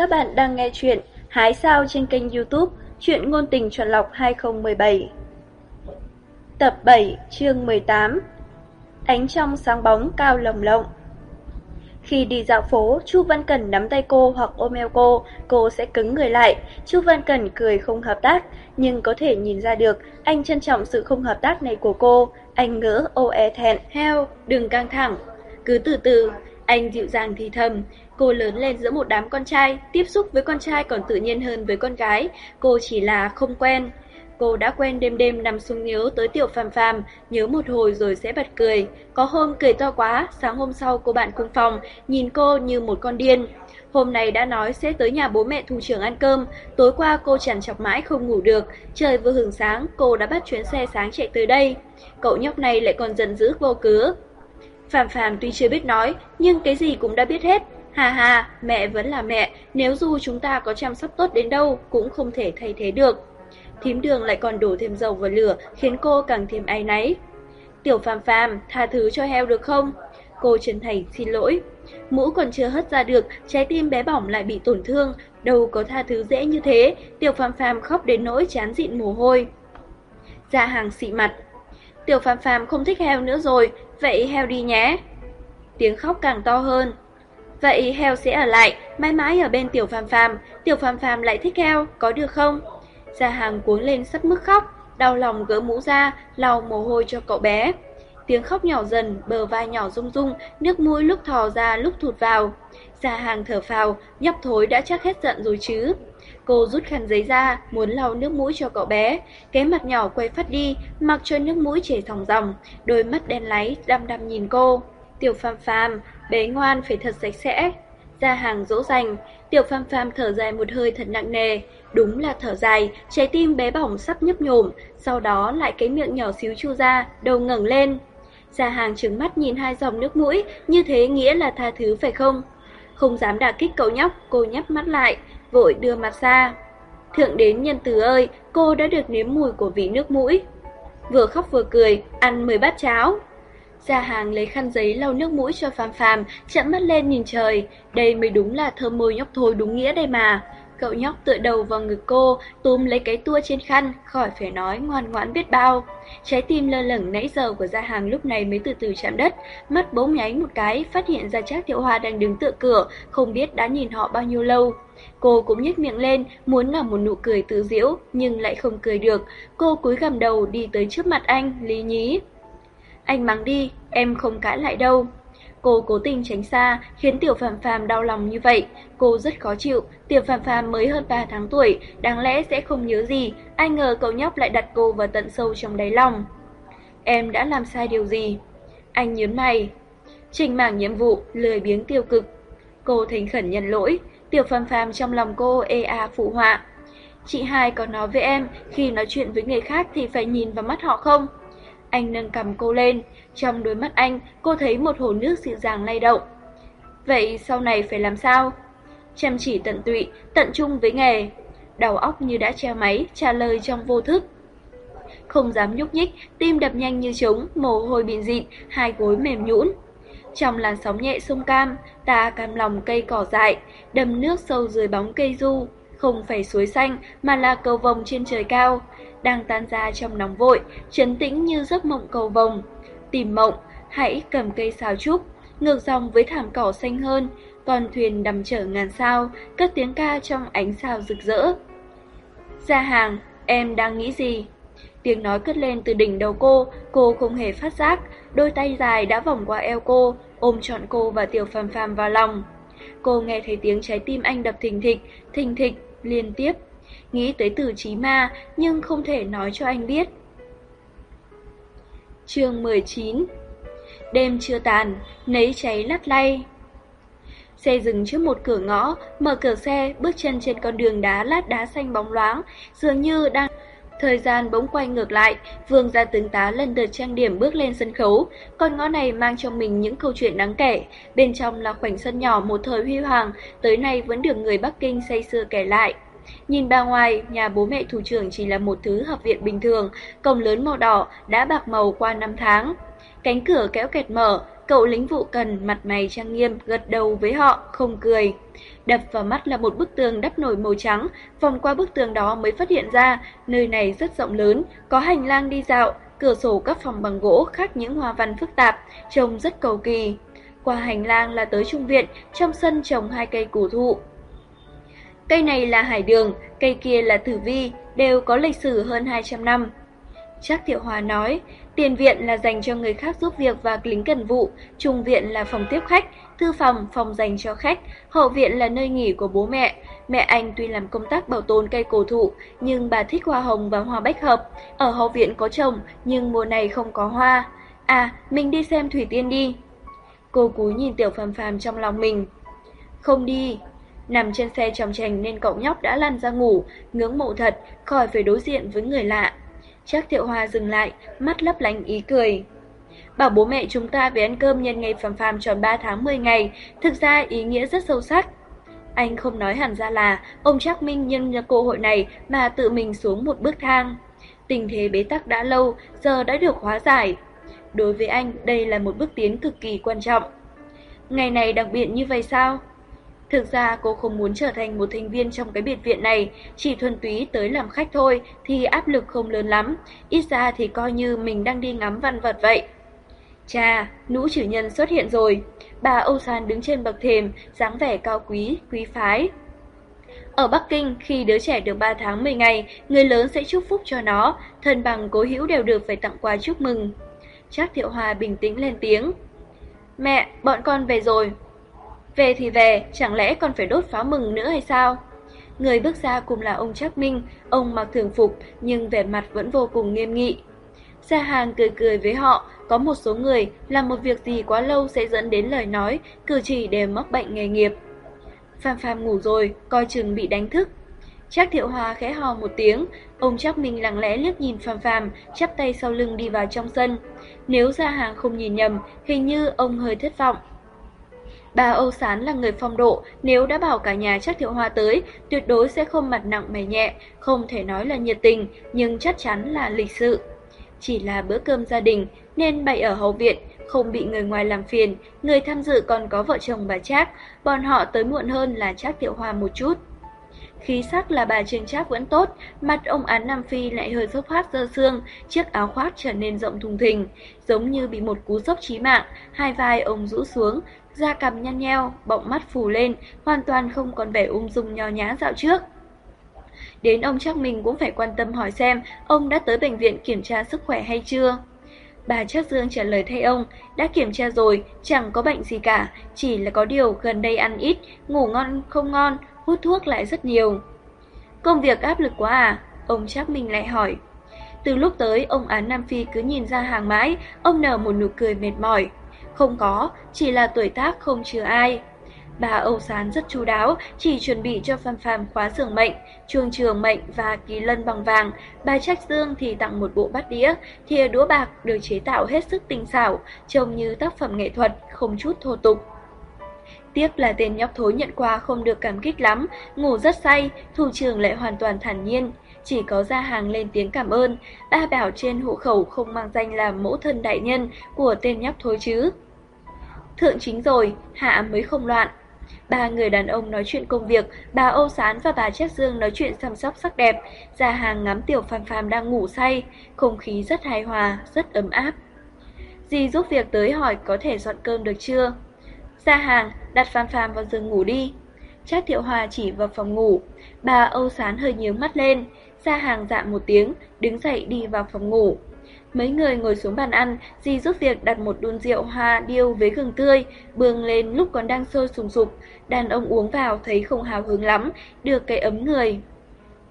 Các bạn đang nghe chuyện Hái sao trên kênh youtube Chuyện ngôn tình chuẩn lọc 2017 Tập 7 chương 18 Ánh trong sáng bóng cao lồng lộng Khi đi dạo phố, Chu Văn Cẩn nắm tay cô hoặc ôm eo cô, cô sẽ cứng người lại. Chu Văn Cẩn cười không hợp tác, nhưng có thể nhìn ra được anh trân trọng sự không hợp tác này của cô. Anh ngỡ ô e thẹn, heo, đừng căng thẳng. Cứ từ từ, anh dịu dàng thì thầm, cô lớn lên giữa một đám con trai, tiếp xúc với con trai còn tự nhiên hơn với con gái, cô chỉ là không quen. Cô đã quen đêm đêm nằm xuống nhớ tới tiểu phàm phàm, nhớ một hồi rồi sẽ bật cười. Có hôm cười to quá, sáng hôm sau cô bạn cùng phòng, nhìn cô như một con điên. Hôm nay đã nói sẽ tới nhà bố mẹ thủ trưởng ăn cơm, tối qua cô chẳng chọc mãi không ngủ được, trời vừa hưởng sáng, cô đã bắt chuyến xe sáng chạy tới đây. Cậu nhóc này lại còn giận dữ vô cớ. Phàm phàm tuy chưa biết nói, nhưng cái gì cũng đã biết hết. Hà hà, mẹ vẫn là mẹ, nếu dù chúng ta có chăm sóc tốt đến đâu cũng không thể thay thế được. Thím đường lại còn đổ thêm dầu vào lửa, khiến cô càng thêm ai náy. Tiểu phàm phàm, tha thứ cho heo được không? Cô chân thành xin lỗi. Mũ còn chưa hất ra được, trái tim bé bỏng lại bị tổn thương, đâu có tha thứ dễ như thế, tiểu phàm phàm khóc đến nỗi chán dịn mồ hôi. Ra hàng xị mặt. Tiểu Phạm Phạm không thích heo nữa rồi, vậy heo đi nhé. Tiếng khóc càng to hơn. Vậy heo sẽ ở lại, mãi mãi ở bên tiểu phàm phàm, tiểu phàm phàm lại thích heo, có được không? Gia hàng cuốn lên sắp mức khóc, đau lòng gỡ mũ ra, lau mồ hôi cho cậu bé. Tiếng khóc nhỏ dần, bờ vai nhỏ rung rung, nước mũi lúc thò ra lúc thụt vào. Gia hàng thở phào, nhóc thối đã chắc hết giận rồi chứ. Cô rút khăn giấy ra, muốn lau nước mũi cho cậu bé. Cái mặt nhỏ quay phát đi, mặc cho nước mũi chảy thòng dòng, đôi mắt đen láy đăm đăm nhìn cô. Tiểu phàm phàm, bé ngoan phải thật sạch sẽ. Gia hàng dỗ dành, tiểu phàm phàm thở dài một hơi thật nặng nề. Đúng là thở dài, trái tim bé bỏng sắp nhấp nhổm, sau đó lại cái miệng nhỏ xíu chu ra, đầu ngẩng lên. Gia hàng trừng mắt nhìn hai dòng nước mũi, như thế nghĩa là tha thứ phải không? Không dám đả kích cậu nhóc, cô nhắm mắt lại, vội đưa mặt ra. Thượng đến nhân từ ơi, cô đã được nếm mùi của vị nước mũi. Vừa khóc vừa cười, ăn mười bát cháo. Gia hàng lấy khăn giấy lau nước mũi cho phàm phàm, chậm mắt lên nhìn trời. Đây mới đúng là thơm môi nhóc thôi đúng nghĩa đây mà. Cậu nhóc tựa đầu vào ngực cô, túm lấy cái tua trên khăn, khỏi phải nói ngoan ngoãn biết bao. Trái tim lơ lửng nãy giờ của gia hàng lúc này mới từ từ chạm đất, mắt bỗng nháy một cái, phát hiện ra Trác Thiệu Hoa đang đứng tựa cửa, không biết đã nhìn họ bao nhiêu lâu. Cô cũng nhếch miệng lên, muốn là một nụ cười tự diễu, nhưng lại không cười được. Cô cúi gằm đầu đi tới trước mặt anh, lý nhí. Anh mắng đi, em không cãi lại đâu. Cô cố tình tránh xa, khiến Tiểu Phạm Phạm đau lòng như vậy. Cô rất khó chịu, Tiểu Phạm Phạm mới hơn 3 tháng tuổi, đáng lẽ sẽ không nhớ gì, ai ngờ cậu nhóc lại đặt cô vào tận sâu trong đáy lòng. Em đã làm sai điều gì? Anh nhớn mày. Trình mảng nhiệm vụ, lười biếng tiêu cực. Cô thành khẩn nhận lỗi, Tiểu Phạm Phạm trong lòng cô ê a phụ họa. Chị hai có nói với em, khi nói chuyện với người khác thì phải nhìn vào mắt họ không? Anh nâng cầm cô lên, trong đôi mắt anh cô thấy một hồ nước dịu dàng lay động. Vậy sau này phải làm sao? Chăm chỉ tận tụy, tận trung với nghề. Đầu óc như đã treo máy, trả lời trong vô thức. Không dám nhúc nhích, tim đập nhanh như trống, mồ hôi bịn dịn, hai gối mềm nhũn. Trong làn sóng nhẹ sông cam, ta cam lòng cây cỏ dại, đầm nước sâu dưới bóng cây du, không phải suối xanh mà là cầu vồng trên trời cao, đang tan ra trong nóng vội, trấn tĩnh như giấc mộng cầu vồng. Tìm mộng, hãy cầm cây xào trúc, ngược dòng với thảm cỏ xanh hơn, con thuyền đầm chở ngàn sao, cất tiếng ca trong ánh sao rực rỡ. Ra hàng, em đang nghĩ gì? Tiếng nói cất lên từ đỉnh đầu cô, cô không hề phát giác, đôi tay dài đã vòng qua eo cô, ôm trọn cô và tiểu phàm phàm vào lòng. Cô nghe thấy tiếng trái tim anh đập thình thịch, thình thịch, liên tiếp. Nghĩ tới từ trí ma, nhưng không thể nói cho anh biết. chương 19 Đêm chưa tàn, nấy cháy lắt lay. Xe dừng trước một cửa ngõ, mở cửa xe, bước chân trên con đường đá lát đá xanh bóng loáng, dường như đang... Thời gian bỗng quay ngược lại, Vương gia tướng tá lần lượt trang điểm bước lên sân khấu. Con ngõ này mang trong mình những câu chuyện đáng kể. Bên trong là khoảnh sân nhỏ một thời huy hoàng, tới nay vẫn được người Bắc Kinh say xưa kể lại. Nhìn ba ngoài, nhà bố mẹ thủ trưởng chỉ là một thứ học viện bình thường, cổng lớn màu đỏ đã bạc màu qua năm tháng. Cánh cửa kéo kẹt mở, cậu lính vụ cần mặt mày trang nghiêm gật đầu với họ, không cười. Đập vào mắt là một bức tường đắp nổi màu trắng, vòng qua bức tường đó mới phát hiện ra, nơi này rất rộng lớn, có hành lang đi dạo, cửa sổ các phòng bằng gỗ khác những hoa văn phức tạp, trông rất cầu kỳ. Qua hành lang là tới trung viện, trong sân trồng hai cây cổ thụ. Cây này là hải đường, cây kia là tử vi, đều có lịch sử hơn 200 năm. Trác Thiệu Hòa nói, tiền viện là dành cho người khác giúp việc và lính cần vụ, trung viện là phòng tiếp khách, thư phòng, phòng dành cho khách, hậu viện là nơi nghỉ của bố mẹ. Mẹ anh tuy làm công tác bảo tồn cây cổ thụ, nhưng bà thích hoa hồng và hoa bách hợp. Ở hậu viện có trồng, nhưng mùa này không có hoa. À, mình đi xem Thủy Tiên đi. Cô cúi nhìn tiểu phàm phàm trong lòng mình. Không đi. Nằm trên xe tròng trành nên cậu nhóc đã lăn ra ngủ, ngưỡng mộ thật, khỏi phải đối diện với người lạ. Chắc Thiệu Hoa dừng lại, mắt lấp lánh ý cười. Bảo bố mẹ chúng ta về ăn cơm nhân ngày phàm phàm tròn 3 tháng 10 ngày, thực ra ý nghĩa rất sâu sắc. Anh không nói hẳn ra là ông Trác Minh nhân cơ hội này mà tự mình xuống một bước thang. Tình thế bế tắc đã lâu, giờ đã được hóa giải. Đối với anh, đây là một bước tiến cực kỳ quan trọng. Ngày này đặc biệt như vậy sao? Thực ra cô không muốn trở thành một thành viên trong cái biệt viện này, chỉ thuần túy tới làm khách thôi thì áp lực không lớn lắm, ít ra thì coi như mình đang đi ngắm văn vật vậy. Cha, nữ chủ nhân xuất hiện rồi. Bà Âu San đứng trên bậc thềm, dáng vẻ cao quý, quý phái. Ở Bắc Kinh, khi đứa trẻ được 3 tháng 10 ngày, người lớn sẽ chúc phúc cho nó, thân bằng cố hữu đều được phải tặng quà chúc mừng. Trác Thiệu Hòa bình tĩnh lên tiếng. Mẹ, bọn con về rồi. Về thì về, chẳng lẽ còn phải đốt pháo mừng nữa hay sao? Người bước ra cùng là ông Trác Minh, ông mặc thường phục nhưng vẻ mặt vẫn vô cùng nghiêm nghị. Gia hàng cười cười với họ, có một số người làm một việc gì quá lâu sẽ dẫn đến lời nói, cử chỉ đều mắc bệnh nghề nghiệp. Phạm Phạm ngủ rồi, coi chừng bị đánh thức. Trác Thiệu Hòa khẽ hò một tiếng, ông Trác Minh lặng lẽ liếc nhìn Phạm Phạm, chắp tay sau lưng đi vào trong sân. Nếu ra hàng không nhìn nhầm, hình như ông hơi thất vọng. Bà Âu Sán là người phong độ, nếu đã bảo cả nhà chắc Thiệu Hoa tới, tuyệt đối sẽ không mặt nặng mày nhẹ, không thể nói là nhiệt tình, nhưng chắc chắn là lịch sự. Chỉ là bữa cơm gia đình, nên bày ở hậu viện, không bị người ngoài làm phiền, người tham dự còn có vợ chồng bà Trác, bọn họ tới muộn hơn là Trác Thiệu Hoa một chút. Khí sắc là bà Trương Trác vẫn tốt, mặt ông án Nam Phi lại hơi dốc phát dơ xương, chiếc áo khoác trở nên rộng thùng thình, giống như bị một cú sốc chí mạng, hai vai ông rũ xuống, da cằm nhăn nheo, bọng mắt phù lên, hoàn toàn không còn vẻ ung dung nho nhã dạo trước. Đến ông chắc mình cũng phải quan tâm hỏi xem ông đã tới bệnh viện kiểm tra sức khỏe hay chưa. Bà chắc Dương trả lời thay ông, đã kiểm tra rồi, chẳng có bệnh gì cả, chỉ là có điều gần đây ăn ít, ngủ ngon không ngon, hút thuốc lại rất nhiều. Công việc áp lực quá à? Ông chắc mình lại hỏi. Từ lúc tới, ông án Nam Phi cứ nhìn ra hàng mãi, ông nở một nụ cười mệt mỏi. Không có, chỉ là tuổi tác không chừa ai. Bà Âu Sán rất chú đáo, chỉ chuẩn bị cho phan Phàm khóa giường mệnh, chuông trường mệnh và kỳ lân bằng vàng. Bà Trách Dương thì tặng một bộ bát đĩa, thìa đũa bạc được chế tạo hết sức tinh xảo, trông như tác phẩm nghệ thuật, không chút thô tục. Tiếc là tên nhóc thối nhận quà không được cảm kích lắm, ngủ rất say, thủ trưởng lại hoàn toàn thản nhiên. Chỉ có ra hàng lên tiếng cảm ơn, ba bảo trên hộ khẩu không mang danh là mẫu thân đại nhân của tên nhóc thối chứ. Thượng chính rồi, hạ mới không loạn. Ba người đàn ông nói chuyện công việc, bà Âu Sán và bà Trác Dương nói chuyện chăm sóc sắc đẹp, ra hàng ngắm tiểu phàm phàm đang ngủ say, không khí rất hài hòa, rất ấm áp. Dì giúp việc tới hỏi có thể dọn cơm được chưa? Ra hàng, đặt phàm phàm vào giường ngủ đi. Trác Thiệu Hòa chỉ vào phòng ngủ, bà Âu Sán hơi nhướng mắt lên, ra hàng dạ một tiếng, đứng dậy đi vào phòng ngủ. Mấy người ngồi xuống bàn ăn, dì giúp việc đặt một đun rượu hoa điêu với gừng tươi, bường lên lúc còn đang sôi sùng sục. Đàn ông uống vào thấy không hào hứng lắm, được cái ấm người.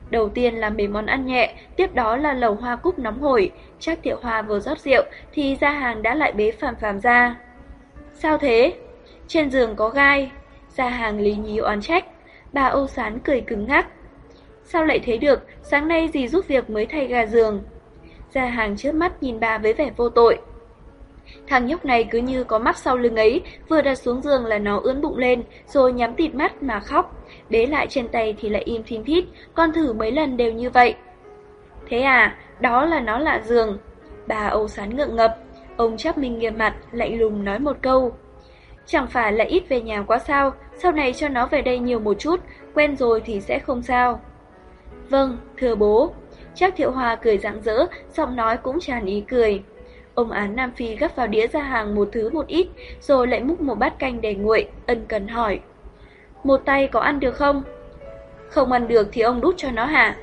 Đầu tiên là mấy món ăn nhẹ, tiếp đó là lẩu hoa cúc nóng hổi. Chắc Thiệu hoa vừa rót rượu thì ra hàng đã lại bế phàm phàm ra. Sao thế? Trên giường có gai. Ra hàng lý nhí oán trách. Bà Âu Sán cười cứng ngắc. Sao lại thế được, sáng nay dì giúp việc mới thay gà giường. Gia hàng trước mắt nhìn bà với vẻ vô tội. Thằng nhóc này cứ như có mắt sau lưng ấy, vừa đặt xuống giường là nó ưỡn bụng lên, rồi nhắm tịt mắt mà khóc. Bế lại trên tay thì lại im thím thít, con thử mấy lần đều như vậy. Thế à, đó là nó lạ giường. Bà Âu Sán ngượng ngập. Ông chắp mình nghiêm mặt, lạnh lùng nói một câu. Chẳng phải là ít về nhà quá sao, sau này cho nó về đây nhiều một chút, quen rồi thì sẽ không sao. Vâng, thưa bố. Chắc Thiệu Hòa cười rạng rỡ, giọng nói cũng tràn ý cười. Ông án Nam Phi gấp vào đĩa ra hàng một thứ một ít, rồi lại múc một bát canh để nguội, ân cần hỏi. Một tay có ăn được không? Không ăn được thì ông đút cho nó hả?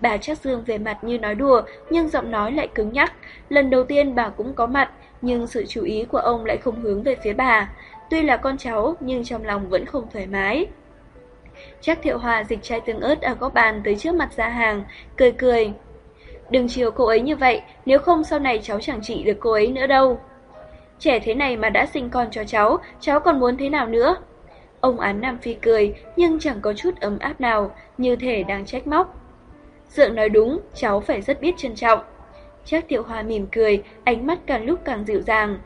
Bà Trác Dương về mặt như nói đùa, nhưng giọng nói lại cứng nhắc. Lần đầu tiên bà cũng có mặt, nhưng sự chú ý của ông lại không hướng về phía bà. Tuy là con cháu, nhưng trong lòng vẫn không thoải mái. Trác Thiệu Hòa dịch chai tương ớt ở góc bàn tới trước mặt ra hàng, cười cười. Đừng chiều cô ấy như vậy, nếu không sau này cháu chẳng trị được cô ấy nữa đâu. Trẻ thế này mà đã sinh con cho cháu, cháu còn muốn thế nào nữa? Ông án Nam Phi cười, nhưng chẳng có chút ấm áp nào, như thể đang trách móc. Dượng nói đúng, cháu phải rất biết trân trọng. Trác Tiểu Hoa mỉm cười, ánh mắt càng lúc càng dịu dàng.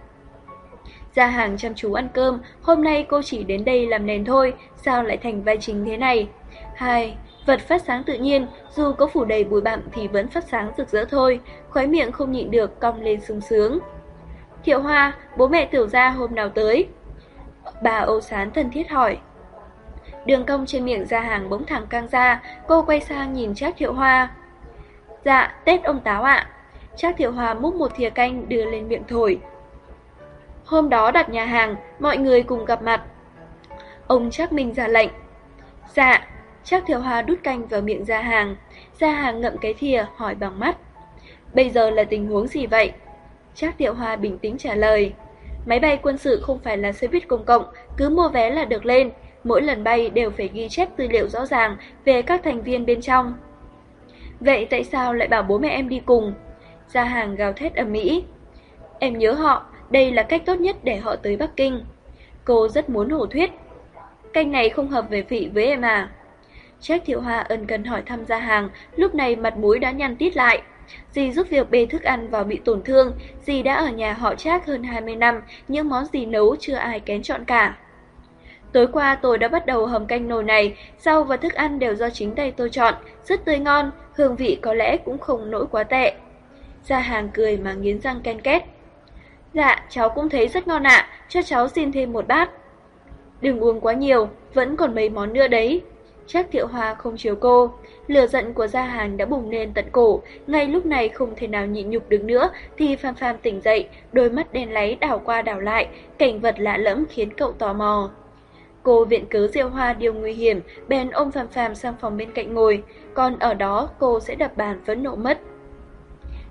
Gia hàng chăm chú ăn cơm, hôm nay cô chỉ đến đây làm nền thôi, sao lại thành vai chính thế này? Hai, vật phát sáng tự nhiên, dù có phủ đầy bụi bặm thì vẫn phát sáng rực rỡ thôi, khói miệng không nhịn được cong lên sung sướng. Thiệu Hoa, bố mẹ tiểu gia hôm nào tới? Bà Âu Sán thân thiết hỏi. Đường cong trên miệng ra hàng bỗng thẳng căng ra, cô quay sang nhìn Trác Thiệu Hoa. Dạ, Tết ông Táo ạ. Trác Thiệu Hoa múc một thìa canh đưa lên miệng thổi. Hôm đó đặt nhà hàng, mọi người cùng gặp mặt. Ông Trác Minh ra lệnh. Dạ, Trác Thiệu Hoa đút canh vào miệng ra hàng. Ra hàng ngậm cái thìa, hỏi bằng mắt. Bây giờ là tình huống gì vậy? Trác Thiệu Hoa bình tĩnh trả lời. Máy bay quân sự không phải là xe buýt công cộng, cứ mua vé là được lên. Mỗi lần bay đều phải ghi chép tư liệu rõ ràng về các thành viên bên trong. Vậy tại sao lại bảo bố mẹ em đi cùng? Gia hàng gào thét ầm mỹ. Em nhớ họ, đây là cách tốt nhất để họ tới Bắc Kinh. Cô rất muốn hổ thuyết. Canh này không hợp về vị với em à? Trác Thiệu Hoa ân cần hỏi thăm gia hàng, lúc này mặt mũi đã nhăn tít lại. Dì giúp việc bê thức ăn vào bị tổn thương, dì đã ở nhà họ Trác hơn 20 năm, những món gì nấu chưa ai kén chọn cả. Tối qua tôi đã bắt đầu hầm canh nồi này, rau và thức ăn đều do chính tay tôi chọn, rất tươi ngon, hương vị có lẽ cũng không nỗi quá tệ. Gia hàng cười mà nghiến răng ken két. Dạ, cháu cũng thấy rất ngon ạ, cho cháu xin thêm một bát. Đừng uống quá nhiều, vẫn còn mấy món nữa đấy. Chắc Thiệu Hoa không chiều cô, lửa giận của Gia Hàn đã bùng lên tận cổ, ngay lúc này không thể nào nhịn nhục được nữa thì Phạm Phạm tỉnh dậy, đôi mắt đen láy đảo qua đảo lại, cảnh vật lạ lẫm khiến cậu tò mò. Cô viện cớ Diêu Hoa điều nguy hiểm, bèn ôm Phàm Phàm sang phòng bên cạnh ngồi, còn ở đó cô sẽ đập bàn phẫn nộ mất.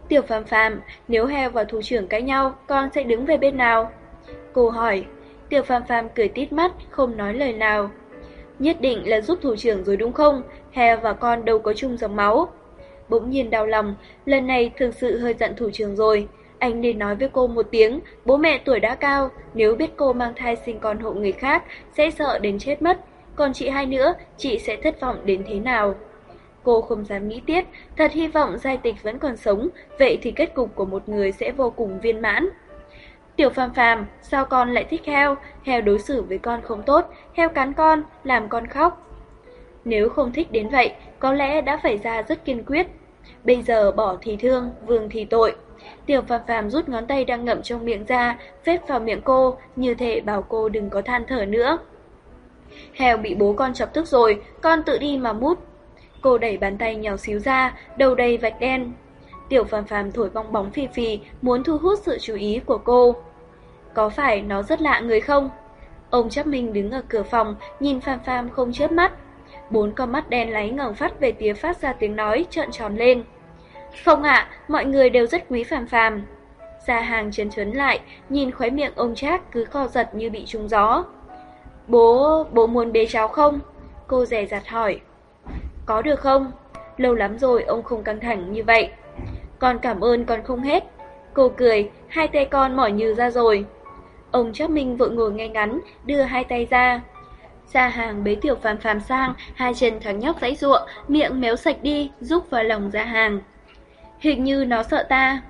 Tiểu Phàm Phàm, nếu heo và thủ trưởng cãi nhau, con sẽ đứng về bên nào? Cô hỏi. Tiểu Phàm Phàm cười tít mắt, không nói lời nào. Nhất định là giúp thủ trưởng rồi đúng không? He và con đâu có chung dòng máu. Bỗng nhiên đau lòng, lần này thực sự hơi giận thủ trưởng rồi. Anh nên nói với cô một tiếng, bố mẹ tuổi đã cao, nếu biết cô mang thai sinh con hộ người khác, sẽ sợ đến chết mất. Còn chị hai nữa, chị sẽ thất vọng đến thế nào? Cô không dám nghĩ tiếp, thật hy vọng giai tịch vẫn còn sống, vậy thì kết cục của một người sẽ vô cùng viên mãn. Tiểu phàm phàm, sao con lại thích heo? Heo đối xử với con không tốt, heo cắn con, làm con khóc. Nếu không thích đến vậy, có lẽ đã phải ra rất kiên quyết. Bây giờ bỏ thì thương, vương thì tội. Tiểu phàm phàm rút ngón tay đang ngậm trong miệng ra, phép vào miệng cô, như thể bảo cô đừng có than thở nữa. Heo bị bố con chọc tức rồi, con tự đi mà mút. Cô đẩy bàn tay nhỏ xíu ra, đầu đầy vạch đen. Tiểu phàm phàm thổi bong bóng phì phì, muốn thu hút sự chú ý của cô. Có phải nó rất lạ người không? Ông chấp minh đứng ở cửa phòng, nhìn phàm phàm không chớp mắt. Bốn con mắt đen láy ngẩng phát về phía phát ra tiếng nói, trợn tròn lên. Không ạ, mọi người đều rất quý phàm phàm. Gia hàng chấn chấn lại, nhìn khóe miệng ông Trác cứ co giật như bị trúng gió. Bố, bố muốn bế cháu không? Cô dè rặt hỏi. Có được không? Lâu lắm rồi ông không căng thẳng như vậy. Con cảm ơn con không hết. Cô cười, hai tay con mỏi như ra rồi. Ông Trác Minh vội ngồi ngay ngắn, đưa hai tay ra. Gia hàng bế tiểu phàm phàm sang, hai chân thằng nhóc dãy ruộng, miệng méo sạch đi, rúc vào lòng gia hàng. Hình như nó sợ ta.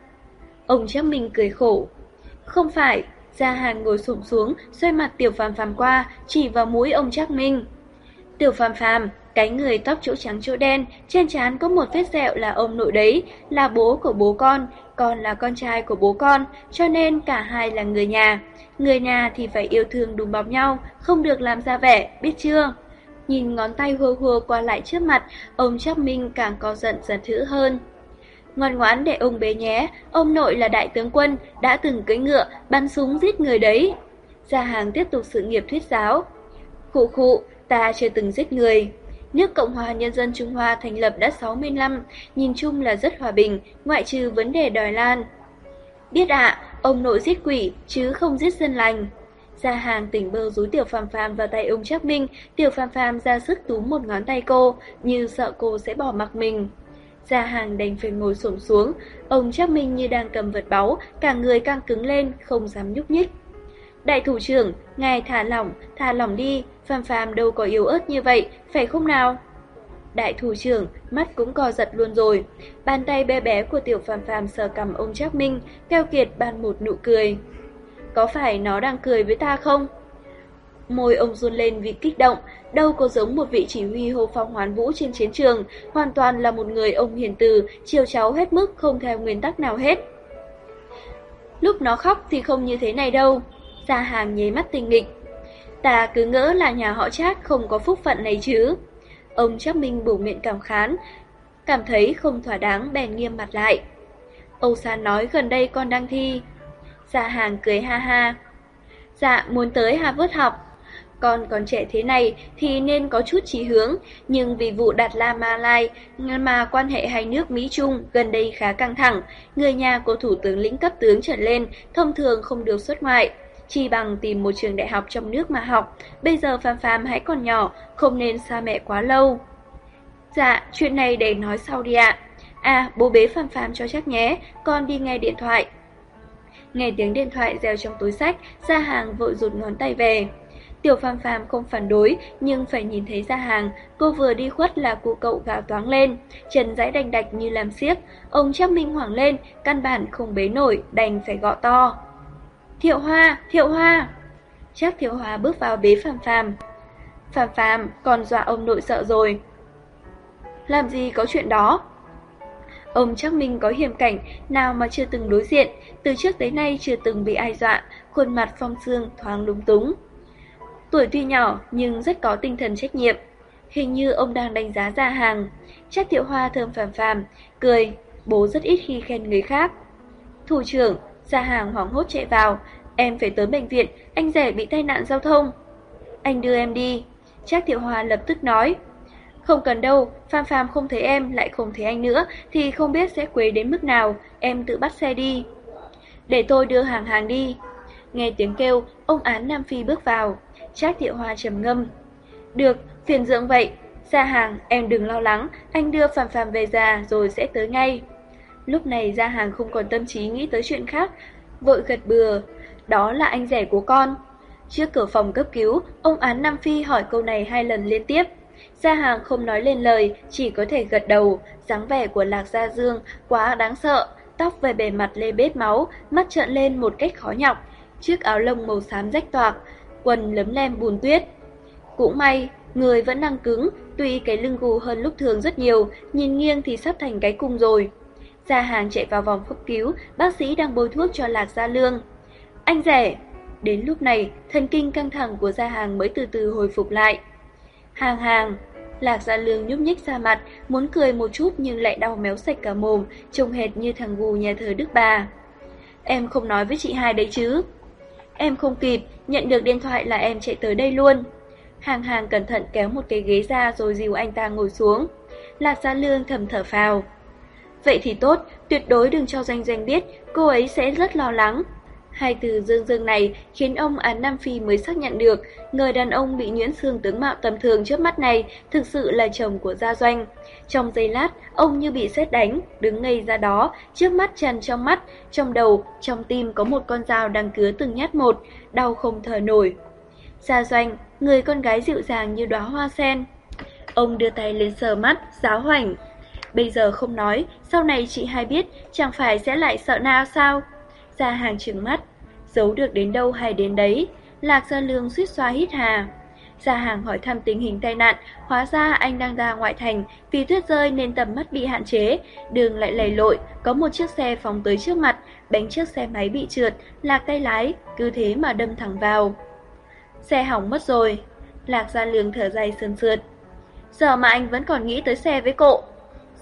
Ông Trác Minh cười khổ. Không phải, Gia hàng ngồi sụp xuống, xoay mặt tiểu phàm phàm qua, chỉ vào mũi ông Trác Minh. Tiểu phàm phàm, cái người tóc chỗ trắng chỗ đen, trên trán có một vết sẹo là ông nội đấy, là bố của bố con, con là con trai của bố con, cho nên cả hai là người nhà. Người nhà thì phải yêu thương đùm bọc nhau, không được làm ra vẻ, biết chưa? Nhìn ngón tay hùa hùa qua lại trước mặt, ông chắc Minh càng có giận giận dữ hơn. Ngoan ngoãn để ông bé nhé, ông nội là đại tướng quân, đã từng cưỡi ngựa, bắn súng giết người đấy. Gia hàng tiếp tục sự nghiệp thuyết giáo. Khụ khụ, ta chưa từng giết người. Nước Cộng hòa Nhân dân Trung Hoa thành lập đã 60 năm, nhìn chung là rất hòa bình, ngoại trừ vấn đề đòi lan. Biết ạ, ông nội giết quỷ, chứ không giết dân lành. Gia hàng tỉnh bơ rúi Tiểu Phàm Phàm vào tay ông Trác Minh, Tiểu Phàm Phàm ra sức túm một ngón tay cô, như sợ cô sẽ bỏ mặc mình. Gia hàng đành phải ngồi xổm xuống, ông Trác Minh như đang cầm vật báu, cả người càng cứng lên, không dám nhúc nhích. Đại thủ trưởng, ngài thả lỏng, thả lỏng đi, Phàm Phàm đâu có yếu ớt như vậy, phải không nào? Đại thủ trưởng, mắt cũng co giật luôn rồi. Bàn tay bé bé của tiểu phàm phàm sờ cầm ông Trác Minh, keo kiệt ban một nụ cười. Có phải nó đang cười với ta không? Môi ông run lên vì kích động, đâu có giống một vị chỉ huy hô phong hoán vũ trên chiến trường, hoàn toàn là một người ông hiền từ, chiều cháu hết mức không theo nguyên tắc nào hết. Lúc nó khóc thì không như thế này đâu. Gia hàng nháy mắt tinh nghịch. Ta cứ ngỡ là nhà họ Trác không có phúc phận này chứ. Ông Trác Minh bổ miệng cảm khán, cảm thấy không thỏa đáng bèn nghiêm mặt lại. Âu San nói gần đây con đang thi. Gia hàng cười ha ha. Dạ, muốn tới Harvard học. Con còn trẻ thế này thì nên có chút trí hướng, nhưng vì vụ Đạt La Ma Lai mà quan hệ hai nước Mỹ-Trung gần đây khá căng thẳng, người nhà của Thủ tướng lĩnh cấp tướng trở lên thông thường không được xuất ngoại. Chỉ bằng tìm một trường đại học trong nước mà học, bây giờ Phàm Phàm hãy còn nhỏ, không nên xa mẹ quá lâu. Dạ, chuyện này để nói sau đi ạ. À, bố bế Phàm Phàm cho chắc nhé, con đi nghe điện thoại. Nghe tiếng điện thoại reo trong túi sách, Gia Hàng vội rụt ngón tay về. Tiểu Phàm Phàm không phản đối, nhưng phải nhìn thấy Gia Hàng, cô vừa đi khuất là cụ cậu gào toáng lên, chân dãy đành đạch như làm xiếc, ông chắc minh hoảng lên, căn bản không bế nổi, đành phải gọ to. Thiệu Hoa, Thiệu Hoa! Chắc Thiệu Hoa bước vào bế Phạm Phạm. Phạm Phạm còn dọa ông nội sợ rồi. Làm gì có chuyện đó? Ông chắc mình có hiểm cảnh nào mà chưa từng đối diện, từ trước tới nay chưa từng bị ai dọa, khuôn mặt phong sương thoáng lúng túng. Tuổi tuy nhỏ nhưng rất có tinh thần trách nhiệm. Hình như ông đang đánh giá gia hàng. Chắc thiệu hoa thơm phàm phàm, cười, bố rất ít khi khen người khác. Thủ trưởng, gia hàng hoảng hốt chạy vào, em phải tới bệnh viện, anh rể bị tai nạn giao thông. Anh đưa em đi. Trác Thiệu hòa lập tức nói. Không cần đâu, Pham Pham không thấy em lại không thấy anh nữa thì không biết sẽ quấy đến mức nào, em tự bắt xe đi. Để tôi đưa hàng hàng đi. Nghe tiếng kêu, ông án Nam Phi bước vào. Trác Thiệu hòa trầm ngâm. Được, phiền dưỡng vậy. Ra hàng, em đừng lo lắng, anh đưa Phàm Phàm về già rồi sẽ tới ngay. Lúc này ra hàng không còn tâm trí nghĩ tới chuyện khác, vội gật bừa. Đó là anh rể của con. Trước cửa phòng cấp cứu, ông án Nam Phi hỏi câu này hai lần liên tiếp. Gia hàng không nói lên lời, chỉ có thể gật đầu, dáng vẻ của Lạc Gia Dương quá đáng sợ, tóc về bề mặt lê bết máu, mắt trợn lên một cách khó nhọc, chiếc áo lông màu xám rách toạc, quần lấm lem bùn tuyết. Cũng may, người vẫn đang cứng, tuy cái lưng gù hơn lúc thường rất nhiều, nhìn nghiêng thì sắp thành cái cung rồi. Gia hàng chạy vào vòng cấp cứu, bác sĩ đang bôi thuốc cho Lạc Gia Lương. Anh rẻ! Đến lúc này, thần kinh căng thẳng của Gia hàng mới từ từ hồi phục lại. Hàng hàng! Lạc Gia Lương nhúc nhích ra mặt, muốn cười một chút nhưng lại đau méo sạch cả mồm, trông hệt như thằng gù nhà thờ Đức Bà. Em không nói với chị hai đấy chứ? Em không kịp, nhận được điện thoại là em chạy tới đây luôn. Hàng hàng cẩn thận kéo một cái ghế ra rồi dìu anh ta ngồi xuống. Lạc Gia Lương thầm thở phào. Vậy thì tốt, tuyệt đối đừng cho Doanh Doanh biết, cô ấy sẽ rất lo lắng. Hai từ dương dương này khiến ông án Nam Phi mới xác nhận được người đàn ông bị nhuyễn xương tướng mạo tầm thường trước mắt này thực sự là chồng của Gia Doanh. Trong giây lát, ông như bị sét đánh, đứng ngây ra đó, trước mắt tràn trong mắt, trong đầu, trong tim có một con dao đang cứa từng nhát một, đau không thở nổi. Gia Doanh, người con gái dịu dàng như đóa hoa sen. Ông đưa tay lên sờ mắt, giáo hoảnh. Bây giờ không nói, sau này chị hai biết, chẳng phải sẽ lại sợ nào sao? Gia hàng trừng mắt, giấu được đến đâu hay đến đấy, Lạc Gia Lương suýt xoa hít hà. Ra hàng hỏi thăm tình hình tai nạn, hóa ra anh đang ra ngoại thành, vì tuyết rơi nên tầm mắt bị hạn chế, đường lại lầy lội, có một chiếc xe phóng tới trước mặt, bánh chiếc xe máy bị trượt, lạc tay lái, cứ thế mà đâm thẳng vào. Xe hỏng mất rồi, Lạc Gia Lương thở dài sườn sượt. Giờ mà anh vẫn còn nghĩ tới xe với cậu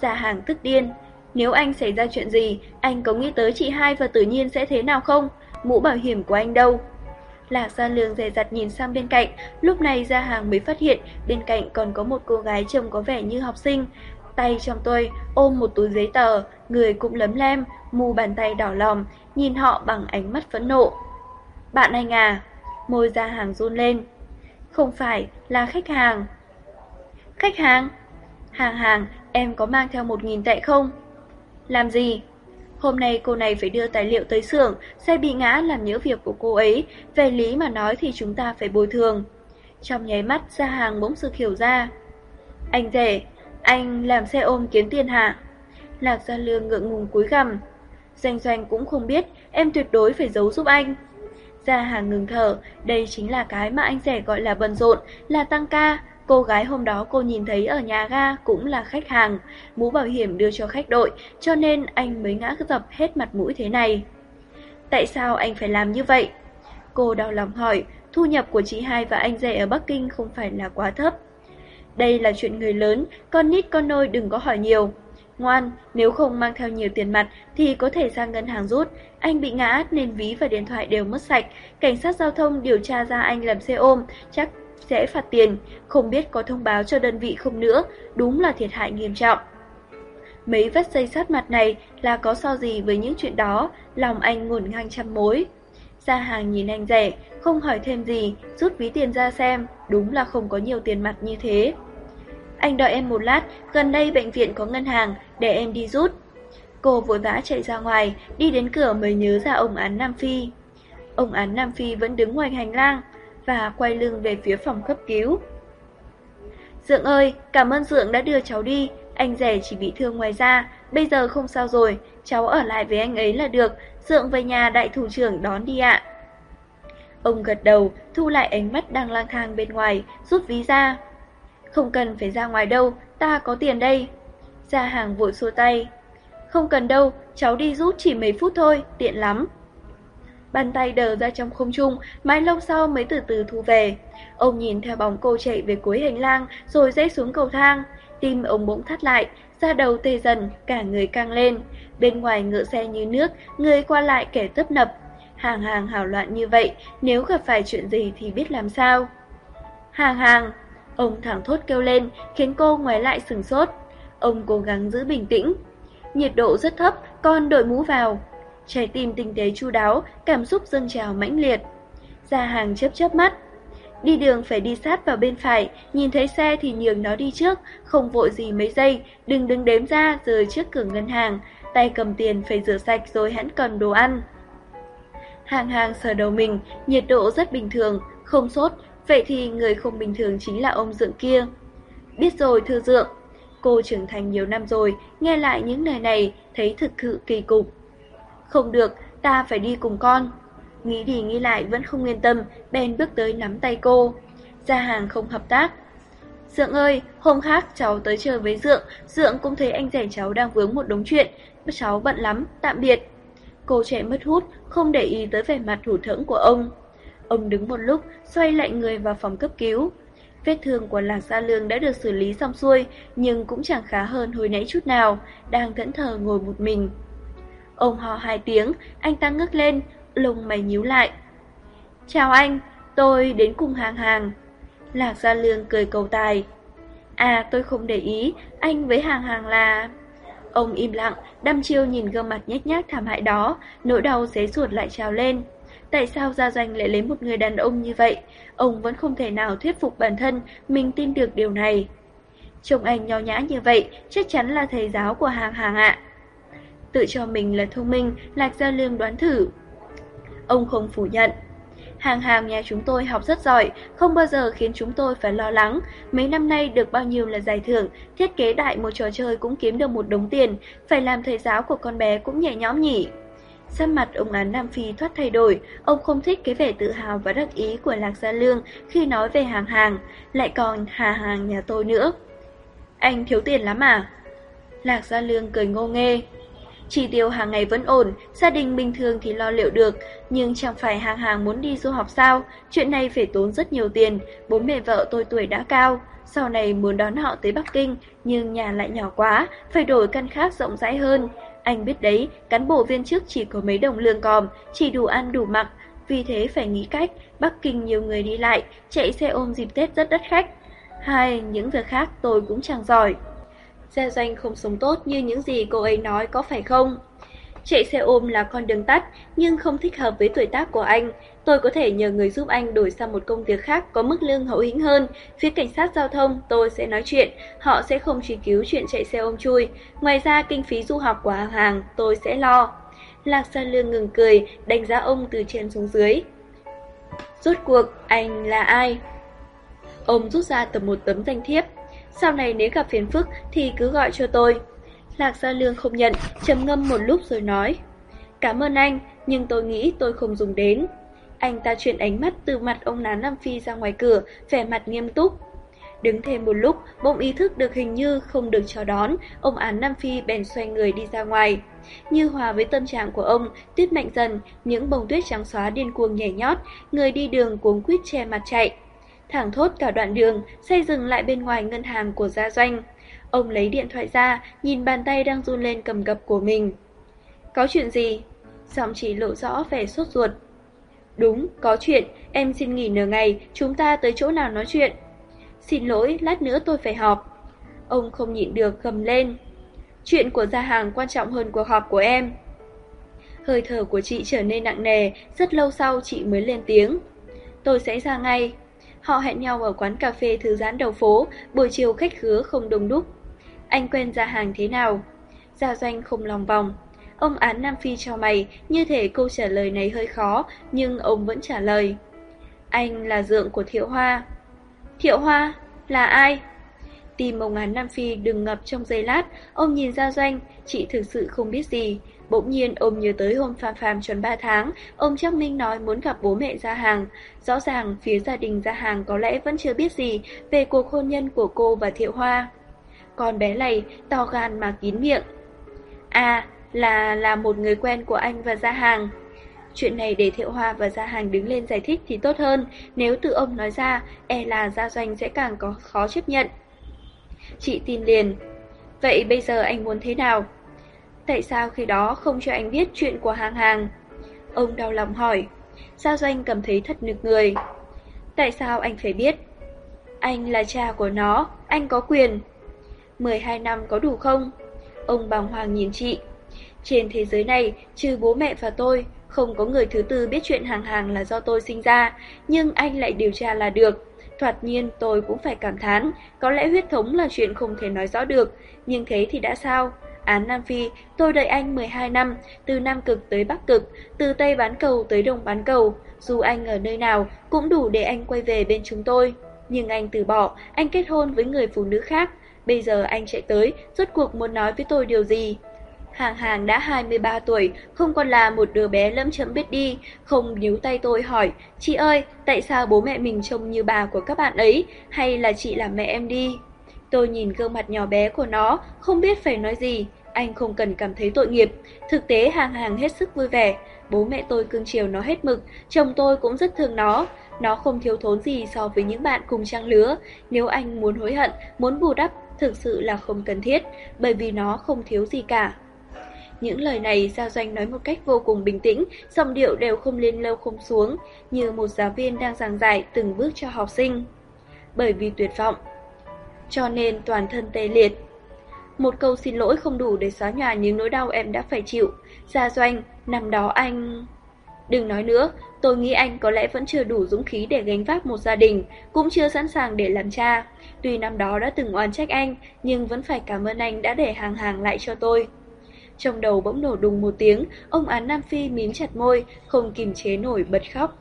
Gia hàng tức điên. Nếu anh xảy ra chuyện gì, anh có nghĩ tới chị hai và tự nhiên sẽ thế nào không? Mũ bảo hiểm của anh đâu? Lạc Gia Lương dè dặt nhìn sang bên cạnh, lúc này Gia Hàng mới phát hiện bên cạnh còn có một cô gái trông có vẻ như học sinh. Tay trong tôi ôm một túi giấy tờ, người cũng lấm lem, mù bàn tay đỏ lòm, nhìn họ bằng ánh mắt phẫn nộ. Bạn anh à? Môi Gia Hàng run lên. Không phải, là khách hàng. Khách hàng? Hàng hàng, em có mang theo một nghìn tệ không? Làm gì? Hôm nay cô này phải đưa tài liệu tới xưởng, xe bị ngã làm nhớ việc của cô ấy, về lý mà nói thì chúng ta phải bồi thường. Trong nháy mắt ra hàng bỗng sực hiểu ra. Anh rể, anh làm xe ôm kiếm tiền hả? Lạc Gia Lương ngượng ngùng cúi gằm. Doanh doanh cũng không biết, em tuyệt đối phải giấu giúp anh. Gia hàng ngừng thở, đây chính là cái mà anh rể gọi là bận rộn, là tăng ca. Cô gái hôm đó cô nhìn thấy ở nhà ga cũng là khách hàng, mũ bảo hiểm đưa cho khách đội, cho nên anh mới ngã dập hết mặt mũi thế này. Tại sao anh phải làm như vậy? Cô đau lòng hỏi, thu nhập của chị hai và anh rể ở Bắc Kinh không phải là quá thấp. Đây là chuyện người lớn, con nít con nôi đừng có hỏi nhiều. Ngoan, nếu không mang theo nhiều tiền mặt thì có thể sang ngân hàng rút. Anh bị ngã nên ví và điện thoại đều mất sạch. Cảnh sát giao thông điều tra ra anh làm xe ôm, chắc sẽ phạt tiền. Không biết có thông báo cho đơn vị không nữa, đúng là thiệt hại nghiêm trọng. Mấy vết dây sát mặt này là có so gì với những chuyện đó, lòng anh ngổn ngang trăm mối. Gia hàng nhìn anh rẻ, không hỏi thêm gì, rút ví tiền ra xem, đúng là không có nhiều tiền mặt như thế. Anh đợi em một lát, gần đây bệnh viện có ngân hàng, để em đi rút. Cô vội vã chạy ra ngoài, đi đến cửa mới nhớ ra ông án Nam Phi. Ông án Nam Phi vẫn đứng ngoài hành lang và quay lưng về phía phòng cấp cứu. Dượng ơi, cảm ơn Dượng đã đưa cháu đi, anh rể chỉ bị thương ngoài da, bây giờ không sao rồi, cháu ở lại với anh ấy là được, Dượng về nhà đại thủ trưởng đón đi ạ. Ông gật đầu, thu lại ánh mắt đang lang thang bên ngoài, rút ví ra. Không cần phải ra ngoài đâu, ta có tiền đây. Gia hàng vội xua tay. Không cần đâu, cháu đi rút chỉ mấy phút thôi, tiện lắm. Bàn tay đờ ra trong không trung, mãi lâu sau mới từ từ thu về. Ông nhìn theo bóng cô chạy về cuối hành lang, rồi dây xuống cầu thang. Tim ông bỗng thắt lại, da đầu tê dần, cả người căng lên. Bên ngoài ngựa xe như nước, người qua lại kẻ tấp nập. Hàng hàng hảo loạn như vậy, nếu gặp phải chuyện gì thì biết làm sao. Hàng hàng, Ông thẳng thốt kêu lên, khiến cô ngoái lại sừng sốt. Ông cố gắng giữ bình tĩnh. Nhiệt độ rất thấp, con đội mũ vào. Trái tim tinh tế chu đáo, cảm xúc dâng trào mãnh liệt. Ra hàng chớp chớp mắt. Đi đường phải đi sát vào bên phải, nhìn thấy xe thì nhường nó đi trước, không vội gì mấy giây, đừng đứng đếm ra rời trước cửa ngân hàng, tay cầm tiền phải rửa sạch rồi hãng cầm đồ ăn. Hàng hàng sờ đầu mình, nhiệt độ rất bình thường, không sốt, Vậy thì người không bình thường chính là ông Dượng kia. Biết rồi thưa Dượng, cô trưởng thành nhiều năm rồi, nghe lại những lời này thấy thực sự kỳ cục. Không được, ta phải đi cùng con. Nghĩ đi nghĩ lại vẫn không yên tâm, bèn bước tới nắm tay cô. Gia hàng không hợp tác. Dượng ơi, hôm khác cháu tới chơi với Dượng, Dượng cũng thấy anh rể cháu đang vướng một đống chuyện, cháu bận lắm, tạm biệt. Cô trẻ mất hút, không để ý tới vẻ mặt thủ thẫn của ông. Ông đứng một lúc, xoay lại người vào phòng cấp cứu. Vết thương của Lạc Gia Lương đã được xử lý xong xuôi, nhưng cũng chẳng khá hơn hồi nãy chút nào, đang thẫn thờ ngồi một mình. Ông hò hai tiếng, anh ta ngước lên, lông mày nhíu lại. Chào anh, tôi đến cùng hàng hàng. Lạc Gia Lương cười cầu tài. À tôi không để ý, anh với hàng hàng là... Ông im lặng, đăm chiêu nhìn gương mặt nhếch nhác thảm hại đó, nỗi đau xé ruột lại trào lên. Tại sao Gia Doanh lại lấy một người đàn ông như vậy? Ông vẫn không thể nào thuyết phục bản thân mình tin được điều này. Trông anh nho nhã như vậy, chắc chắn là thầy giáo của hàng hàng ạ. Tự cho mình là thông minh, Lạc Gia Lương đoán thử. Ông không phủ nhận. Hàng hàng nhà chúng tôi học rất giỏi, không bao giờ khiến chúng tôi phải lo lắng. Mấy năm nay được bao nhiêu là giải thưởng, thiết kế đại một trò chơi cũng kiếm được một đống tiền, phải làm thầy giáo của con bé cũng nhẹ nhõm nhỉ. Sắc mặt ông án Nam Phi thoát thay đổi, ông không thích cái vẻ tự hào và đắc ý của Lạc Gia Lương khi nói về hàng hàng, lại còn hà hàng nhà tôi nữa. Anh thiếu tiền lắm à? Lạc Gia Lương cười ngô nghê. Chỉ tiêu hàng ngày vẫn ổn, gia đình bình thường thì lo liệu được, nhưng chẳng phải hàng hàng muốn đi du học sao, chuyện này phải tốn rất nhiều tiền, bố mẹ vợ tôi tuổi đã cao, sau này muốn đón họ tới Bắc Kinh, nhưng nhà lại nhỏ quá, phải đổi căn khác rộng rãi hơn. Anh biết đấy, cán bộ viên chức chỉ có mấy đồng lương còm, chỉ đủ ăn đủ mặc, vì thế phải nghĩ cách, Bắc Kinh nhiều người đi lại, chạy xe ôm dịp Tết rất đắt khách. Hai, những việc khác tôi cũng chẳng giỏi. Gia doanh không sống tốt như những gì cô ấy nói có phải không? Chạy xe ôm là con đường tắt, nhưng không thích hợp với tuổi tác của anh. Tôi có thể nhờ người giúp anh đổi sang một công việc khác có mức lương hậu hĩnh hơn. Phía cảnh sát giao thông tôi sẽ nói chuyện, họ sẽ không truy cứu chuyện chạy xe ôm chui. Ngoài ra kinh phí du học của hàng hàng tôi sẽ lo. Lạc Sa Lương ngừng cười, đánh giá ông từ trên xuống dưới. Rốt cuộc, anh là ai? Ông rút ra tầm một tấm danh thiếp. Sau này nếu gặp phiền phức thì cứ gọi cho tôi. Lạc Gia Lương không nhận, trầm ngâm một lúc rồi nói. Cảm ơn anh, nhưng tôi nghĩ tôi không dùng đến. Anh ta chuyển ánh mắt từ mặt ông Nán Nam Phi ra ngoài cửa, vẻ mặt nghiêm túc. Đứng thêm một lúc, bỗng ý thức được hình như không được chào đón, ông Án Nam Phi bèn xoay người đi ra ngoài. Như hòa với tâm trạng của ông, tuyết mạnh dần, những bông tuyết trắng xóa điên cuồng nhảy nhót, người đi đường cuống quýt che mặt chạy. Thẳng thốt cả đoạn đường, xây dừng lại bên ngoài ngân hàng của gia doanh. Ông lấy điện thoại ra, nhìn bàn tay đang run lên cầm gập của mình. Có chuyện gì? Giọng chỉ lộ rõ vẻ sốt ruột. Đúng, có chuyện, em xin nghỉ nửa ngày, chúng ta tới chỗ nào nói chuyện. Xin lỗi, lát nữa tôi phải họp. Ông không nhịn được gầm lên. Chuyện của gia hàng quan trọng hơn cuộc họp của em. Hơi thở của chị trở nên nặng nề, rất lâu sau chị mới lên tiếng. Tôi sẽ ra ngay. Họ hẹn nhau ở quán cà phê thư giãn đầu phố, buổi chiều khách khứa không đông đúc. Anh quen gia hàng thế nào? Gia doanh không lòng vòng. Ông án Nam Phi cho mày, như thể câu trả lời này hơi khó, nhưng ông vẫn trả lời. Anh là dượng của Thiệu Hoa. Thiệu Hoa? Là ai? tìm ông án Nam Phi đừng ngập trong giây lát, ông nhìn Gia Doanh, chị thực sự không biết gì. Bỗng nhiên ông nhớ tới hôm Phàm Phàm chuẩn 3 tháng, ông Trác Minh nói muốn gặp bố mẹ Gia Hàng. Rõ ràng phía gia đình Gia Hàng có lẽ vẫn chưa biết gì về cuộc hôn nhân của cô và Thiệu Hoa. Con bé này to gan mà kín miệng. À, là là một người quen của anh và Gia Hàng. Chuyện này để Thiệu Hoa và Gia Hàng đứng lên giải thích thì tốt hơn, nếu tự ông nói ra, e là Gia Doanh sẽ càng có khó chấp nhận. Chị tin liền. Vậy bây giờ anh muốn thế nào? Tại sao khi đó không cho anh biết chuyện của hàng hàng? Ông đau lòng hỏi. Sao Doanh cảm thấy thật nực người. Tại sao anh phải biết? Anh là cha của nó, anh có quyền. 12 năm có đủ không? Ông bàng hoàng nhìn chị. Trên thế giới này, trừ bố mẹ và tôi, không có người thứ tư biết chuyện hàng hàng là do tôi sinh ra, nhưng anh lại điều tra là được. Thoạt nhiên tôi cũng phải cảm thán, có lẽ huyết thống là chuyện không thể nói rõ được, nhưng thế thì đã sao? Án Nam Phi, tôi đợi anh 12 năm, từ Nam Cực tới Bắc Cực, từ Tây bán cầu tới Đông bán cầu, dù anh ở nơi nào cũng đủ để anh quay về bên chúng tôi. Nhưng anh từ bỏ, anh kết hôn với người phụ nữ khác, bây giờ anh chạy tới, rốt cuộc muốn nói với tôi điều gì? Hàng hàng đã 23 tuổi, không còn là một đứa bé lẫm chậm biết đi, không níu tay tôi hỏi, chị ơi, tại sao bố mẹ mình trông như bà của các bạn ấy, hay là chị là mẹ em đi? Tôi nhìn gương mặt nhỏ bé của nó, không biết phải nói gì, anh không cần cảm thấy tội nghiệp. Thực tế hàng hàng hết sức vui vẻ, bố mẹ tôi cưng chiều nó hết mực, chồng tôi cũng rất thương nó. Nó không thiếu thốn gì so với những bạn cùng trang lứa, nếu anh muốn hối hận, muốn bù đắp, thực sự là không cần thiết, bởi vì nó không thiếu gì cả. Những lời này Giao Doanh nói một cách vô cùng bình tĩnh, giọng điệu đều không lên lâu không xuống, như một giáo viên đang giảng giải từng bước cho học sinh. Bởi vì tuyệt vọng, cho nên toàn thân tê liệt. Một câu xin lỗi không đủ để xóa nhòa những nỗi đau em đã phải chịu. Gia Doanh, năm đó anh... Đừng nói nữa, tôi nghĩ anh có lẽ vẫn chưa đủ dũng khí để gánh vác một gia đình, cũng chưa sẵn sàng để làm cha. Tuy năm đó đã từng oan trách anh, nhưng vẫn phải cảm ơn anh đã để hàng hàng lại cho tôi. Trong đầu bỗng nổ đùng một tiếng, ông án Nam Phi mím chặt môi, không kìm chế nổi bật khóc.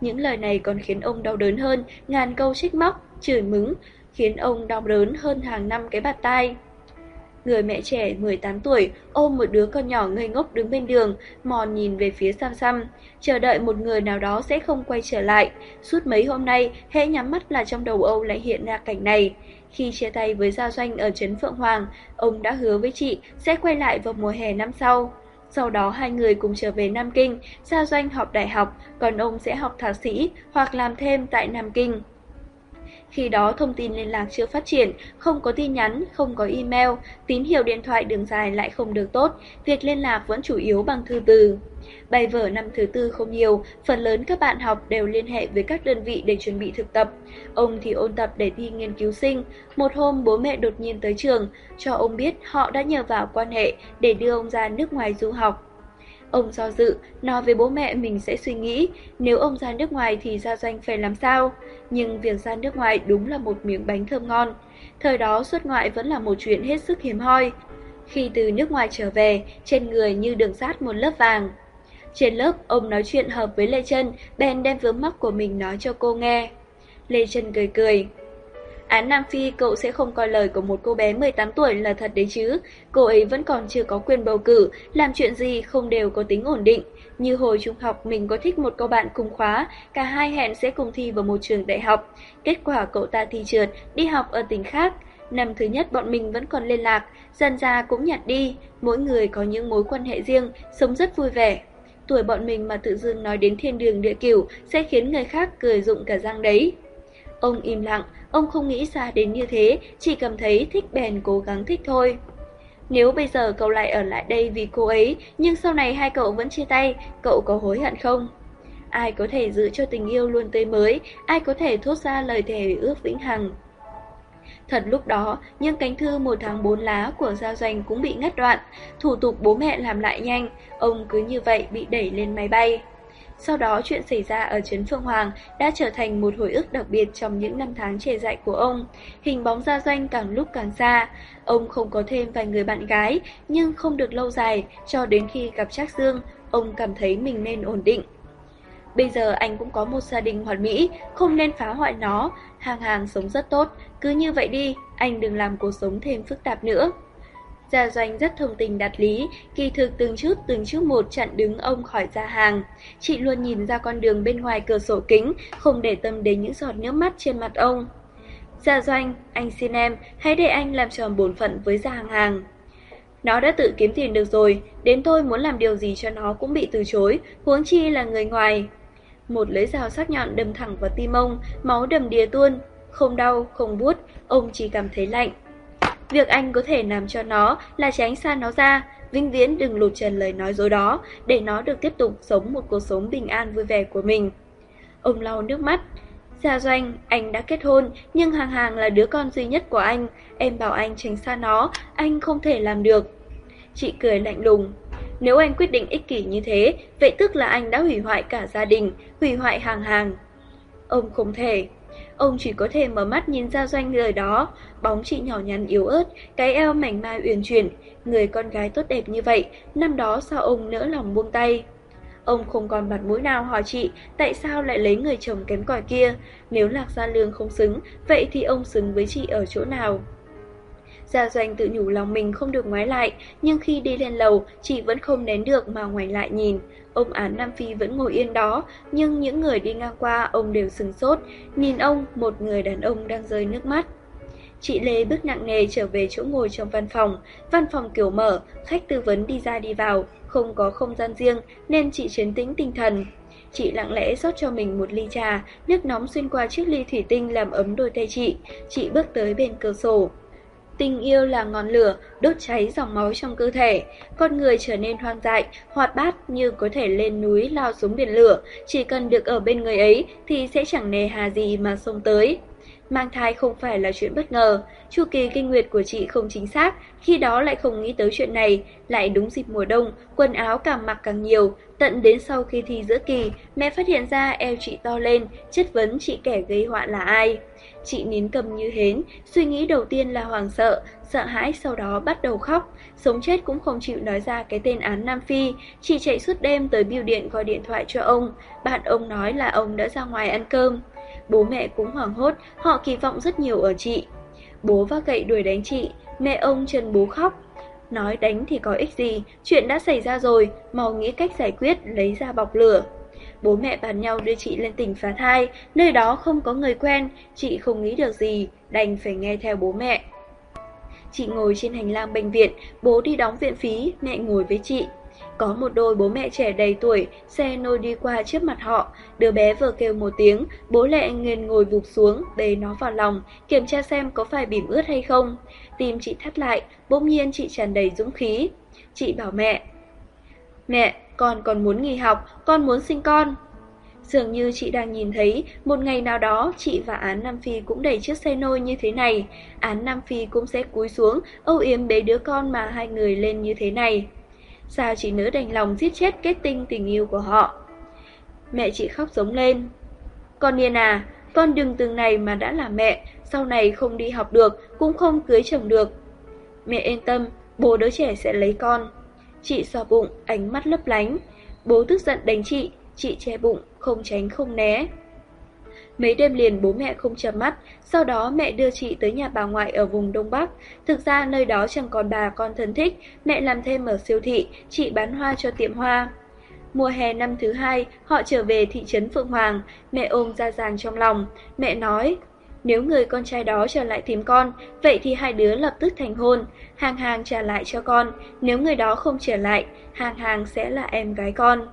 Những lời này còn khiến ông đau đớn hơn, ngàn câu trách móc, chửi mứng, khiến ông đau đớn hơn hàng năm cái bạt tai. Người mẹ trẻ 18 tuổi ôm một đứa con nhỏ ngây ngốc đứng bên đường, mòn nhìn về phía Sam Sam, chờ đợi một người nào đó sẽ không quay trở lại. Suốt mấy hôm nay, hễ nhắm mắt là trong đầu Âu lại hiện ra cảnh này. Khi chia tay với Gia Doanh ở Trấn Phượng Hoàng, ông đã hứa với chị sẽ quay lại vào mùa hè năm sau. Sau đó hai người cùng trở về Nam Kinh, Gia Doanh học đại học, còn ông sẽ học thạc sĩ hoặc làm thêm tại Nam Kinh. Khi đó thông tin liên lạc chưa phát triển, không có tin nhắn, không có email, tín hiệu điện thoại đường dài lại không được tốt, việc liên lạc vẫn chủ yếu bằng thư từ. Bài vở năm thứ tư không nhiều, phần lớn các bạn học đều liên hệ với các đơn vị để chuẩn bị thực tập. Ông thì ôn tập để thi nghiên cứu sinh. Một hôm bố mẹ đột nhiên tới trường, cho ông biết họ đã nhờ vào quan hệ để đưa ông ra nước ngoài du học. Ông do dự, nói với bố mẹ mình sẽ suy nghĩ, nếu ông ra nước ngoài thì gia doanh phải làm sao? Nhưng việc ra nước ngoài đúng là một miếng bánh thơm ngon. Thời đó xuất ngoại vẫn là một chuyện hết sức hiếm hoi. Khi từ nước ngoài trở về, trên người như đường sát một lớp vàng. Trên lớp, ông nói chuyện hợp với Lê Trân, bèn đem vướng mắc của mình nói cho cô nghe. Lê Trân cười cười. Án Nam Phi cậu sẽ không coi lời của một cô bé 18 tuổi là thật đấy chứ. Cô ấy vẫn còn chưa có quyền bầu cử, làm chuyện gì không đều có tính ổn định. Như hồi trung học mình có thích một cô bạn cùng khóa, cả hai hẹn sẽ cùng thi vào một trường đại học. Kết quả cậu ta thi trượt, đi học ở tỉnh khác. Năm thứ nhất bọn mình vẫn còn liên lạc, dần ra cũng nhạt đi, mỗi người có những mối quan hệ riêng, sống rất vui vẻ. Tuổi bọn mình mà tự dưng nói đến thiên đường địa cửu sẽ khiến người khác cười rụng cả răng đấy. Ông im lặng, ông không nghĩ ra đến như thế, chỉ cảm thấy thích bèn cố gắng thích thôi. Nếu bây giờ cậu lại ở lại đây vì cô ấy, nhưng sau này hai cậu vẫn chia tay, cậu có hối hận không? Ai có thể giữ cho tình yêu luôn tươi mới, ai có thể thốt ra lời thề ước vĩnh hằng. Thật lúc đó, những cánh thư một tháng bốn lá của Giao Doanh cũng bị ngắt đoạn, thủ tục bố mẹ làm lại nhanh, ông cứ như vậy bị đẩy lên máy bay. Sau đó chuyện xảy ra ở Trấn Phương Hoàng đã trở thành một hồi ức đặc biệt trong những năm tháng trẻ dạy của ông. Hình bóng gia doanh càng lúc càng xa. Ông không có thêm vài người bạn gái, nhưng không được lâu dài, cho đến khi gặp Trác Dương, ông cảm thấy mình nên ổn định. Bây giờ anh cũng có một gia đình hoàn mỹ, không nên phá hoại nó. Hàng hàng sống rất tốt, cứ như vậy đi, anh đừng làm cuộc sống thêm phức tạp nữa. Gia Doanh rất thông tình đạt lý, kỳ thực từng chút từng chút một chặn đứng ông khỏi ra hàng. Chị luôn nhìn ra con đường bên ngoài cửa sổ kính, không để tâm đến những giọt nước mắt trên mặt ông. Gia Doanh, anh xin em, hãy để anh làm tròn bổn phận với gia hàng hàng. Nó đã tự kiếm tiền được rồi, đến tôi muốn làm điều gì cho nó cũng bị từ chối, huống chi là người ngoài. Một lưỡi dao sắc nhọn đâm thẳng vào tim ông, máu đầm đìa tuôn, không đau, không buốt, ông chỉ cảm thấy lạnh. Việc anh có thể làm cho nó là tránh xa nó ra, vinh viễn đừng lột trần lời nói dối đó, để nó được tiếp tục sống một cuộc sống bình an vui vẻ của mình. Ông lau nước mắt. Gia Doanh, anh đã kết hôn, nhưng Hàng Hàng là đứa con duy nhất của anh. Em bảo anh tránh xa nó, anh không thể làm được. Chị cười lạnh lùng. Nếu anh quyết định ích kỷ như thế, vậy tức là anh đã hủy hoại cả gia đình, hủy hoại Hàng Hàng. Ông không thể. Ông chỉ có thể mở mắt nhìn ra doanh người đó, bóng chị nhỏ nhắn yếu ớt, cái eo mảnh mai uyển chuyển, người con gái tốt đẹp như vậy, năm đó sao ông nỡ lòng buông tay. Ông không còn mặt mũi nào hỏi chị tại sao lại lấy người chồng kém cỏi kia, nếu Lạc Gia Lương không xứng, vậy thì ông xứng với chị ở chỗ nào? Gia Doanh tự nhủ lòng mình không được ngoái lại, nhưng khi đi lên lầu, chị vẫn không nén được mà ngoảnh lại nhìn. Ông án Nam Phi vẫn ngồi yên đó, nhưng những người đi ngang qua ông đều sừng sốt, nhìn ông, một người đàn ông đang rơi nước mắt. Chị Lê bước nặng nề trở về chỗ ngồi trong văn phòng, văn phòng kiểu mở, khách tư vấn đi ra đi vào, không có không gian riêng nên chị chấn tĩnh tinh thần. Chị lặng lẽ rót cho mình một ly trà, nước nóng xuyên qua chiếc ly thủy tinh làm ấm đôi tay chị. Chị bước tới bên cửa sổ. Tình yêu là ngọn lửa, đốt cháy dòng máu trong cơ thể. Con người trở nên hoang dại, hoạt bát như có thể lên núi lao xuống biển lửa. Chỉ cần được ở bên người ấy thì sẽ chẳng nề hà gì mà xông tới. Mang thai không phải là chuyện bất ngờ, chu kỳ kinh nguyệt của chị không chính xác, khi đó lại không nghĩ tới chuyện này, lại đúng dịp mùa đông, quần áo càng mặc càng nhiều, tận đến sau khi thi giữa kỳ, mẹ phát hiện ra eo chị to lên, chất vấn chị kẻ gây họa là ai. Chị nín cầm như hến, suy nghĩ đầu tiên là hoàng sợ, sợ hãi sau đó bắt đầu khóc, sống chết cũng không chịu nói ra cái tên án Nam Phi. Chị chạy suốt đêm tới biêu điện gọi điện thoại cho ông, bạn ông nói là ông đã ra ngoài ăn cơm. Bố mẹ cũng hoảng hốt, họ kỳ vọng rất nhiều ở chị. Bố vác gậy đuổi đánh chị, mẹ ông chân bố khóc. Nói đánh thì có ích gì, chuyện đã xảy ra rồi, mau nghĩ cách giải quyết, lấy ra bọc lửa. Bố mẹ bàn nhau đưa chị lên tỉnh phá thai, nơi đó không có người quen, chị không nghĩ được gì, đành phải nghe theo bố mẹ. Chị ngồi trên hành lang bệnh viện, bố đi đóng viện phí, mẹ ngồi với chị. Có một đôi bố mẹ trẻ đầy tuổi, xe nôi đi qua trước mặt họ. Đứa bé vừa kêu một tiếng, bố lẹ nghiền ngồi vụt xuống, bế nó vào lòng, kiểm tra xem có phải bỉm ướt hay không. Tim chị thắt lại, bỗng nhiên chị tràn đầy dũng khí. Chị bảo mẹ, Mẹ, con còn muốn nghỉ học, con muốn sinh con. Dường như chị đang nhìn thấy, một ngày nào đó chị và Án Nam Phi cũng đẩy chiếc xe nôi như thế này. Án Nam Phi cũng sẽ cúi xuống, âu yếm bế đứa con mà hai người lên như thế này. Sao chị nỡ đành lòng giết chết kết tinh tình yêu của họ? Mẹ chị khóc giống lên. Con Niên à, con đừng từng này mà đã là mẹ, sau này không đi học được, cũng không cưới chồng được. Mẹ yên tâm, bố đứa trẻ sẽ lấy con. Chị xoa bụng, ánh mắt lấp lánh. Bố tức giận đánh chị, chị che bụng, không tránh không né. Mấy đêm liền bố mẹ không chợp mắt, sau đó mẹ đưa chị tới nhà bà ngoại ở vùng Đông Bắc. Thực ra nơi đó chẳng còn bà con thân thích, mẹ làm thêm ở siêu thị, chị bán hoa cho tiệm hoa. Mùa hè năm thứ hai, họ trở về thị trấn Phượng Hoàng, mẹ ôm ra giàn trong lòng. Mẹ nói, nếu người con trai đó trở lại tìm con, vậy thì hai đứa lập tức thành hôn. Hàng hàng trả lại cho con, nếu người đó không trở lại, hàng hàng sẽ là em gái con.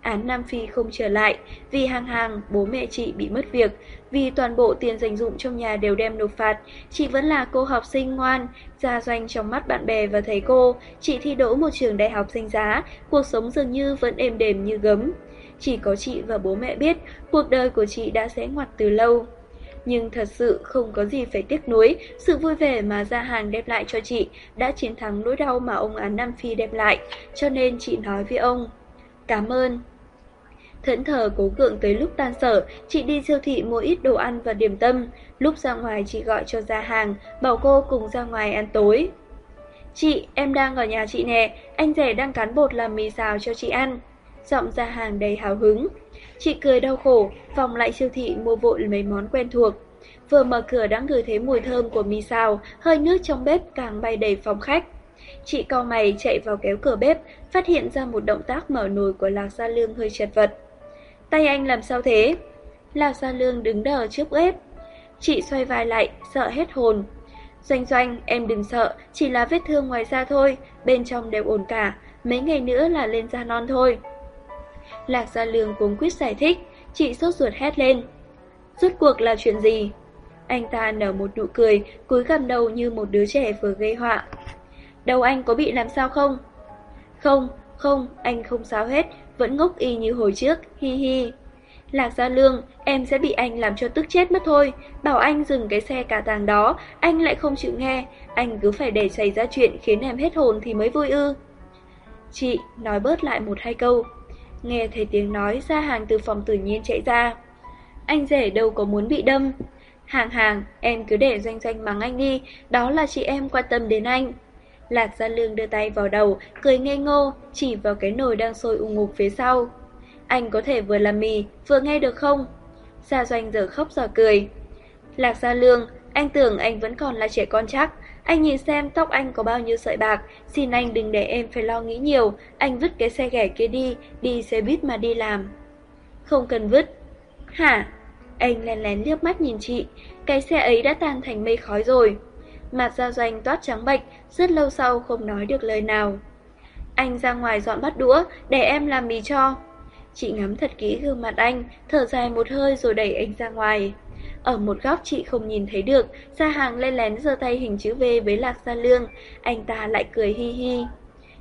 Án Nam Phi không trở lại, vì hàng hàng bố mẹ chị bị mất việc, vì toàn bộ tiền dành dụng trong nhà đều đem nộp phạt, chị vẫn là cô học sinh ngoan, gia doanh trong mắt bạn bè và thầy cô, chị thi đỗ một trường đại học danh giá, cuộc sống dường như vẫn êm đềm như gấm. Chỉ có chị và bố mẹ biết, cuộc đời của chị đã sẽ ngoặt từ lâu. Nhưng thật sự không có gì phải tiếc nuối, sự vui vẻ mà gia hàng đem lại cho chị đã chiến thắng nỗi đau mà ông án Nam Phi đem lại, cho nên chị nói với ông, cảm ơn. Thẫn thờ cố gượng tới lúc tan sở, chị đi siêu thị mua ít đồ ăn và điểm tâm. Lúc ra ngoài chị gọi cho gia hàng, bảo cô cùng ra ngoài ăn tối. Chị, em đang ở nhà chị nè, anh rể đang cán bột làm mì xào cho chị ăn. Giọng gia hàng đầy hào hứng. Chị cười đau khổ, vòng lại siêu thị mua vội mấy món quen thuộc. Vừa mở cửa đã ngửi thấy mùi thơm của mì xào, hơi nước trong bếp càng bay đầy phòng khách. Chị cau mày chạy vào kéo cửa bếp, phát hiện ra một động tác mở nồi của Lạc Gia Lương hơi chật vật. Tay anh làm sao thế? Lạc Gia Lương đứng đờ trước bếp. Chị xoay vai lại, sợ hết hồn. Doanh doanh, em đừng sợ, chỉ là vết thương ngoài da thôi, bên trong đều ổn cả, mấy ngày nữa là lên da non thôi. Lạc Gia Lương cuống quyết giải thích, chị sốt ruột hét lên. Rốt cuộc là chuyện gì? Anh ta nở một nụ cười, cúi gằm đầu như một đứa trẻ vừa gây họa. Đầu anh có bị làm sao không? Không, không, anh không sao hết, vẫn ngốc y như hồi trước, hi hi. Lạc Gia Lương, em sẽ bị anh làm cho tức chết mất thôi. Bảo anh dừng cái xe cả tàng đó, anh lại không chịu nghe. Anh cứ phải để xảy ra chuyện khiến em hết hồn thì mới vui ư. Chị nói bớt lại một hai câu. Nghe thấy tiếng nói ra hàng từ phòng tự nhiên chạy ra. Anh rể đâu có muốn bị đâm. Hàng hàng, em cứ để doanh doanh mắng anh đi, đó là chị em quan tâm đến anh. Lạc Gia Lương đưa tay vào đầu, cười ngây ngô, chỉ vào cái nồi đang sôi ù ngục phía sau. Anh có thể vừa làm mì, vừa nghe được không? Gia Doanh giờ khóc giờ cười. Lạc Gia Lương, anh tưởng anh vẫn còn là trẻ con chắc. Anh nhìn xem tóc anh có bao nhiêu sợi bạc, xin anh đừng để em phải lo nghĩ nhiều, anh vứt cái xe ghẻ kia đi, đi xe buýt mà đi làm. Không cần vứt. Hả? Anh lén lén liếc mắt nhìn chị, cái xe ấy đã tan thành mây khói rồi. Mặt Gia Doanh toát trắng bệch, rất lâu sau không nói được lời nào. Anh ra ngoài dọn bát đũa, để em làm mì cho. Chị ngắm thật kỹ gương mặt anh, thở dài một hơi rồi đẩy anh ra ngoài. Ở một góc chị không nhìn thấy được, Gia Hàng lên lén giơ tay hình chữ V với Lạc Gia Lương, anh ta lại cười hi hi.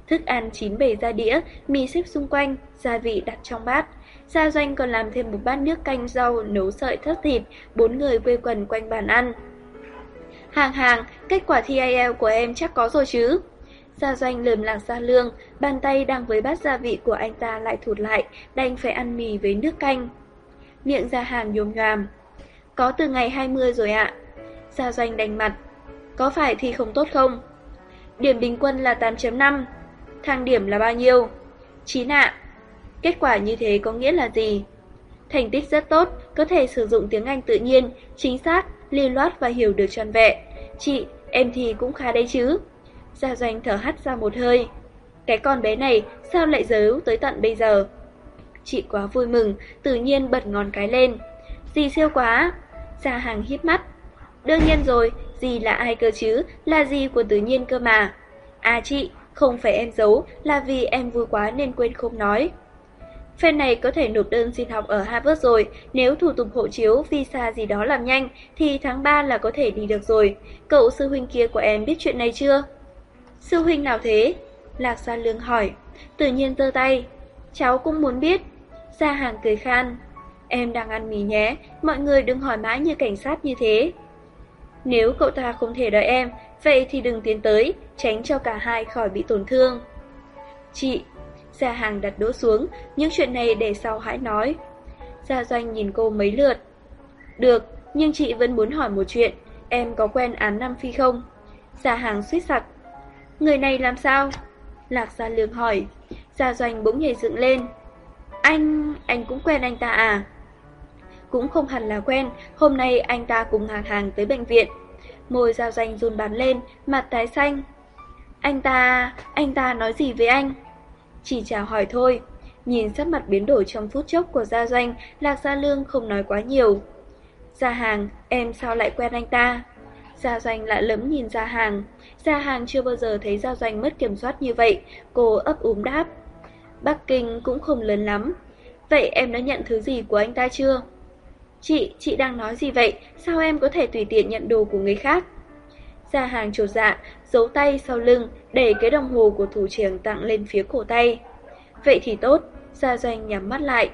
Thức ăn chín bể ra đĩa, mì xếp xung quanh, gia vị đặt trong bát. Gia Doanh còn làm thêm một bát nước canh rau nấu sợi thớt thịt, bốn người quây quần quanh bàn ăn. Hàng hàng, kết quả thi IELTS của em chắc có rồi chứ? Gia Doanh lườm lạc Gia Lương, bàn tay đang với bát gia vị của anh ta lại thụt lại, đành phải ăn mì với nước canh. Miệng Gia Hàng nhồm nhòm. Có từ ngày 20 rồi ạ. Gia Doanh đành mặt. Có phải thi không tốt không? Điểm bình quân là 8.5. Thang điểm là bao nhiêu? 9 ạ. Kết quả như thế có nghĩa là gì? Thành tích rất tốt, có thể sử dụng tiếng Anh tự nhiên, chính xác, lưu loát và hiểu được trọn vẹn. Chị, em thì cũng khá đấy chứ. Gia Doanh thở hắt ra một hơi. Cái con bé này sao lại giấu tới tận bây giờ? Chị quá vui mừng, tự nhiên bật ngón cái lên. Dì siêu quá! Gia hàng híp mắt. Đương nhiên rồi, gì là ai cơ chứ, là gì của tự nhiên cơ mà. À chị, không phải em giấu, là vì em vui quá nên quên không nói. Phen này có thể nộp đơn xin học ở Harvard rồi, nếu thủ tục hộ chiếu, visa gì đó làm nhanh, thì tháng 3 là có thể đi được rồi. Cậu sư huynh kia của em biết chuyện này chưa? Sư huynh nào thế? Lạc Gia Lương hỏi. Tự nhiên giơ tay. Cháu cũng muốn biết. Gia hàng cười khan. Em đang ăn mì nhé, mọi người đừng hỏi mãi như cảnh sát như thế. Nếu cậu ta không thể đợi em, vậy thì đừng tiến tới, tránh cho cả hai khỏi bị tổn thương. Chị, Gia hàng đặt đỗ xuống, những chuyện này để sau hãy nói. Gia doanh nhìn cô mấy lượt. Được, nhưng chị vẫn muốn hỏi một chuyện, em có quen án Nam Phi không? Gia hàng suýt sặc. Người này làm sao? Lạc Gia Lương hỏi. Gia doanh bỗng nhảy dựng lên. Anh, anh cũng quen anh ta à? Cũng không hẳn là quen, hôm nay anh ta cùng hàng hàng tới bệnh viện. Môi Gia doanh run bắn lên, mặt tái xanh. Anh ta, anh ta nói gì với anh? Chỉ chào hỏi thôi. Nhìn sắc mặt biến đổi trong phút chốc của Gia Doanh, Lạc Gia Lương không nói quá nhiều. Gia Hàng, em sao lại quen anh ta? Gia Doanh lạ lẫm nhìn Gia Hàng. Gia Hàng chưa bao giờ thấy Gia Doanh mất kiểm soát như vậy, cô ấp úng đáp. Bắc Kinh cũng không lớn lắm. Vậy em đã nhận thứ gì của anh ta chưa? Chị, chị đang nói gì vậy? Sao em có thể tùy tiện nhận đồ của người khác? Gia hàng trột dạ, giấu tay sau lưng, để cái đồng hồ của thủ trưởng tặng lên phía cổ tay. Vậy thì tốt, Gia Doanh nhắm mắt lại.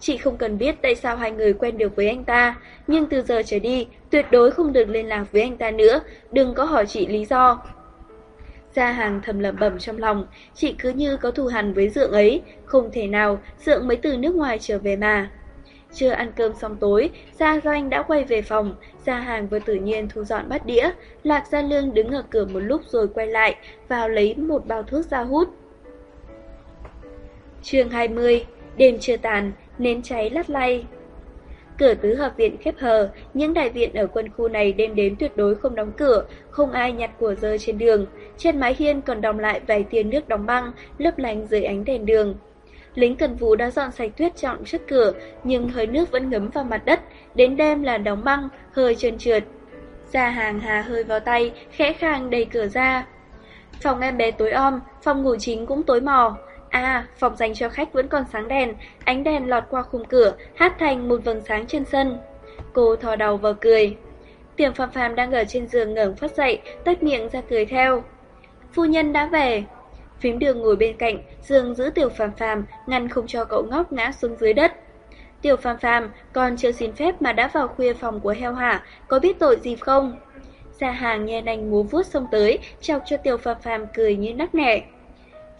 Chị không cần biết tại sao hai người quen được với anh ta, nhưng từ giờ trở đi, tuyệt đối không được liên lạc với anh ta nữa, đừng có hỏi chị lý do. Gia hàng thầm lẩm bẩm trong lòng, chị cứ như có thù hằn với Dượng ấy, không thể nào, Dượng mới từ nước ngoài trở về mà. Chưa ăn cơm xong tối, Gia Doanh đã quay về phòng, Gia Hàng vừa tự nhiên thu dọn bát đĩa, Lạc Gia Lương đứng ở cửa một lúc rồi quay lại, vào lấy một bao thuốc ra hút. chương 20, đêm chưa tàn, nến cháy lắt lay. Cửa tứ hợp viện khép hờ, những đại viện ở quân khu này đêm đến tuyệt đối không đóng cửa, không ai nhặt của rơi trên đường. Trên mái hiên còn đọng lại vài tiền nước đóng băng, lấp lánh dưới ánh đèn đường. Lính cần vụ đã dọn sạch tuyết trọng trước cửa, nhưng hơi nước vẫn ngấm vào mặt đất, đến đêm là đóng băng, hơi trơn trượt. Gia hàng hà hơi vào tay, khẽ khàng đầy cửa ra. Phòng em bé tối om, phòng ngủ chính cũng tối mò. À, phòng dành cho khách vẫn còn sáng đèn, ánh đèn lọt qua khung cửa, hát thành một vầng sáng trên sân. Cô thò đầu vào cười. Tiềm Phạm Phạm đang ở trên giường ngẩng phát dậy, tách miệng ra cười theo. Phu nhân đã về. Phím đường ngồi bên cạnh, dường giữ tiểu phàm phàm, ngăn không cho cậu ngóc ngã xuống dưới đất. Tiểu phàm phàm, còn chưa xin phép mà đã vào khuya phòng của heo hả, có biết tội gì không? Gia hàng nghe nành múa vuốt xông tới, chọc cho tiểu phàm phàm cười như nắc nẻ.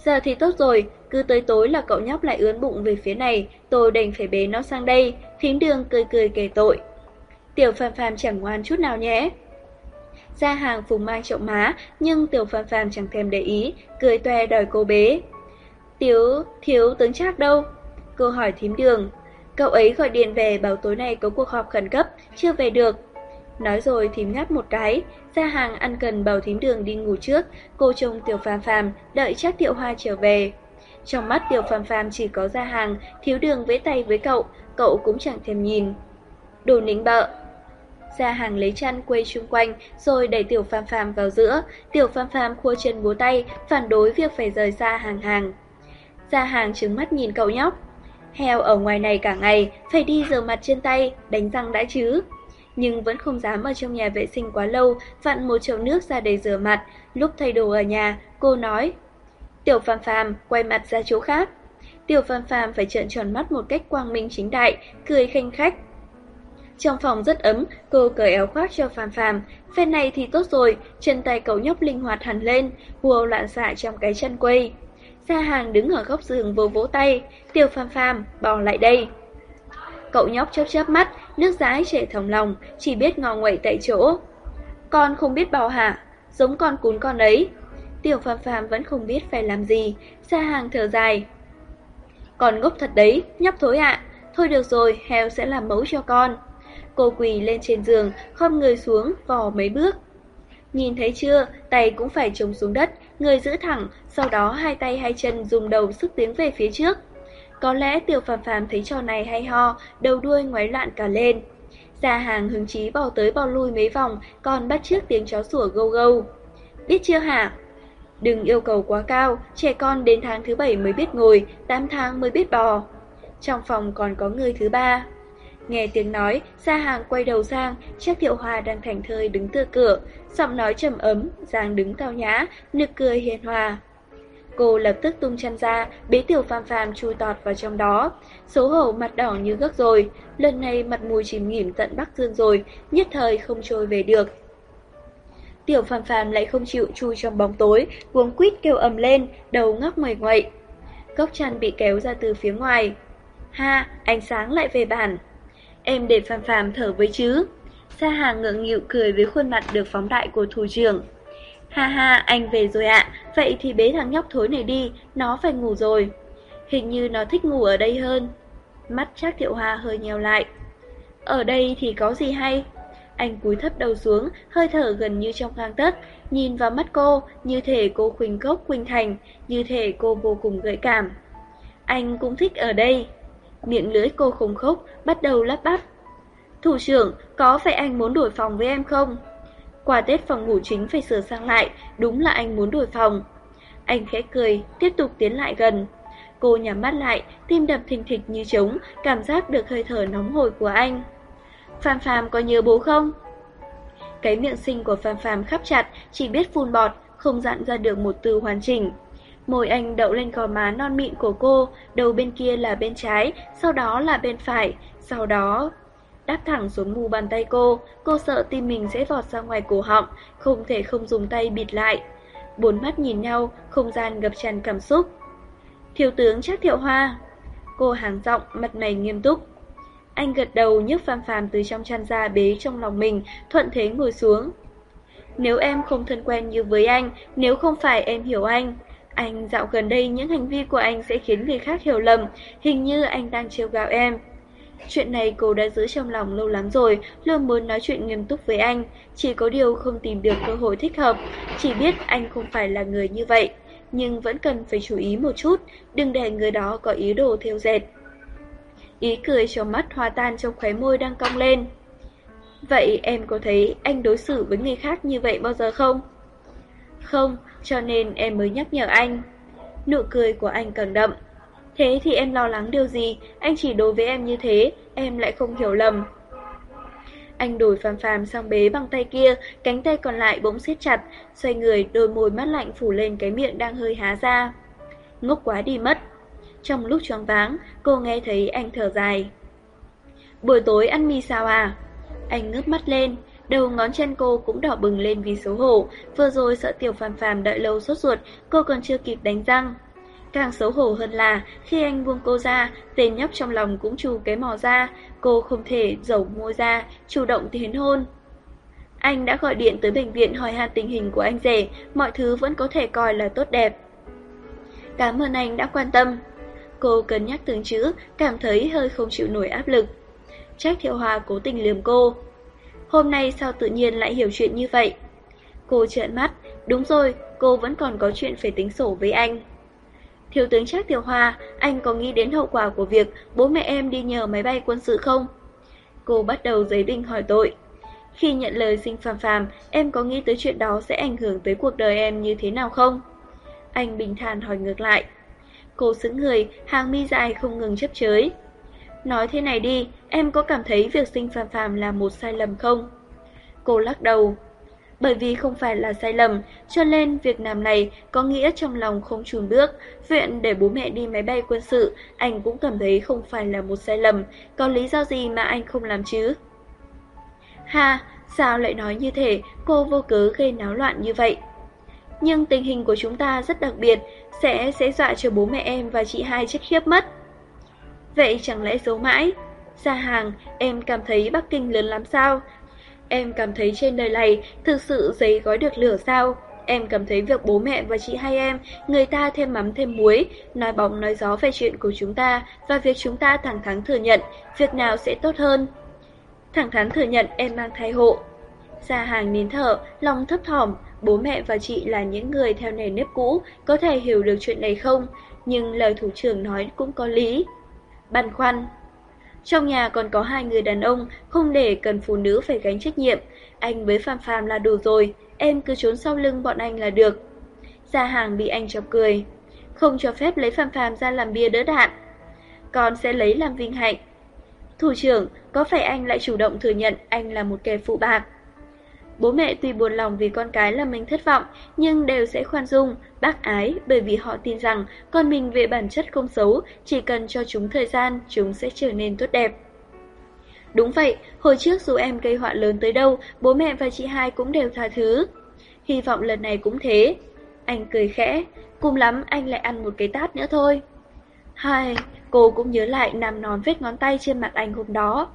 Giờ thì tốt rồi, cứ tới tối là cậu nhóc lại ướn bụng về phía này, tôi đành phải bế nó sang đây, phím đường cười cười kể tội. Tiểu phàm phàm chẳng ngoan chút nào nhé. Ra hàng phùng mai trộm má, nhưng tiểu phàm phàm chẳng thèm để ý, cười toe đòi cô bế. Tiếu, thiếu tướng chắc đâu? Cô hỏi thím đường. Cậu ấy gọi điện về bảo tối nay có cuộc họp khẩn cấp, chưa về được. Nói rồi thím ngáp một cái, ra hàng ăn cần bảo thím đường đi ngủ trước, cô trông tiểu phàm phàm, đợi chắc tiểu hoa trở về. Trong mắt tiểu phàm phàm chỉ có ra hàng, thiếu đường vẫy tay với cậu, cậu cũng chẳng thèm nhìn. Đồ nịnh bợ, Gia hàng lấy chăn quây chung quanh, rồi đẩy tiểu phàm phàm vào giữa. Tiểu phàm phàm khua chân búa tay, phản đối việc phải rời xa hàng hàng. Gia hàng trứng mắt nhìn cậu nhóc. Heo ở ngoài này cả ngày, phải đi rửa mặt trên tay, đánh răng đã chứ. Nhưng vẫn không dám ở trong nhà vệ sinh quá lâu, vặn một chậu nước ra để rửa mặt. Lúc thay đồ ở nhà, cô nói. Tiểu phàm phàm, quay mặt ra chỗ khác. Tiểu phàm phàm phải trợn tròn mắt một cách quang minh chính đại, cười khanh khách. Trong phòng rất ấm, cô cởi áo khoác cho Phạm Phạm. Phen này thì tốt rồi, chân tay cậu nhóc linh hoạt hẳn lên, hùa loạn xạ trong cái chân quây. Gia hàng đứng ở góc giường vô vỗ tay, tiểu Phạm Phạm, bỏ lại đây. Cậu nhóc chớp chớp mắt, nước dãi chảy thòng lòng, chỉ biết ngò nguậy tại chỗ. Con không biết bò hả, giống con cún con ấy. Tiểu Phạm Phạm vẫn không biết phải làm gì, Gia hàng thở dài. Con ngốc thật đấy, nhóc thối ạ. Thôi được rồi, heo sẽ làm mẫu cho con. Cô quỳ lên trên giường, khom người xuống, vò mấy bước. Nhìn thấy chưa, tay cũng phải trống xuống đất, người giữ thẳng, sau đó hai tay hai chân dùng đầu sức tiến về phía trước. Có lẽ tiểu phàm phàm thấy trò này hay ho, đầu đuôi ngoái loạn cả lên. già hàng hứng chí bò tới bò lui mấy vòng, còn bắt trước tiếng chó sủa gâu gâu. Biết chưa hả? Đừng yêu cầu quá cao, trẻ con đến tháng thứ bảy mới biết ngồi, 8 tháng mới biết bò. Trong phòng còn có người thứ ba. Nghe tiếng nói, Gia hàng quay đầu sang, chắc Thiệu Hòa đang thành thơi đứng tựa cửa, giọng nói trầm ấm, Giang đứng cao nhã, nực cười hiền hòa. Cô lập tức tung chân ra, bế tiểu phàm phàm chui tọt vào trong đó. Xấu hổ mặt đỏ như gấc rồi, lần này mặt mùi chìm nghỉm tận Bắc Dương rồi, nhất thời không trôi về được. Tiểu phàm phàm lại không chịu chui trong bóng tối, cuống quýt kêu ầm lên, đầu ngóc ngoài ngoậy. Cốc chăn bị kéo ra từ phía ngoài. Ha, ánh sáng lại về bản. Em để phàm phàm thở với chứ. Sa hàng ngượng nghịu cười với khuôn mặt được phóng đại của thủ trưởng. Ha ha, anh về rồi ạ, vậy thì bế thằng nhóc thối này đi, nó phải ngủ rồi. Hình như nó thích ngủ ở đây hơn. Mắt Trác Thiệu Hoa hơi nheo lại. Ở đây thì có gì hay? Anh cúi thấp đầu xuống, hơi thở gần như trong gang tấc, nhìn vào mắt cô, như thể cô khuynh cốc khuynh thành, như thể cô vô cùng gợi cảm. Anh cũng thích ở đây. Miệng lưỡi cô khùng khốc, bắt đầu lắp bắp. Thủ trưởng, có phải anh muốn đổi phòng với em không? Qua Tết phòng ngủ chính phải sửa sang lại, đúng là anh muốn đổi phòng. Anh khẽ cười, tiếp tục tiến lại gần. Cô nhắm mắt lại, tim đập thình thịch như trống, cảm giác được hơi thở nóng hổi của anh. Phàm Phàm có nhớ bố không? Cái miệng xinh của Phàm Phàm khắp chặt, chỉ biết phun bọt, không dặn ra được một từ hoàn chỉnh. Môi anh đậu lên gò má non mịn của cô, đầu bên kia là bên trái, sau đó là bên phải, sau đó đáp thẳng xuống mu bàn tay cô, cô sợ tim mình sẽ vọt ra ngoài cổ họng, không thể không dùng tay bịt lại. Bốn mắt nhìn nhau, không gian ngập tràn cảm xúc. Thiếu tướng chắc thiệu hoa. Cô hàng giọng, mặt mày nghiêm túc. Anh gật đầu nhấc phàm phàm từ trong chăn ra bế trong lòng mình, thuận thế ngồi xuống. Nếu em không thân quen như với anh, nếu không phải em hiểu anh, anh dạo gần đây những hành vi của anh sẽ khiến người khác hiểu lầm, hình như anh đang trêu gạo em. Chuyện này cô đã giữ trong lòng lâu lắm rồi, luôn muốn nói chuyện nghiêm túc với anh, chỉ có điều không tìm được cơ hội thích hợp, chỉ biết anh không phải là người như vậy, nhưng vẫn cần phải chú ý một chút, đừng để người đó có ý đồ theo dệt. Ý cười trong mắt hòa tan trong khóe môi đang cong lên. Vậy em có thấy anh đối xử với người khác như vậy bao giờ không? Không, cho nên em mới nhắc nhở anh. Nụ cười của anh càng đậm. Thế thì em lo lắng điều gì, anh chỉ đối với em như thế, em lại không hiểu lầm. Anh đổi phàm phàm sang bế bằng tay kia, cánh tay còn lại bỗng siết chặt, xoay người, đôi môi mắt lạnh phủ lên cái miệng đang hơi há ra. Ngốc quá đi mất. Trong lúc choáng váng, cô nghe thấy anh thở dài. Buổi tối ăn mì sao à? Anh ngước mắt lên, đầu ngón chân cô cũng đỏ bừng lên vì xấu hổ, vừa rồi sợ tiểu phàm phàm đợi lâu sốt ruột, cô còn chưa kịp đánh răng. Càng xấu hổ hơn là khi anh buông cô ra, tên nhóc trong lòng cũng trù cái mò ra, cô không thể dầu môi ra, chủ động tiến hôn. Anh đã gọi điện tới bệnh viện hỏi han tình hình của anh rể, mọi thứ vẫn có thể coi là tốt đẹp. Cảm ơn anh đã quan tâm. Cô cân nhắc từng chữ, cảm thấy hơi không chịu nổi áp lực. Trách Thiệu Hòa cố tình liềm cô. Hôm nay sao tự nhiên lại hiểu chuyện như vậy? Cô trợn mắt, đúng rồi, cô vẫn còn có chuyện phải tính sổ với anh. Thiếu tướng Trác Tiểu Hoa, anh có nghĩ đến hậu quả của việc bố mẹ em đi nhờ máy bay quân sự không? Cô bắt đầu giấy đình hỏi tội. Khi nhận lời sinh phàm phàm, em có nghĩ tới chuyện đó sẽ ảnh hưởng tới cuộc đời em như thế nào không? Anh bình thản hỏi ngược lại. Cô xứng người, hàng mi dài không ngừng chấp chới. Nói thế này đi, em có cảm thấy việc sinh phàm phàm là một sai lầm không? Cô lắc đầu, bởi vì không phải là sai lầm, cho nên việc làm này có nghĩa trong lòng không chùn bước. Viện để bố mẹ đi máy bay quân sự, anh cũng cảm thấy không phải là một sai lầm, có lý do gì mà anh không làm chứ? Ha, sao lại nói như thế, cô vô cớ gây náo loạn như vậy? Nhưng tình hình của chúng ta rất đặc biệt, sẽ sẽ dọa cho bố mẹ em và chị hai chết khiếp mất. Vậy chẳng lẽ giấu mãi? Ra hàng, em cảm thấy Bắc Kinh lớn lắm sao? Em cảm thấy trên đời này thực sự giấy gói được lửa sao? Em cảm thấy việc bố mẹ và chị hai em, người ta thêm mắm thêm muối, nói bóng nói gió về chuyện của chúng ta và việc chúng ta thẳng thắn thừa nhận, việc nào sẽ tốt hơn. Thẳng thắn thừa nhận em mang thai hộ. Gia hàng nín thở, lòng thấp thỏm, bố mẹ và chị là những người theo nề nếp cũ, có thể hiểu được chuyện này không? Nhưng lời thủ trưởng nói cũng có lý. Băn khoăn Trong nhà còn có hai người đàn ông, không để cần phụ nữ phải gánh trách nhiệm. Anh với Phạm Phạm là đủ rồi, em cứ trốn sau lưng bọn anh là được. Gia hàng bị anh chọc cười. Không cho phép lấy Phạm Phạm ra làm bia đỡ đạn. Con sẽ lấy làm vinh hạnh. Thủ trưởng, có phải anh lại chủ động thừa nhận anh là một kẻ phụ bạc? Bố mẹ tuy buồn lòng vì con cái làm mình thất vọng, nhưng đều sẽ khoan dung, bác ái bởi vì họ tin rằng con mình về bản chất không xấu, chỉ cần cho chúng thời gian, chúng sẽ trở nên tốt đẹp. Đúng vậy, hồi trước dù em gây họa lớn tới đâu, bố mẹ và chị hai cũng đều tha thứ. Hy vọng lần này cũng thế. Anh cười khẽ, cùng lắm anh lại ăn một cái tát nữa thôi. Hai, cô cũng nhớ lại nằm nón vết ngón tay trên mặt anh hôm đó.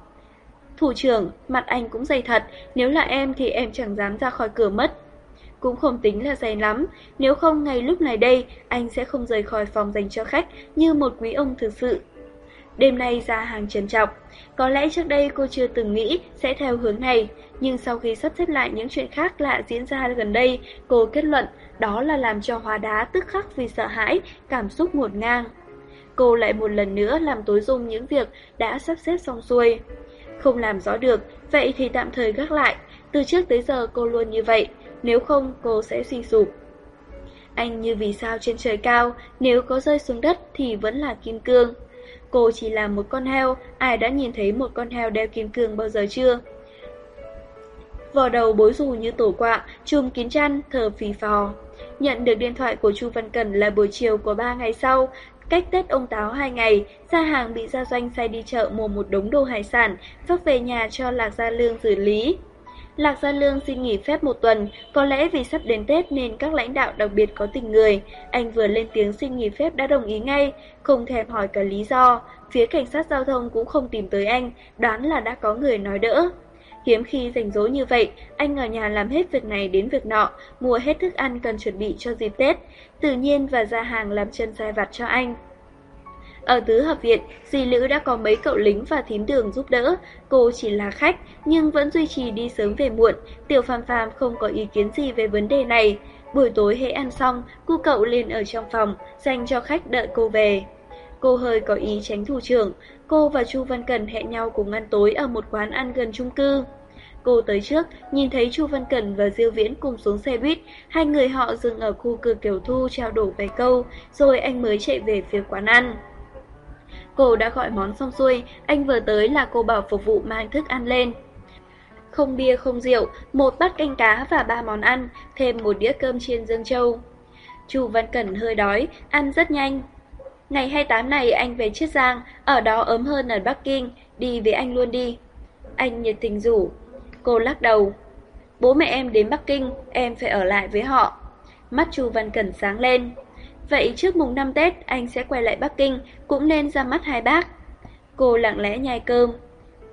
Thủ trưởng, mặt anh cũng dày thật, nếu là em thì em chẳng dám ra khỏi cửa mất. Cũng không tính là dày lắm, nếu không ngay lúc này đây, anh sẽ không rời khỏi phòng dành cho khách như một quý ông thực sự. Đêm nay ra hàng trần trọng, có lẽ trước đây cô chưa từng nghĩ sẽ theo hướng này, nhưng sau khi sắp xếp lại những chuyện khác lạ diễn ra gần đây, cô kết luận đó là làm cho hóa đá tức khắc vì sợ hãi, cảm xúc ngột ngang. Cô lại một lần nữa làm tối dung những việc đã sắp xếp xong xuôi. Không làm rõ được, vậy thì tạm thời gác lại. Từ trước tới giờ cô luôn như vậy, nếu không cô sẽ suy sụp. Anh như vì sao trên trời cao, nếu có rơi xuống đất thì vẫn là kim cương. Cô chỉ là một con heo, ai đã nhìn thấy một con heo đeo kim cương bao giờ chưa? Vò đầu bối rù như tổ quạ, chùm kín chăn, thở phì phò. Nhận được điện thoại của Chu Văn Cẩn là buổi chiều của ba ngày sau, Cách Tết ông Táo hai ngày, gia hàng bị gia doanh sai đi chợ mua một đống đồ hải sản, vác về nhà cho Lạc Gia Lương xử lý. Lạc Gia Lương xin nghỉ phép một tuần, có lẽ vì sắp đến Tết nên các lãnh đạo đặc biệt có tình người. Anh vừa lên tiếng xin nghỉ phép đã đồng ý ngay, không thèm hỏi cả lý do. Phía cảnh sát giao thông cũng không tìm tới anh, đoán là đã có người nói đỡ. Hiếm khi rảnh rỗi như vậy, anh ở nhà làm hết việc này đến việc nọ, mua hết thức ăn cần chuẩn bị cho dịp Tết, tự nhiên và ra hàng làm chân sai vặt cho anh. Ở tứ hợp viện, dì Lữ đã có mấy cậu lính và thím đường giúp đỡ, cô chỉ là khách nhưng vẫn duy trì đi sớm về muộn, tiểu phàm phàm không có ý kiến gì về vấn đề này. Buổi tối hệ ăn xong, cô cậu lên ở trong phòng, dành cho khách đợi cô về. Cô hơi có ý tránh thủ trưởng, cô và Chu Văn Cần hẹn nhau cùng ăn tối ở một quán ăn gần chung cư. Cô tới trước, nhìn thấy Chu Văn Cẩn và Diêu Viễn cùng xuống xe buýt, hai người họ dừng ở khu cửa kiểu thu trao đổi vài câu, rồi anh mới chạy về phía quán ăn. Cô đã gọi món xong xuôi, anh vừa tới là cô bảo phục vụ mang thức ăn lên. Không bia không rượu, một bát canh cá và ba món ăn, thêm một đĩa cơm chiên dương châu. Chu Văn Cẩn hơi đói, ăn rất nhanh. Ngày 28 này anh về Chiết Giang, ở đó ấm hơn ở Bắc Kinh, đi với anh luôn đi. Anh nhiệt tình rủ, Cô lắc đầu. Bố mẹ em đến Bắc Kinh, em phải ở lại với họ. Mắt Chu Văn Cẩn sáng lên. Vậy trước mùng năm Tết anh sẽ quay lại Bắc Kinh, cũng nên ra mắt hai bác. Cô lặng lẽ nhai cơm.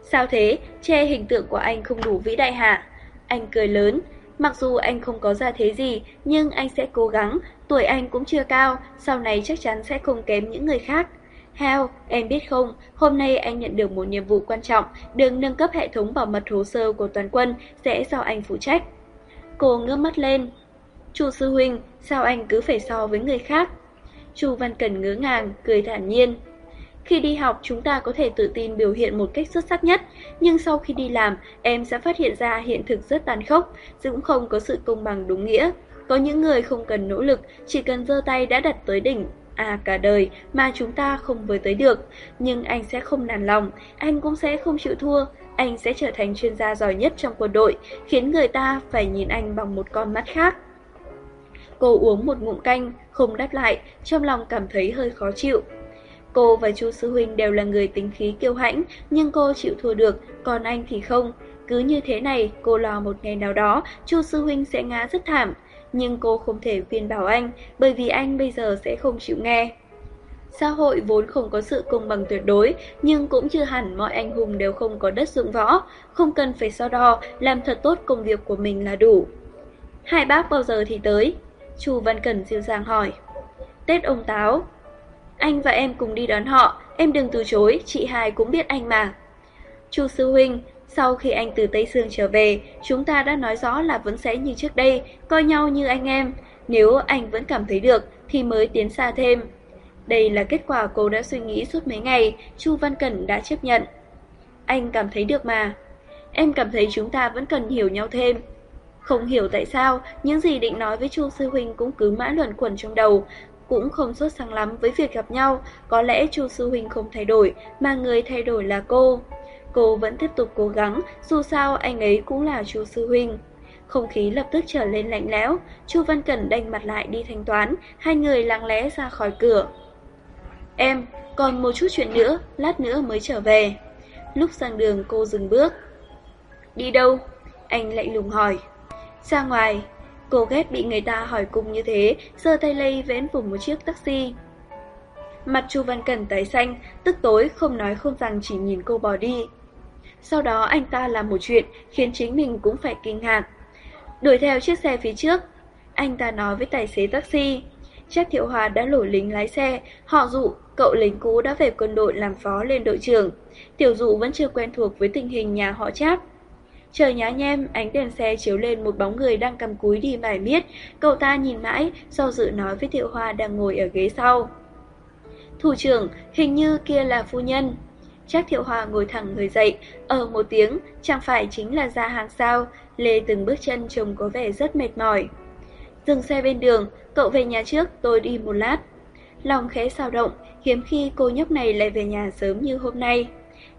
Sao thế, che hình tượng của anh không đủ vĩ đại hả? Anh cười lớn, mặc dù anh không có ra thế gì, nhưng anh sẽ cố gắng, tuổi anh cũng chưa cao, sau này chắc chắn sẽ không kém những người khác. Hao, em biết không, hôm nay anh nhận được một nhiệm vụ quan trọng, đường nâng cấp hệ thống bảo mật hồ sơ của toàn quân sẽ do anh phụ trách. Cô ngước mắt lên. Chu sư huynh, sao anh cứ phải so với người khác? Chu Văn Cần ngớ ngàng, cười thản nhiên. Khi đi học chúng ta có thể tự tin biểu hiện một cách xuất sắc nhất, nhưng sau khi đi làm, em sẽ phát hiện ra hiện thực rất tàn khốc, cũng không có sự công bằng đúng nghĩa. Có những người không cần nỗ lực, chỉ cần giơ tay đã đặt tới đỉnh, À cả đời mà chúng ta không với tới được. Nhưng anh sẽ không nản lòng Anh cũng sẽ không chịu thua. Anh sẽ trở thành chuyên gia giỏi nhất trong quân đội Khiến người ta phải nhìn anh bằng một con mắt khác. Cô uống một ngụm canh Không đáp lại Trong lòng cảm thấy hơi khó chịu. Cô và chú Sư Huynh đều là người tính khí kiêu hãnh Nhưng cô chịu thua được Còn anh thì không. Cứ như thế này cô lo một ngày nào đó Chu Sư Huynh sẽ ngã rất thảm nhưng cô không thể khuyên bảo anh, bởi vì anh bây giờ sẽ không chịu nghe. Xã hội vốn không có sự công bằng tuyệt đối, nhưng cũng chưa hẳn mọi anh hùng đều không có đất dụng võ, không cần phải so đo, làm thật tốt công việc của mình là đủ. Hai bác bao giờ thì tới? Chu Văn Cẩn dịu dàng hỏi. Tết ông Táo. Anh và em cùng đi đón họ, em đừng từ chối, chị hai cũng biết anh mà. Chu Sư Huynh, sau khi anh từ Tây Sương trở về, chúng ta đã nói rõ là vẫn sẽ như trước đây, coi nhau như anh em. Nếu anh vẫn cảm thấy được, thì mới tiến xa thêm. Đây là kết quả cô đã suy nghĩ suốt mấy ngày, Chu Văn Cẩn đã chấp nhận. Anh cảm thấy được mà. Em cảm thấy chúng ta vẫn cần hiểu nhau thêm. Không hiểu tại sao, những gì định nói với Chu Sư Huynh cũng cứ mãi luẩn quẩn trong đầu, cũng không sốt sáng lắm với việc gặp nhau, có lẽ Chu Sư Huynh không thay đổi, mà người thay đổi là cô. Cô vẫn tiếp tục cố gắng, dù sao anh ấy cũng là Chu Sư Huynh. Không khí lập tức trở lên lạnh lẽo, Chu Văn Cẩn đành mặt lại đi thanh toán, hai người lặng lẽ ra khỏi cửa. Em, còn một chút chuyện nữa, lát nữa mới trở về. Lúc sang đường cô dừng bước. Đi đâu? Anh lạnh lùng hỏi. Ra ngoài, cô ghét bị người ta hỏi cùng như thế, giơ tay lây vén vùng một chiếc taxi. Mặt Chu Văn Cẩn tái xanh, tức tối không nói không rằng chỉ nhìn cô bỏ đi. Sau đó anh ta làm một chuyện khiến chính mình cũng phải kinh ngạc. Đuổi theo chiếc xe phía trước, anh ta nói với tài xế taxi. Trác Thiệu Hòa đã lổ lính lái xe, họ dụ cậu lính cũ đã về quân đội làm phó lên đội trưởng. Tiểu dụ vẫn chưa quen thuộc với tình hình nhà họ Trác. Trời nhá nhem, ánh đèn xe chiếu lên một bóng người đang cầm cúi đi mải miết. Cậu ta nhìn mãi, sau dự nói với Thiệu Hoa đang ngồi ở ghế sau. Thủ trưởng, hình như kia là phu nhân. Trác Thiệu Hoa ngồi thẳng người dậy, ở một tiếng, chẳng phải chính là ra hàng sao, lê từng bước chân trông có vẻ rất mệt mỏi. Dừng xe bên đường, cậu về nhà trước, tôi đi một lát. Lòng khẽ sao động, hiếm khi cô nhóc này lại về nhà sớm như hôm nay.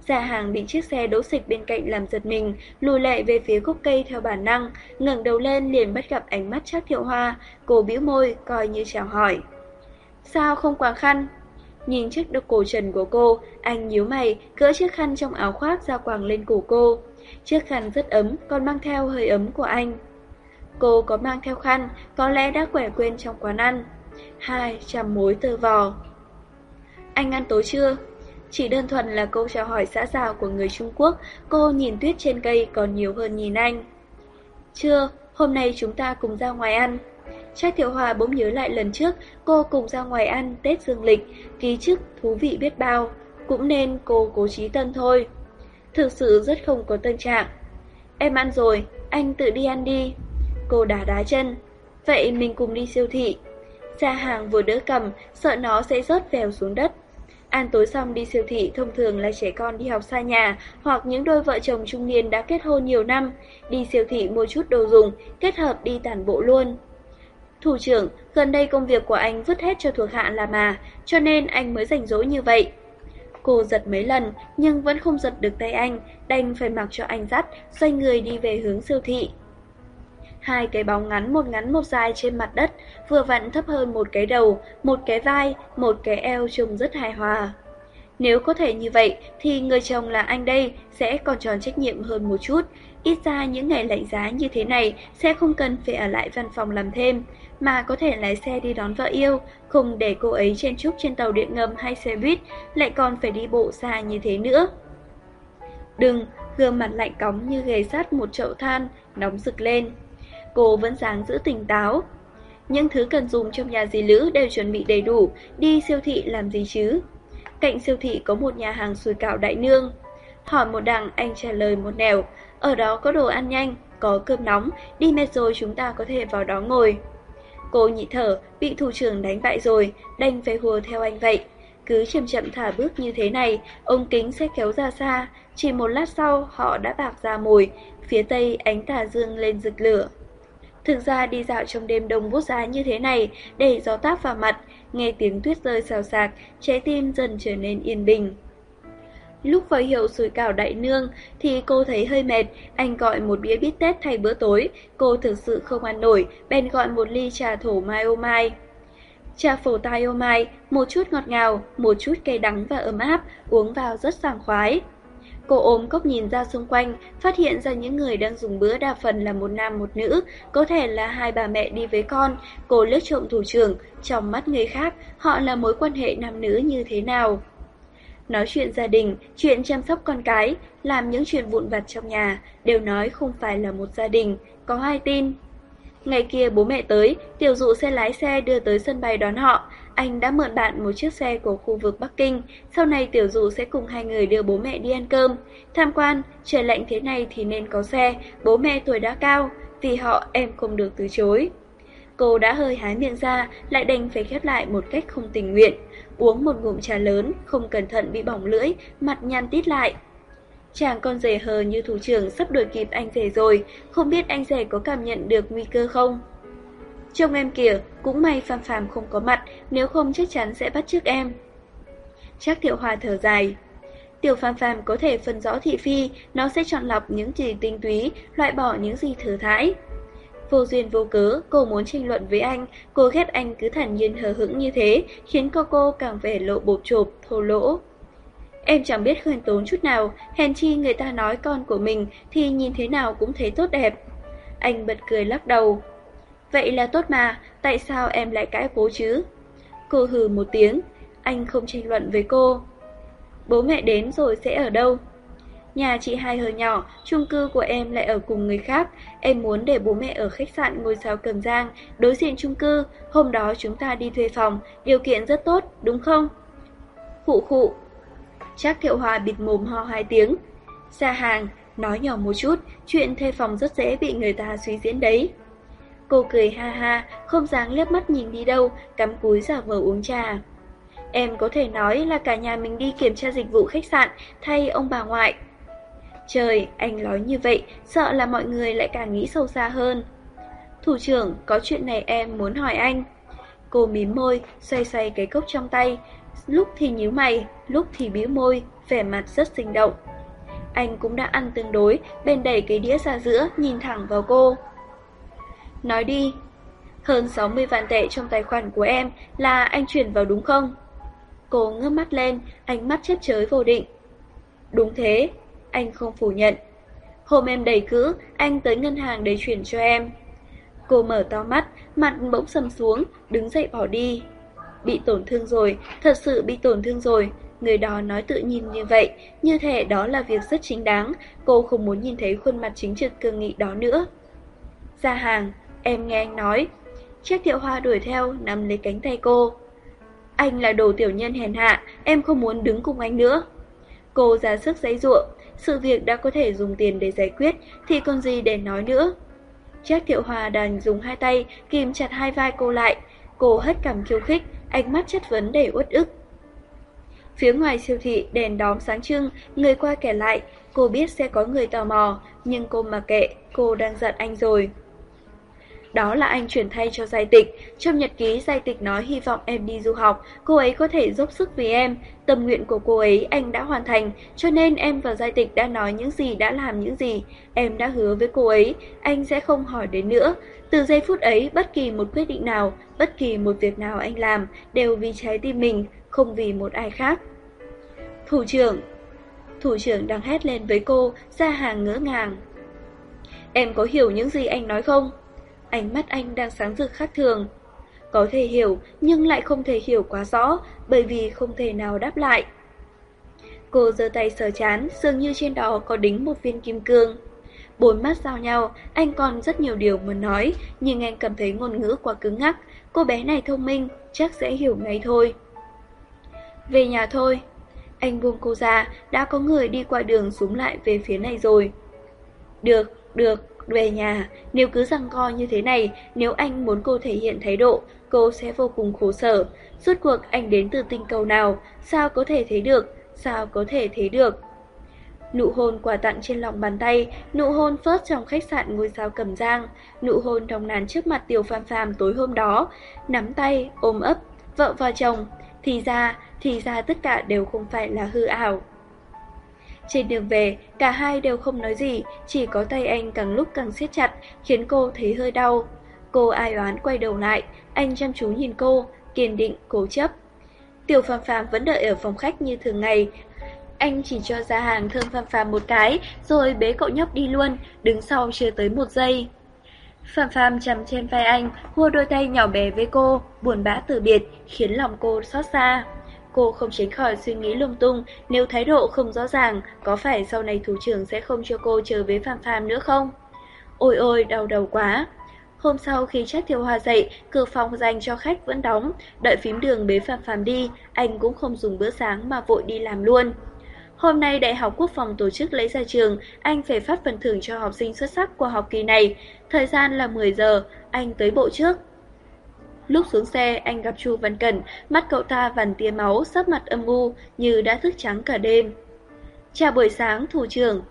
Già hàng bị chiếc xe đỗ xịch bên cạnh làm giật mình, lùi lại về phía gốc cây theo bản năng, ngẩng đầu lên liền bắt gặp ánh mắt Trác Thiệu Hoa, cô bĩu môi coi như chào hỏi. Sao không quàng khăn? Nhìn chiếc độc cổ trần của cô, anh nhíu mày, cỡ chiếc khăn trong áo khoác ra quàng lên cổ cô. Chiếc khăn rất ấm, còn mang theo hơi ấm của anh. Cô có mang theo khăn, có lẽ đã quẻ quên trong quán ăn. Hai chằm mối tơ vò. Anh ăn tối chưa? Chỉ đơn thuần là câu chào hỏi xã giao của người Trung Quốc, cô nhìn tuyết trên cây còn nhiều hơn nhìn anh. Chưa, hôm nay chúng ta cùng ra ngoài ăn. Trác Thiệu Hòa bỗng nhớ lại lần trước cô cùng ra ngoài ăn Tết Dương Lịch, ký chức thú vị biết bao, cũng nên cô cố trí tân thôi. Thực sự rất không có tân trạng. Em ăn rồi, anh tự đi ăn đi. Cô đá đá chân. Vậy mình cùng đi siêu thị. Gia hàng vừa đỡ cầm, sợ nó sẽ rớt vèo xuống đất. Ăn tối xong đi siêu thị thông thường là trẻ con đi học xa nhà hoặc những đôi vợ chồng trung niên đã kết hôn nhiều năm. Đi siêu thị mua chút đồ dùng, kết hợp đi tản bộ luôn. Thủ trưởng, gần đây công việc của anh vứt hết cho thuộc hạ là mà, cho nên anh mới rảnh rỗi như vậy. Cô giật mấy lần nhưng vẫn không giật được tay anh, đành phải mặc cho anh dắt, xoay người đi về hướng siêu thị. Hai cái bóng ngắn một ngắn một dài trên mặt đất, vừa vặn thấp hơn một cái đầu, một cái vai, một cái eo trông rất hài hòa. Nếu có thể như vậy thì người chồng là anh đây sẽ còn tròn trách nhiệm hơn một chút. Ít ra những ngày lạnh giá như thế này sẽ không cần phải ở lại văn phòng làm thêm, mà có thể lái xe đi đón vợ yêu, không để cô ấy chen chúc trên tàu điện ngầm hay xe buýt, lại còn phải đi bộ xa như thế nữa. Đừng, gương mặt lạnh cóng như ghề sắt một chậu than, nóng rực lên. Cô vẫn dáng giữ tỉnh táo. Những thứ cần dùng trong nhà dì Lữ đều chuẩn bị đầy đủ, đi siêu thị làm gì chứ? Cạnh siêu thị có một nhà hàng sùi cảo đại nương. Hỏi một đằng anh trả lời một nẻo, ở đó có đồ ăn nhanh, có cơm nóng, đi mệt rồi chúng ta có thể vào đó ngồi. Cô nhị thở, bị thủ trưởng đánh bại rồi, đành phải hùa theo anh vậy. Cứ chậm chậm thả bước như thế này, ông kính sẽ kéo ra xa, chỉ một lát sau họ đã bạc ra mồi, phía tây ánh tà dương lên rực lửa. Thực ra đi dạo trong đêm đông bút giá như thế này, để gió táp vào mặt, nghe tiếng tuyết rơi xào xạc, trái tim dần trở nên yên bình. Lúc vào hiệu sủi cảo đại nương thì cô thấy hơi mệt, anh gọi một bia bít tết thay bữa tối, cô thực sự không ăn nổi, bèn gọi một ly trà thổ mai ô mai. Trà phổ tai ô mai, một chút ngọt ngào, một chút cay đắng và ấm áp, uống vào rất sảng khoái. Cô ôm cốc nhìn ra xung quanh, phát hiện ra những người đang dùng bữa đa phần là một nam một nữ, có thể là hai bà mẹ đi với con. Cô lướt trộm thủ trưởng, trong mắt người khác, họ là mối quan hệ nam nữ như thế nào? Nói chuyện gia đình, chuyện chăm sóc con cái, làm những chuyện vụn vặt trong nhà, đều nói không phải là một gia đình, có ai tin. Ngày kia bố mẹ tới, tiểu dụ sẽ lái xe đưa tới sân bay đón họ, anh đã mượn bạn một chiếc xe của khu vực Bắc Kinh, sau này tiểu dụ sẽ cùng hai người đưa bố mẹ đi ăn cơm. Tham quan, trời lạnh thế này thì nên có xe, bố mẹ tuổi đã cao, vì họ em không được từ chối. Cô đã hơi hái miệng ra, lại đành phải khép lại một cách không tình nguyện. Uống một ngụm trà lớn, không cẩn thận bị bỏng lưỡi, mặt nhăn tít lại. Chàng con rể hờ như thủ trưởng sắp đuổi kịp anh rể rồi, không biết anh rể có cảm nhận được nguy cơ không? Trông em kìa, cũng may Phạm Phạm không có mặt, nếu không chắc chắn sẽ bắt trước em. Chắc Thiệu Hòa thở dài. Tiểu Phạm Phạm có thể phân rõ thị phi, nó sẽ chọn lọc những gì tinh túy, loại bỏ những gì thừa thãi. Vô duyên vô cớ, cô muốn tranh luận với anh, cô ghét anh cứ thản nhiên hờ hững như thế, khiến cô cô càng vẻ lộ bột chộp, thô lỗ. Em chẳng biết khuyên tốn chút nào, hèn chi người ta nói con của mình thì nhìn thế nào cũng thấy tốt đẹp. Anh bật cười lắc đầu. Vậy là tốt mà, tại sao em lại cãi cố chứ? Cô hừ một tiếng, anh không tranh luận với cô. Bố mẹ đến rồi sẽ ở đâu? Nhà chị hai hơi nhỏ, chung cư của em lại ở cùng người khác. Em muốn để bố mẹ ở khách sạn ngôi sao Cầm Giang, đối diện chung cư. Hôm đó chúng ta đi thuê phòng, điều kiện rất tốt, đúng không? Khụ khụ. Chắc Thiệu Hòa bịt mồm ho hai tiếng. Xa hàng, nói nhỏ một chút, chuyện thuê phòng rất dễ bị người ta suy diễn đấy. Cô cười ha ha, không dám liếc mắt nhìn đi đâu, cắm cúi giả vờ uống trà. Em có thể nói là cả nhà mình đi kiểm tra dịch vụ khách sạn thay ông bà ngoại. Trời, anh nói như vậy, sợ là mọi người lại càng nghĩ sâu xa hơn. Thủ trưởng, có chuyện này em muốn hỏi anh. Cô mím môi, xoay xoay cái cốc trong tay, lúc thì nhíu mày, lúc thì bĩu môi, vẻ mặt rất sinh động. Anh cũng đã ăn tương đối, bên đẩy cái đĩa ra giữa, nhìn thẳng vào cô. Nói đi, hơn 60 vạn tệ trong tài khoản của em là anh chuyển vào đúng không? Cô ngước mắt lên, ánh mắt chớp chới vô định. Đúng thế, anh không phủ nhận. Hôm em đầy cữ, anh tới ngân hàng để chuyển cho em. Cô mở to mắt, mặt bỗng sầm xuống, đứng dậy bỏ đi. Bị tổn thương rồi, thật sự bị tổn thương rồi. Người đó nói tự nhiên như vậy, như thể đó là việc rất chính đáng. Cô không muốn nhìn thấy khuôn mặt chính trực cương nghị đó nữa. Ra hàng, em nghe anh nói. Chiếc thiệu hoa đuổi theo, nắm lấy cánh tay cô. Anh là đồ tiểu nhân hèn hạ, em không muốn đứng cùng anh nữa. Cô ra sức giấy ruộng, sự việc đã có thể dùng tiền để giải quyết thì còn gì để nói nữa. Trác Thiệu Hòa đành dùng hai tay kìm chặt hai vai cô lại, cô hất cằm khiêu khích, ánh mắt chất vấn đầy uất ức. Phía ngoài siêu thị đèn đóm sáng trưng, người qua kẻ lại, cô biết sẽ có người tò mò, nhưng cô mà kệ, cô đang giận anh rồi. Đó là anh chuyển thay cho Giai Tịch. Trong nhật ký, Giai Tịch nói hy vọng em đi du học, cô ấy có thể dốc sức vì em. Tâm nguyện của cô ấy anh đã hoàn thành, cho nên em và Giai Tịch đã nói những gì, đã làm những gì. Em đã hứa với cô ấy, anh sẽ không hỏi đến nữa. Từ giây phút ấy, bất kỳ một quyết định nào, bất kỳ một việc nào anh làm, đều vì trái tim mình, không vì một ai khác. Thủ trưởng Thủ trưởng đang hét lên với cô, ra hàng ngỡ ngàng. Em có hiểu những gì anh nói không? Ánh mắt anh đang sáng rực khác thường. Có thể hiểu, nhưng lại không thể hiểu quá rõ, bởi vì không thể nào đáp lại. Cô giơ tay sờ chán, dường như trên đó có đính một viên kim cương. Bốn mắt giao nhau, anh còn rất nhiều điều muốn nói, nhưng anh cảm thấy ngôn ngữ quá cứng ngắc. Cô bé này thông minh, chắc sẽ hiểu ngay thôi. Về nhà thôi. Anh buông cô ra, đã có người đi qua đường xuống lại về phía này rồi. Được, được, về nhà, nếu cứ răng co như thế này, nếu anh muốn cô thể hiện thái độ, cô sẽ vô cùng khổ sở. Suốt cuộc anh đến từ tinh cầu nào, sao có thể thấy được, sao có thể thấy được. Nụ hôn quà tặng trên lòng bàn tay, nụ hôn phớt trong khách sạn ngôi sao cầm giang, nụ hôn đồng nàn trước mặt Tiểu Phàm Phàm tối hôm đó, nắm tay, ôm ấp, vợ và chồng, thì ra, thì ra tất cả đều không phải là hư ảo. Trên đường về, cả hai đều không nói gì, chỉ có tay anh càng lúc càng siết chặt, khiến cô thấy hơi đau. Cô ai oán quay đầu lại, anh chăm chú nhìn cô, kiên định, cố chấp. Tiểu Phạm Phạm vẫn đợi ở phòng khách như thường ngày. Anh chỉ cho ra hàng thương Phạm Phạm một cái, rồi bế cậu nhóc đi luôn, đứng sau chưa tới một giây. Phạm Phạm chằm trên vai anh, hua đôi tay nhỏ bé với cô, buồn bã từ biệt, khiến lòng cô xót xa. Cô không tránh khỏi suy nghĩ lung tung, nếu thái độ không rõ ràng, có phải sau này thủ trưởng sẽ không cho cô chờ với Phạm Phạm nữa không? Ôi ôi, đau đầu quá. Hôm sau khi chắc thiêu hoa dậy, cửa phòng dành cho khách vẫn đóng, đợi phím đường bế Phạm Phạm đi, anh cũng không dùng bữa sáng mà vội đi làm luôn. Hôm nay Đại học Quốc phòng tổ chức lễ ra trường, anh phải phát phần thưởng cho học sinh xuất sắc của học kỳ này. Thời gian là 10 giờ, anh tới bộ trước. Lúc xuống xe, anh gặp Chu Văn Cẩn, mắt cậu ta vằn tia máu, sắc mặt âm u, như đã thức trắng cả đêm. Chào buổi sáng, thủ trưởng.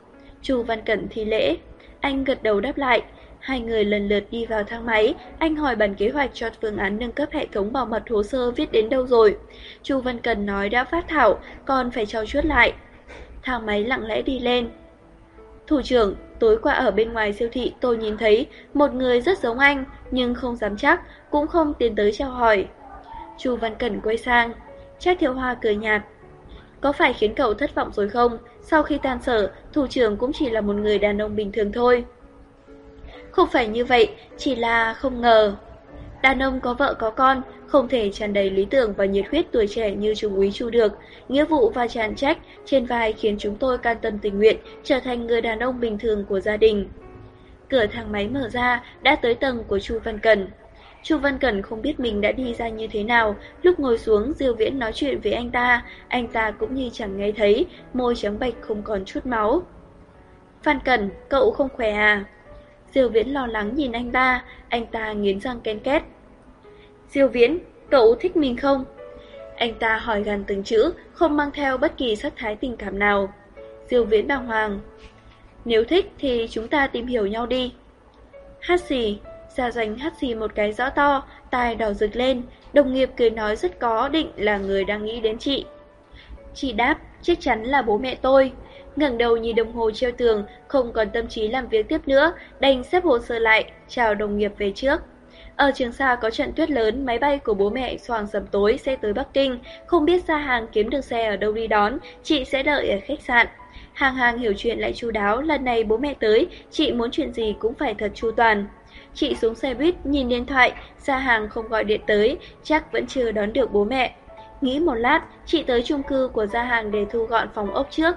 Chu Văn Cẩn thi lễ. Anh gật đầu đáp lại. Hai người lần lượt đi vào thang máy, anh hỏi bản kế hoạch cho phương án nâng cấp hệ thống bảo mật hồ sơ viết đến đâu rồi. Chu Văn Cần nói đã phát thảo, còn phải trao chuốt lại. Thang máy lặng lẽ đi lên. Thủ trưởng, tối qua ở bên ngoài siêu thị tôi nhìn thấy một người rất giống anh, nhưng không dám chắc, cũng không tiến tới chào hỏi. Chu Văn Cẩn quay sang, Trác Thiệu Hoa cười nhạt. Có phải khiến cậu thất vọng rồi không? Sau khi tan sở, thủ trưởng cũng chỉ là một người đàn ông bình thường thôi. Không phải như vậy, chỉ là không ngờ. Đàn ông có vợ có con, không thể tràn đầy lý tưởng và nhiệt huyết tuổi trẻ như Trung úy Chu được. Nghĩa vụ và tràn trách trên vai khiến chúng tôi can tâm tình nguyện trở thành người đàn ông bình thường của gia đình. Cửa thang máy mở ra, đã tới tầng của Chu Văn Cần. Chu Văn Cẩn không biết mình đã đi ra như thế nào, lúc ngồi xuống Diêu Viễn nói chuyện với anh ta, anh ta cũng như chẳng nghe thấy, môi trắng bệch không còn chút máu. Phan Cẩn, cậu không khỏe à? Diêu Viễn lo lắng nhìn anh ta, anh ta nghiến răng ken két. Diêu Viễn, cậu thích mình không? Anh ta hỏi gần từng chữ, không mang theo bất kỳ sắc thái tình cảm nào. Diêu Viễn bàng hoàng. Nếu thích thì chúng ta tìm hiểu nhau đi. Hát xì, Gia doanh hắt xì một cái rõ to, tai đỏ rực lên, đồng nghiệp cười nói rất có định là người đang nghĩ đến chị. Chị đáp, chắc chắn là bố mẹ tôi. ngẩng đầu nhìn đồng hồ treo tường, không còn tâm trí làm việc tiếp nữa, đành xếp hồ sơ lại, chào đồng nghiệp về trước. Ở trường xa có trận tuyết lớn, máy bay của bố mẹ soàng sầm tối sẽ tới Bắc Kinh, không biết ra hàng kiếm được xe ở đâu đi đón, chị sẽ đợi ở khách sạn. Hàng hàng hiểu chuyện lại chu đáo, lần này bố mẹ tới, chị muốn chuyện gì cũng phải thật chu toàn. Chị xuống xe buýt, nhìn điện thoại, ra hàng không gọi điện tới, chắc vẫn chưa đón được bố mẹ. Nghĩ một lát, chị tới chung cư của gia hàng để thu gọn phòng ốc trước.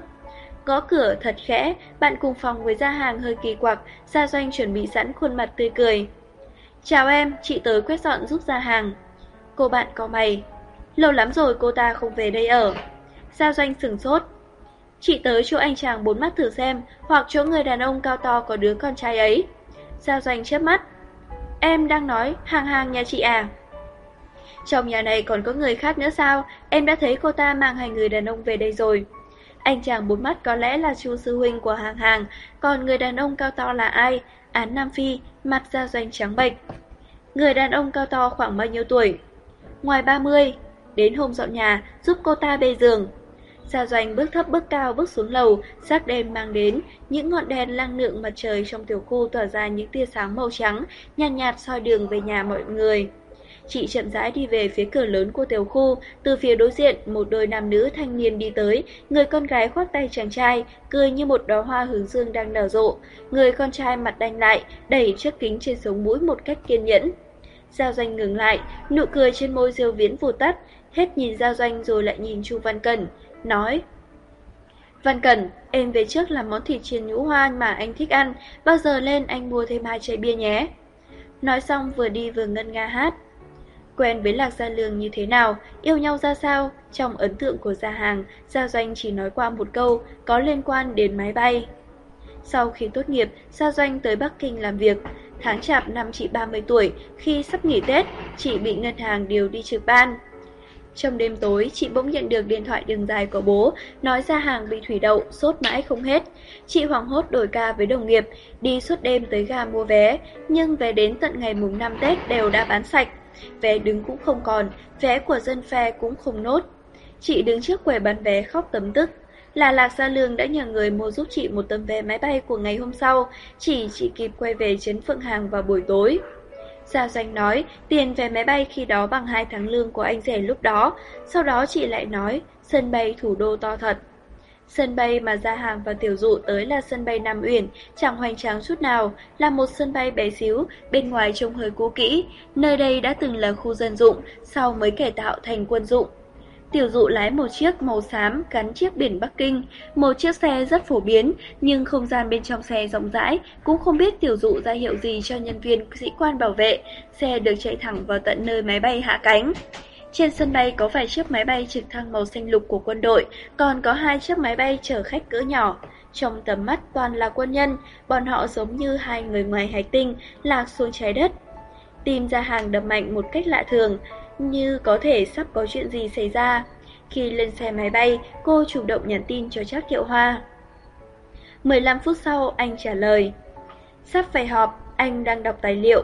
Gõ cửa thật khẽ, bạn cùng phòng với gia hàng hơi kỳ quặc, gia doanh chuẩn bị sẵn khuôn mặt tươi cười. Chào em, chị tới quét dọn giúp gia hàng. Cô bạn có mày. Lâu lắm rồi cô ta không về đây ở. Gia doanh sừng sốt. Chị tới chỗ anh chàng bốn mắt thử xem, hoặc chỗ người đàn ông cao to có đứa con trai ấy. Giao doanh chớp mắt. Em đang nói hàng hàng nhà chị à? Trong nhà này còn có người khác nữa sao? Em đã thấy cô ta mang hai người đàn ông về đây rồi. Anh chàng bốn mắt có lẽ là chú sư huynh của hàng hàng, còn người đàn ông cao to là ai? Án Nam Phi, mặt da doanh trắng bệch. Người đàn ông cao to khoảng bao nhiêu tuổi? Ngoài 30, đến hôm dọn nhà, giúp cô ta bê giường. Gia Doanh bước thấp bước cao bước xuống lầu, sắc đêm mang đến, những ngọn đèn lang lượng mặt trời trong tiểu khu tỏa ra những tia sáng màu trắng, nhàn nhạt, nhạt soi đường về nhà mọi người. Chị chậm rãi đi về phía cửa lớn của tiểu khu, từ phía đối diện một đôi nam nữ thanh niên đi tới, người con gái khoác tay chàng trai, cười như một đóa hoa hướng dương đang nở rộ, người con trai mặt đanh lại, đẩy chiếc kính trên sống mũi một cách kiên nhẫn. Giao doanh ngừng lại, nụ cười trên môi diêu viễn vụt tắt, hết nhìn Giao doanh rồi lại nhìn Chu Văn Cẩn nói Văn Cẩn, em về trước làm món thịt chiên nhũ hoa mà anh thích ăn, bao giờ lên anh mua thêm hai chai bia nhé. Nói xong vừa đi vừa ngân nga hát. Quen với Lạc Gia Lương như thế nào, yêu nhau ra sao, trong ấn tượng của gia hàng, Gia Doanh chỉ nói qua một câu, có liên quan đến máy bay. Sau khi tốt nghiệp, Gia Doanh tới Bắc Kinh làm việc. Tháng chạp năm chị 30 tuổi, khi sắp nghỉ Tết, chị bị ngân hàng điều đi trực ban. Trong đêm tối, chị bỗng nhận được điện thoại đường dài của bố, nói ra hàng bị thủy đậu, sốt mãi không hết. Chị hoảng hốt đổi ca với đồng nghiệp, đi suốt đêm tới ga mua vé, nhưng vé đến tận ngày mùng 5 Tết đều đã bán sạch. Vé đứng cũng không còn, vé của dân phe cũng không nốt. Chị đứng trước quầy bán vé khóc tấm tức. Là Lạc Gia Lương đã nhờ người mua giúp chị một tấm vé máy bay của ngày hôm sau, chỉ chị kịp quay về Trấn Phượng Hàng vào buổi tối. Gia Doanh nói tiền vé máy bay khi đó bằng 2 tháng lương của anh rể lúc đó. Sau đó chị lại nói sân bay thủ đô to thật. Sân bay mà Gia Hàng và Tiểu Dụ tới là sân bay Nam Uyển, chẳng hoành tráng chút nào, là một sân bay bé xíu, bên ngoài trông hơi cũ kỹ. Nơi đây đã từng là khu dân dụng, sau mới cải tạo thành quân dụng. Tiểu dụ lái một chiếc màu xám gắn chiếc biển Bắc Kinh, một chiếc xe rất phổ biến, nhưng không gian bên trong xe rộng rãi, cũng không biết tiểu dụ ra hiệu gì cho nhân viên sĩ quan bảo vệ, xe được chạy thẳng vào tận nơi máy bay hạ cánh. Trên sân bay có vài chiếc máy bay trực thăng màu xanh lục của quân đội, còn có hai chiếc máy bay chở khách cỡ nhỏ. Trong tầm mắt toàn là quân nhân, bọn họ giống như hai người ngoài hành tinh lạc xuống trái đất. Tim ra hàng đập mạnh một cách lạ thường, như có thể sắp có chuyện gì xảy ra. Khi lên xe máy bay, cô chủ động nhắn tin cho Trác Kiệu Hoa. 15 phút sau, anh trả lời. Sắp phải họp, anh đang đọc tài liệu.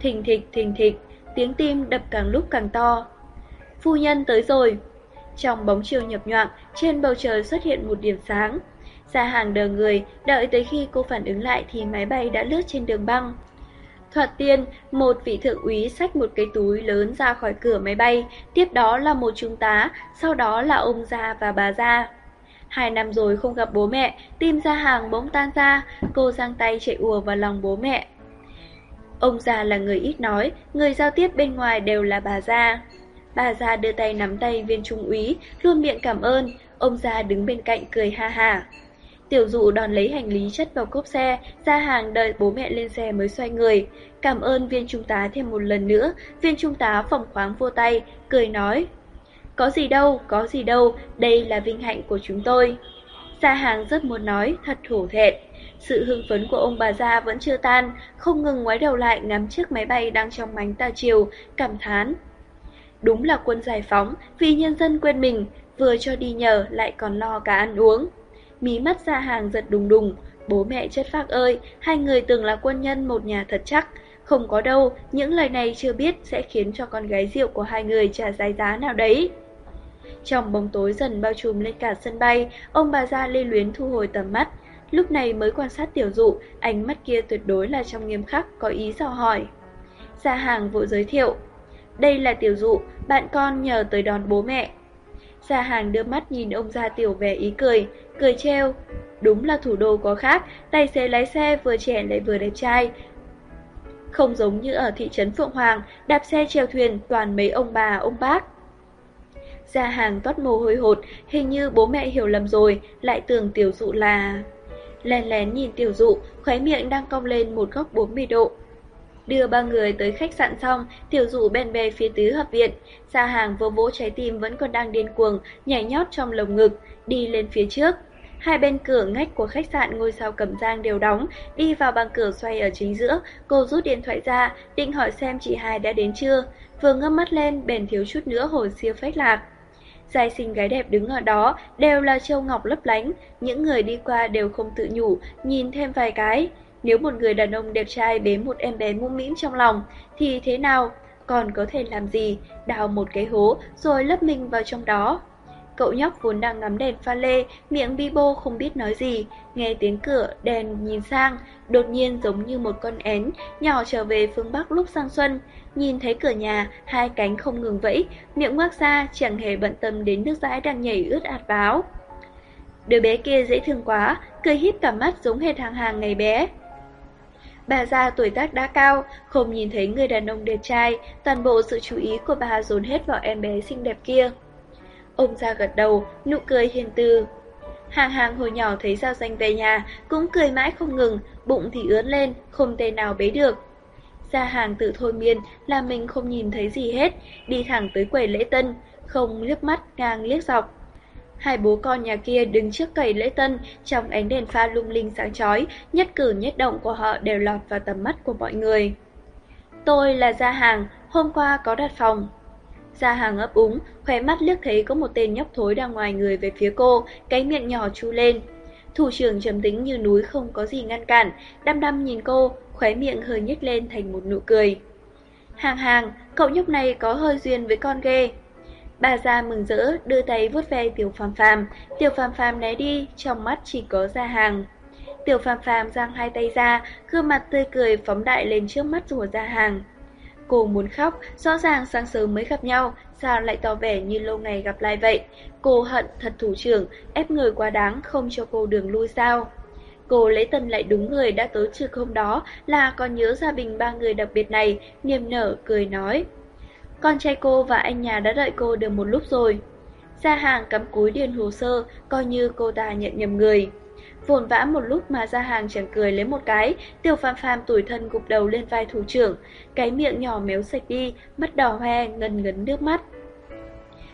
Thình thịch thình thịch, tiếng tim đập càng lúc càng to. Phu nhân tới rồi. Trong bóng chiều nhập nhoạng, trên bầu trời xuất hiện một điểm sáng. Ra hàng đờ người, đợi tới khi cô phản ứng lại thì máy bay đã lướt trên đường băng. Thoạt tiên, một vị thượng úy xách một cái túi lớn ra khỏi cửa máy bay, tiếp đó là một trung tá, sau đó là ông già và bà già. Hai năm rồi không gặp bố mẹ, tim ra hàng bỗng tan ra, cô giang tay chạy ùa vào lòng bố mẹ. Ông già là người ít nói, người giao tiếp bên ngoài đều là bà già. Bà già đưa tay nắm tay viên trung úy, luôn miệng cảm ơn, ông già đứng bên cạnh cười ha ha. Tiểu dụ đòn lấy hành lý chất vào cốp xe, ra hàng đợi bố mẹ lên xe mới xoay người. Cảm ơn viên trung tá thêm một lần nữa, viên trung tá phòng khoáng vô tay, cười nói. Có gì đâu, có gì đâu, đây là vinh hạnh của chúng tôi. Gia hàng rất muốn nói, thật hổ thẹn. Sự hưng phấn của ông bà Gia vẫn chưa tan, không ngừng ngoái đầu lại ngắm chiếc máy bay đang trong mánh ta chiều, cảm thán. Đúng là quân giải phóng, vì nhân dân quên mình, vừa cho đi nhờ lại còn lo cả ăn uống mí mắt ra hàng giật đùng đùng. Bố mẹ chất phác ơi, hai người từng là quân nhân một nhà thật chắc. Không có đâu, những lời này chưa biết sẽ khiến cho con gái rượu của hai người trả giá giá nào đấy. Trong bóng tối dần bao trùm lên cả sân bay, ông bà già lê luyến thu hồi tầm mắt. Lúc này mới quan sát tiểu dụ, ánh mắt kia tuyệt đối là trong nghiêm khắc, có ý dò hỏi. Gia hàng vội giới thiệu. Đây là tiểu dụ, bạn con nhờ tới đón bố mẹ. Gia hàng đưa mắt nhìn ông gia tiểu vẻ ý cười, cười treo. Đúng là thủ đô có khác, tài xế lái xe vừa trẻ lại vừa đẹp trai. Không giống như ở thị trấn Phượng Hoàng, đạp xe treo thuyền toàn mấy ông bà, ông bác. Gia hàng toát mồ hôi hột, hình như bố mẹ hiểu lầm rồi, lại tưởng tiểu dụ là... Lén lén nhìn tiểu dụ, khóe miệng đang cong lên một góc 40 độ. Đưa ba người tới khách sạn xong, tiểu dụ bèn bè phía tứ hợp viện. Gia hàng vô vỗ trái tim vẫn còn đang điên cuồng, nhảy nhót trong lồng ngực, đi lên phía trước. Hai bên cửa ngách của khách sạn ngôi sao cẩm giang đều đóng, đi vào bằng cửa xoay ở chính giữa, cô rút điện thoại ra, định hỏi xem chị hai đã đến chưa. Vừa ngâm mắt lên, bèn thiếu chút nữa hồi siêu phách lạc. Giai sinh gái đẹp đứng ở đó, đều là châu ngọc lấp lánh, những người đi qua đều không tự nhủ, nhìn thêm vài cái. Nếu một người đàn ông đẹp trai bế một em bé mũm mĩm trong lòng, thì thế nào? Còn có thể làm gì? Đào một cái hố rồi lấp mình vào trong đó. Cậu nhóc vốn đang ngắm đèn pha lê, miệng bi bô không biết nói gì, nghe tiếng cửa, đèn nhìn sang, đột nhiên giống như một con én, nhỏ trở về phương Bắc lúc sang xuân. Nhìn thấy cửa nhà, hai cánh không ngừng vẫy, miệng ngoác ra, chẳng hề bận tâm đến nước dãi đang nhảy ướt ạt báo. Đứa bé kia dễ thương quá, cười híp cả mắt giống hệt hàng hàng ngày bé. Bà già tuổi tác đã cao, không nhìn thấy người đàn ông đẹp trai, toàn bộ sự chú ý của bà dồn hết vào em bé xinh đẹp kia. Ông già gật đầu, nụ cười hiền từ. Hàng hàng hồi nhỏ thấy Giao Danh về nhà, cũng cười mãi không ngừng, bụng thì ướn lên, không thể nào bế được. Gia hàng tự thôi miên là mình không nhìn thấy gì hết, đi thẳng tới quầy lễ tân, không liếc mắt ngang liếc dọc. Hai bố con nhà kia đứng trước cầy lễ tân, trong ánh đèn pha lung linh sáng chói, nhất cử nhất động của họ đều lọt vào tầm mắt của mọi người. Tôi là Gia Hàng, hôm qua có đặt phòng. Gia Hàng ấp úng, khóe mắt liếc thấy có một tên nhóc thối đang ngoài người về phía cô, cái miệng nhỏ chu lên. Thủ trưởng trầm tính như núi không có gì ngăn cản, đăm đăm nhìn cô, khóe miệng hơi nhếch lên thành một nụ cười. Hàng hàng, cậu nhóc này có hơi duyên với con ghê. Bà già mừng rỡ, đưa tay vuốt ve Tiểu Phàm Phàm, Tiểu Phàm Phàm né đi, trong mắt chỉ có Gia Hàng. Tiểu Phàm Phàm giang hai tay ra, gương mặt tươi cười phóng đại lên trước mắt rùa Gia Hàng. Cô muốn khóc, rõ ràng sáng sớm mới gặp nhau, sao lại tỏ vẻ như lâu ngày gặp lại vậy? Cô hận thật thủ trưởng, ép người quá đáng, không cho cô đường lui sao? Cô lấy tần lại đúng người đã tới trực hôm đó là còn nhớ gia bình ba người đặc biệt này, niềm nở, cười nói. Con trai cô và anh nhà đã đợi cô được một lúc rồi. gia hàng cắm cúi điền hồ sơ, coi như cô ta nhận nhầm người. Vồn vã một lúc mà ra hàng chẳng cười lấy một cái, tiểu phàm phàm tủi thân gục đầu lên vai thủ trưởng, cái miệng nhỏ méo sạch đi, mắt đỏ hoe, ngần ngấn nước mắt.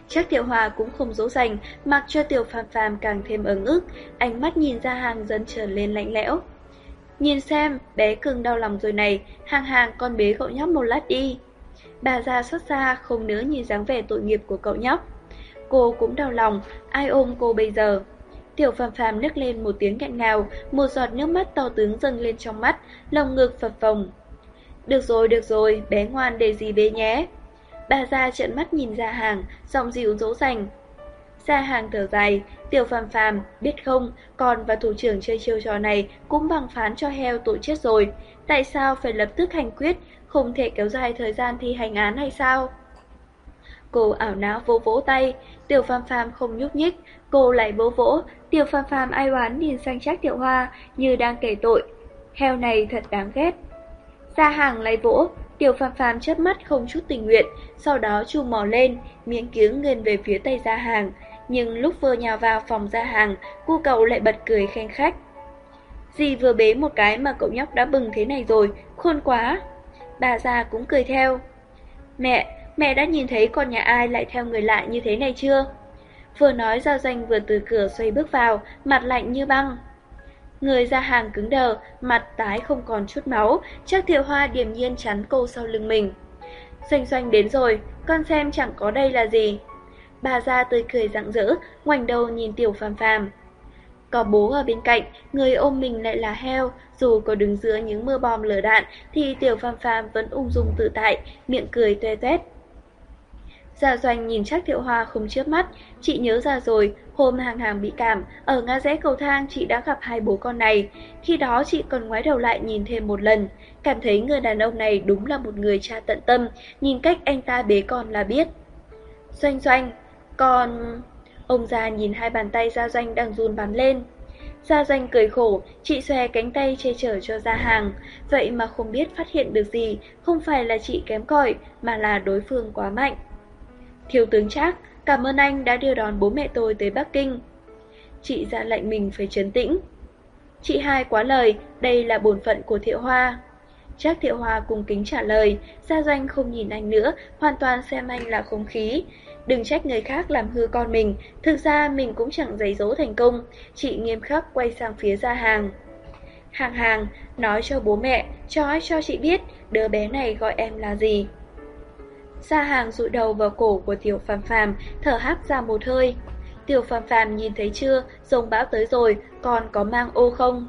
Chắc tiểu hòa cũng không dỗ dành, mặc cho tiểu phàm phàm càng thêm ứng ức, ánh mắt nhìn ra hàng dần trở lên lạnh lẽo. Nhìn xem, bé cưng đau lòng rồi này, hàng hàng con bế cậu nhóc một lát đi. Bà già xuất ra không nữa nhìn dáng vẻ tội nghiệp của cậu nhóc. Cô cũng đau lòng, ai ôm cô bây giờ? Tiểu phàm phàm nức lên một tiếng nghẹn ngào, một giọt nước mắt to tướng dâng lên trong mắt, lòng ngực phập phồng. Được rồi, được rồi, bé ngoan để gì bé nhé. Bà ra trợn mắt nhìn ra hàng, giọng dịu dỗ dành. Ra hàng thở dài, tiểu phàm phàm, biết không, con và thủ trưởng chơi chiêu trò này cũng bằng phán cho heo tội chết rồi. Tại sao phải lập tức hành quyết, không thể kéo dài thời gian thi hành án hay sao? Cô ảo não vỗ vỗ tay, tiểu phàm phàm không nhúc nhích, cô lại vỗ vỗ, tiểu phàm phàm ai oán nhìn sang trác tiểu hoa như đang kể tội. Heo này thật đáng ghét. Ra hàng lại vỗ, tiểu phàm phàm chớp mắt không chút tình nguyện, sau đó chu mò lên, miếng kiếng nghiêng về phía tay ra hàng. Nhưng lúc vừa nhào vào phòng ra hàng, cô cậu lại bật cười khen khách. Dì vừa bế một cái mà cậu nhóc đã bừng thế này rồi, khôn quá. Bà già cũng cười theo. Mẹ, mẹ đã nhìn thấy con nhà ai lại theo người lạ như thế này chưa? Vừa nói giao danh vừa từ cửa xoay bước vào, mặt lạnh như băng. Người ra hàng cứng đờ, mặt tái không còn chút máu, chắc thiệu hoa điềm nhiên chắn cô sau lưng mình. Doanh doanh đến rồi, con xem chẳng có đây là gì. Bà ra tươi cười rạng rỡ, ngoảnh đầu nhìn tiểu phàm phàm. Có bố ở bên cạnh, người ôm mình lại là heo, dù có đứng giữa những mưa bom lửa đạn thì tiểu phàm phàm vẫn ung dung tự tại, miệng cười toe toét. Gia Doanh nhìn chắc Thiệu Hoa không chớp mắt, chị nhớ ra rồi, hôm hàng hàng bị cảm, ở ngã rẽ cầu thang chị đã gặp hai bố con này. Khi đó chị còn ngoái đầu lại nhìn thêm một lần, cảm thấy người đàn ông này đúng là một người cha tận tâm, nhìn cách anh ta bế con là biết. Doanh Doanh, con... Ông già nhìn hai bàn tay Gia Doanh đang run bắn lên. Gia Doanh cười khổ, chị xòe cánh tay che chở cho Gia Hàng, vậy mà không biết phát hiện được gì, không phải là chị kém cỏi, mà là đối phương quá mạnh. Thiếu tướng Trác, cảm ơn anh đã đưa đón bố mẹ tôi tới Bắc Kinh. Chị ra lệnh mình phải trấn tĩnh. Chị hai quá lời, đây là bổn phận của Thiệu Hoa. Trác Thiệu Hoa cùng kính trả lời, Gia Doanh không nhìn anh nữa, hoàn toàn xem anh là không khí. Đừng trách người khác làm hư con mình, thực ra mình cũng chẳng giấy dỗ thành công. Chị nghiêm khắc quay sang phía Gia Hàng. Hàng hàng, nói cho bố mẹ, cho cho chị biết đứa bé này gọi em là gì. Gia hàng rụi đầu vào cổ của tiểu phàm phàm, thở hắt ra một hơi. Tiểu phàm phàm nhìn thấy chưa, rồng bão tới rồi, còn có mang ô không?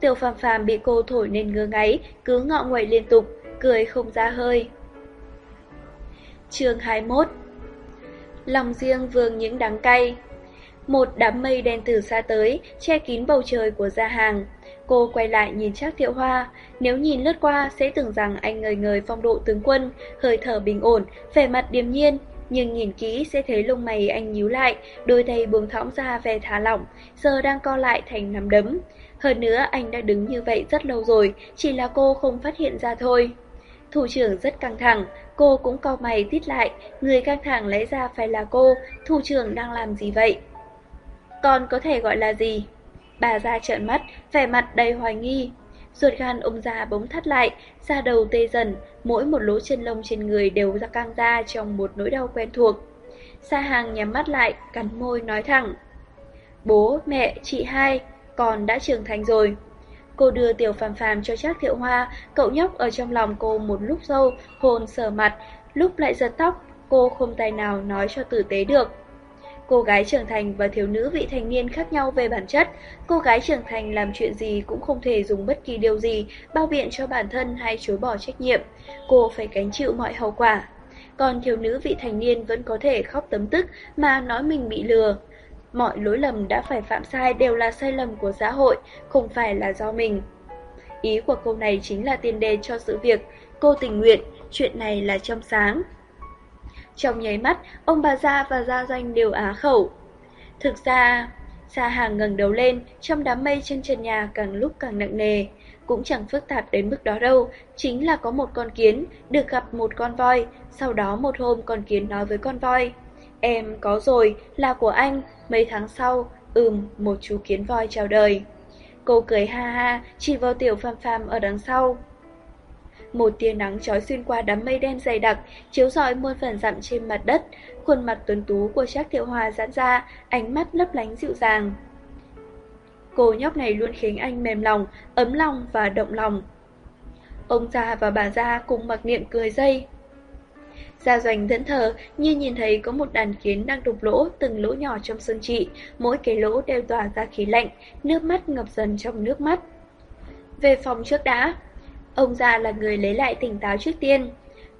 Tiểu phàm phàm bị cô thổi nên ngơ ngáy, cứ ngọ nguậy liên tục, cười không ra hơi. chương 21 Lòng riêng vương những đắng cay Một đám mây đen từ xa tới, che kín bầu trời của gia hàng. Cô quay lại nhìn Trác Thiệu Hoa, nếu nhìn lướt qua sẽ tưởng rằng anh ngời ngời phong độ tướng quân, hơi thở bình ổn, vẻ mặt điềm nhiên, nhưng nhìn kỹ sẽ thấy lông mày anh nhíu lại, đôi tay buông thõng ra vẻ thả lỏng, giờ đang co lại thành nắm đấm. Hơn nữa anh đã đứng như vậy rất lâu rồi, chỉ là cô không phát hiện ra thôi. Thủ trưởng rất căng thẳng, cô cũng co mày tít lại, người căng thẳng lẽ ra phải là cô, thủ trưởng đang làm gì vậy? Còn có thể gọi là gì? Bà ra trợn mắt, vẻ mặt đầy hoài nghi. Ruột gan ông già bỗng thắt lại, da đầu tê dần, mỗi một lỗ chân lông trên người đều ra căng ra trong một nỗi đau quen thuộc. Sa hàng nhắm mắt lại, cắn môi nói thẳng. Bố, mẹ, chị hai, con đã trưởng thành rồi. Cô đưa tiểu phàm phàm cho chắc thiệu hoa, cậu nhóc ở trong lòng cô một lúc sâu, hồn sờ mặt, lúc lại giật tóc, cô không tài nào nói cho tử tế được. Cô gái trưởng thành và thiếu nữ vị thành niên khác nhau về bản chất. Cô gái trưởng thành làm chuyện gì cũng không thể dùng bất kỳ điều gì bao biện cho bản thân hay chối bỏ trách nhiệm. Cô phải gánh chịu mọi hậu quả. Còn thiếu nữ vị thành niên vẫn có thể khóc tấm tức mà nói mình bị lừa. Mọi lỗi lầm đã phải phạm sai đều là sai lầm của xã hội, không phải là do mình. Ý của câu này chính là tiền đề cho sự việc cô tình nguyện, chuyện này là trong sáng. Trong nháy mắt, ông bà Gia và Gia Doanh đều á khẩu. Thực ra, Sa Hàng ngẩng đầu lên, trong đám mây trên trần nhà càng lúc càng nặng nề. Cũng chẳng phức tạp đến mức đó đâu, chính là có một con kiến, được gặp một con voi, sau đó một hôm con kiến nói với con voi. Em có rồi, là của anh, mấy tháng sau, ừm, một chú kiến voi chào đời. Cô cười ha ha, chỉ vào tiểu phàm phàm ở đằng sau. Một tia nắng trói xuyên qua đám mây đen dày đặc, chiếu rọi muôn phần dặm trên mặt đất, khuôn mặt tuấn tú của Trác Thiệu Hòa giãn ra, ánh mắt lấp lánh dịu dàng. Cô nhóc này luôn khiến anh mềm lòng, ấm lòng và động lòng. Ông già và bà già cùng mặc niệm cười dây. Gia Doanh thẫn thờ như nhìn thấy có một đàn kiến đang đục lỗ từng lỗ nhỏ trong sơn trị, mỗi cái lỗ đều tỏa ra khí lạnh, nước mắt ngập dần trong nước mắt. Về phòng trước đã, ông già là người lấy lại tỉnh táo trước tiên.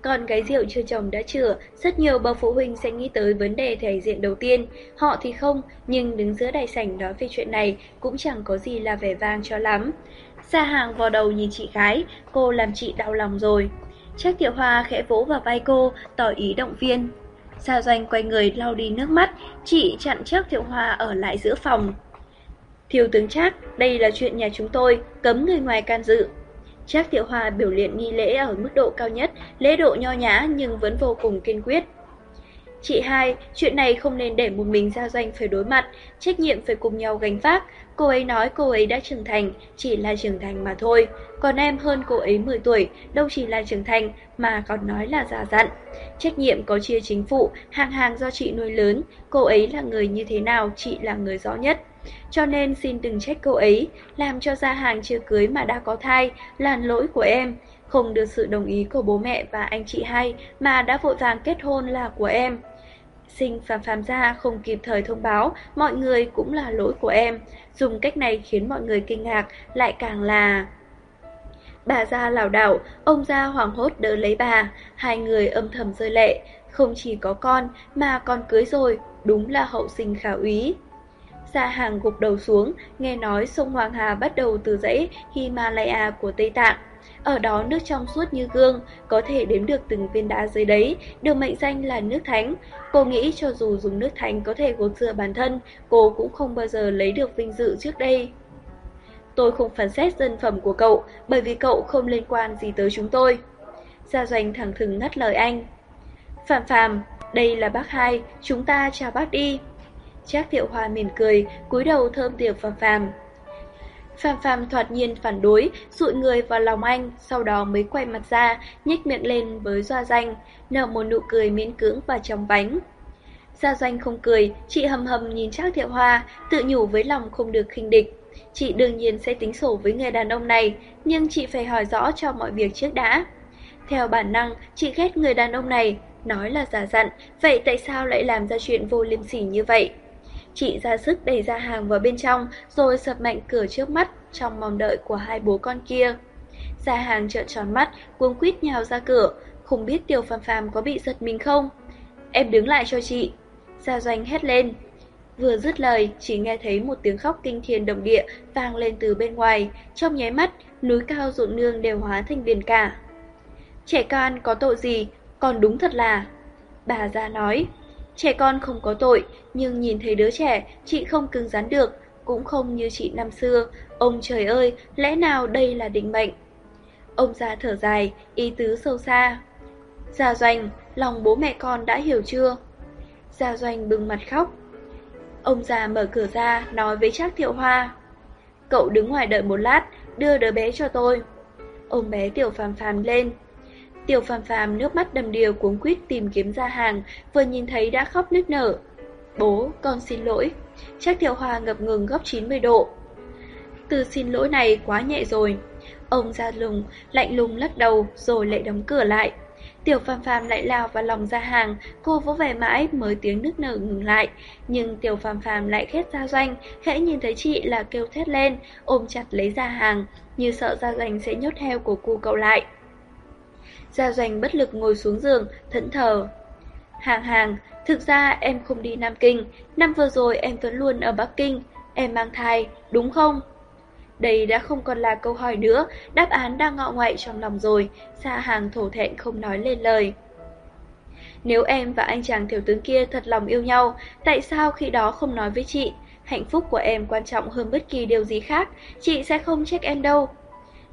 Còn cái rượu chưa chồng đã chữa, rất nhiều bậc phụ huynh sẽ nghĩ tới vấn đề thể diện đầu tiên. Họ thì không, nhưng đứng giữa đại sảnh nói về chuyện này cũng chẳng có gì là vẻ vang cho lắm. Xa hàng vào đầu nhìn chị gái, cô làm chị đau lòng rồi. Trác Tiểu Hoa khẽ vỗ vào vai cô, tỏ ý động viên. Sa Doanh quay người lau đi nước mắt, chị chặn Trác Tiểu Hoa ở lại giữa phòng. Thiếu tướng Trác, đây là chuyện nhà chúng tôi, cấm người ngoài can dự. Trác Tiểu Hoa biểu hiện nghi lễ ở mức độ cao nhất, lễ độ nho nhã nhưng vẫn vô cùng kiên quyết. Chị hai, chuyện này không nên để một mình Gia Doanh phải đối mặt, trách nhiệm phải cùng nhau gánh vác. Cô ấy nói cô ấy đã trưởng thành, chỉ là trưởng thành mà thôi. Còn em hơn cô ấy 10 tuổi, đâu chỉ là trưởng thành mà còn nói là già dặn. Trách nhiệm có chia chính phụ, hàng hàng do chị nuôi lớn, cô ấy là người như thế nào, chị là người rõ nhất. Cho nên xin đừng trách cô ấy, làm cho gia hàng chưa cưới mà đã có thai, là lỗi của em. Không được sự đồng ý của bố mẹ và anh chị hai mà đã vội vàng kết hôn là của em. Sinh và phàm ra không kịp thời thông báo, mọi người cũng là lỗi của em. Dùng cách này khiến mọi người kinh ngạc, lại càng là... Bà ra lảo đảo, ông ra hoảng hốt đỡ lấy bà, hai người âm thầm rơi lệ, không chỉ có con mà còn cưới rồi, đúng là hậu sinh khả úy. Gia hàng gục đầu xuống, nghe nói sông Hoàng Hà bắt đầu từ dãy Himalaya của Tây Tạng. Ở đó nước trong suốt như gương, có thể đếm được từng viên đá dưới đấy, được mệnh danh là nước thánh. Cô nghĩ cho dù dùng nước thánh có thể gột rửa bản thân, cô cũng không bao giờ lấy được vinh dự trước đây. Tôi không phán xét dân phẩm của cậu, bởi vì cậu không liên quan gì tới chúng tôi. Gia Doanh thẳng thừng ngắt lời anh. Phạm Phạm, đây là bác hai, chúng ta chào bác đi. Trác Thiệu Hoa mỉm cười, cúi đầu thơm tiệp Phạm Phạm. Phạm Phạm thoạt nhiên phản đối, dụi người vào lòng anh, sau đó mới quay mặt ra, nhếch miệng lên với Doa Danh, nở một nụ cười miễn cưỡng và trong vánh. Gia Doanh không cười, chị hầm hầm nhìn Trác Thiệu Hoa, tự nhủ với lòng không được khinh địch. Chị đương nhiên sẽ tính sổ với người đàn ông này, nhưng chị phải hỏi rõ cho mọi việc trước đã. Theo bản năng, chị ghét người đàn ông này, nói là giả dặn, vậy tại sao lại làm ra chuyện vô liêm sỉ như vậy? Chị ra sức đẩy ra hàng vào bên trong, rồi sập mạnh cửa trước mắt trong mong đợi của hai bố con kia. Gia hàng trợn tròn mắt, cuống quýt nhào ra cửa, không biết Tiểu Phàm Phàm có bị giật mình không? Em đứng lại cho chị. Gia Doanh hét lên. Vừa dứt lời, chỉ nghe thấy một tiếng khóc kinh thiên động địa vang lên từ bên ngoài, trong nháy mắt, núi cao ruộng nương đều hóa thành biển cả. Trẻ con có tội gì, còn đúng thật là... Bà già nói, trẻ con không có tội, nhưng nhìn thấy đứa trẻ, chị không cứng rắn được, cũng không như chị năm xưa. Ông trời ơi, lẽ nào đây là định mệnh? Ông già thở dài, ý tứ sâu xa. Gia Doanh, lòng bố mẹ con đã hiểu chưa? Gia Doanh bừng mặt khóc. Ông già mở cửa ra, nói với Trác Thiệu Hoa. Cậu đứng ngoài đợi một lát, đưa đứa bé cho tôi. Ông bé Tiểu Phàm Phàm lên. Tiểu Phàm Phàm nước mắt đầm đìa cuống quýt tìm kiếm ra hàng, vừa nhìn thấy đã khóc nức nở. Bố, con xin lỗi. Trác Tiểu Hoa ngập ngừng góc 90 độ. Từ xin lỗi này quá nhẹ rồi. Ông ra lùng, lạnh lùng lắc đầu rồi lại đóng cửa lại. Tiểu Phàm Phàm lại lao vào lòng ra hàng, cô vỗ về mãi mới tiếng nức nở ngừng lại, nhưng Tiểu Phàm Phàm lại khét ra doanh, hễ nhìn thấy chị là kêu thét lên, ôm chặt lấy ra hàng, như sợ ra doanh sẽ nhốt heo của cô cậu lại. Gia doanh bất lực ngồi xuống giường, thẫn thờ. Hàng hàng, thực ra em không đi Nam Kinh, năm vừa rồi em vẫn luôn ở Bắc Kinh, em mang thai, đúng không? Đây đã không còn là câu hỏi nữa, đáp án đang ngọ ngoại trong lòng rồi, xa hàng thổ thẹn không nói lên lời. Nếu em và anh chàng thiếu tướng kia thật lòng yêu nhau, tại sao khi đó không nói với chị? Hạnh phúc của em quan trọng hơn bất kỳ điều gì khác, chị sẽ không trách em đâu.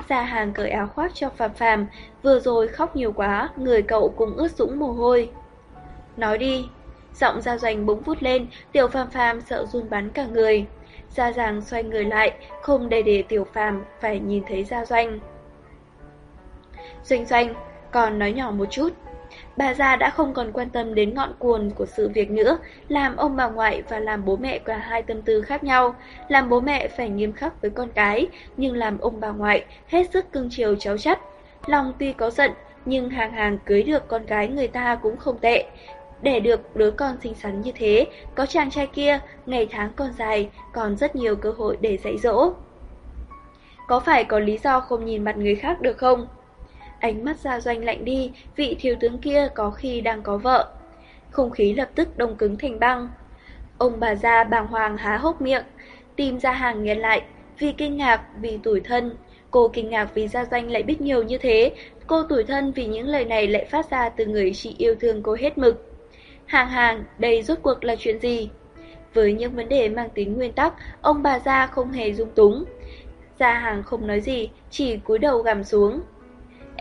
Gia hàng cởi áo khoác cho phàm phàm, vừa rồi khóc nhiều quá, người cậu cũng ướt sũng mồ hôi. Nói đi, Giọng Gia Doanh bỗng vút lên, Tiểu Phàm Phàm sợ run bắn cả người. Gia Giang xoay người lại, không để để Tiểu Phàm phải nhìn thấy Gia Doanh. Doanh Doanh, còn nói nhỏ một chút. Bà già đã không còn quan tâm đến ngọn cuồn của sự việc nữa, làm ông bà ngoại và làm bố mẹ cả hai tâm tư khác nhau. Làm bố mẹ phải nghiêm khắc với con cái, nhưng làm ông bà ngoại hết sức cưng chiều cháu chắt. Lòng tuy có giận, nhưng hàng hàng cưới được con gái người ta cũng không tệ. Để được đứa con xinh xắn như thế, có chàng trai kia, ngày tháng còn dài, còn rất nhiều cơ hội để dạy dỗ. Có phải có lý do không nhìn mặt người khác được không? Ánh mắt Gia Doanh lạnh đi, vị thiếu tướng kia có khi đang có vợ. Không khí lập tức đông cứng thành băng. Ông bà Gia bàng hoàng há hốc miệng, tìm ra hàng nghẹn lại, vì kinh ngạc, vì tủi thân. Cô kinh ngạc vì Gia Doanh lại biết nhiều như thế, cô tủi thân vì những lời này lại phát ra từ người chị yêu thương cô hết mực. Hàng hàng, đây rốt cuộc là chuyện gì? Với những vấn đề mang tính nguyên tắc, ông bà Gia không hề dung túng. Gia hàng không nói gì, chỉ cúi đầu gằm xuống.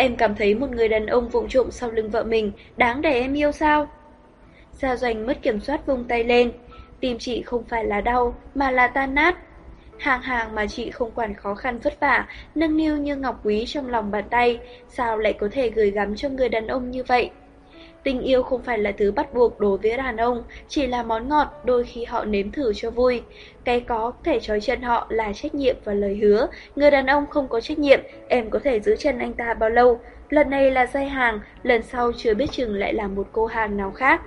Em cảm thấy một người đàn ông vụng trộm sau lưng vợ mình đáng để em yêu sao? Gia Doanh mất kiểm soát vung tay lên. Tim chị không phải là đau, mà là tan nát. Hàng hàng mà chị không quản khó khăn vất vả, nâng niu như ngọc quý trong lòng bàn tay, sao lại có thể gửi gắm cho người đàn ông như vậy? Tình yêu không phải là thứ bắt buộc đối với đàn ông, chỉ là món ngọt đôi khi họ nếm thử cho vui. Cái có thể trói chân họ là trách nhiệm và lời hứa. Người đàn ông không có trách nhiệm, em có thể giữ chân anh ta bao lâu. Lần này là dây hàng, lần sau chưa biết chừng lại là một cô hàng nào khác.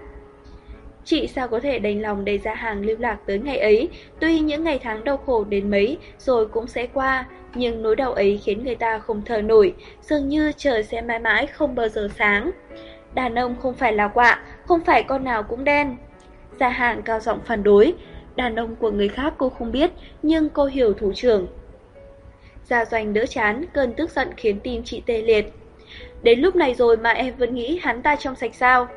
Chị sao có thể đành lòng để ra hàng lưu lạc tới ngày ấy, tuy những ngày tháng đau khổ đến mấy rồi cũng sẽ qua, nhưng nỗi đau ấy khiến người ta không thở nổi, dường như trời sẽ mãi mãi không bao giờ sáng. Đàn ông không phải là quạ, không phải con nào cũng đen. Gia hạng cao giọng phản đối, đàn ông của người khác cô không biết, nhưng cô hiểu thủ trưởng. Gia doanh đỡ chán, cơn tức giận khiến tim chị tê liệt. Đến lúc này rồi mà em vẫn nghĩ hắn ta trong sạch sao?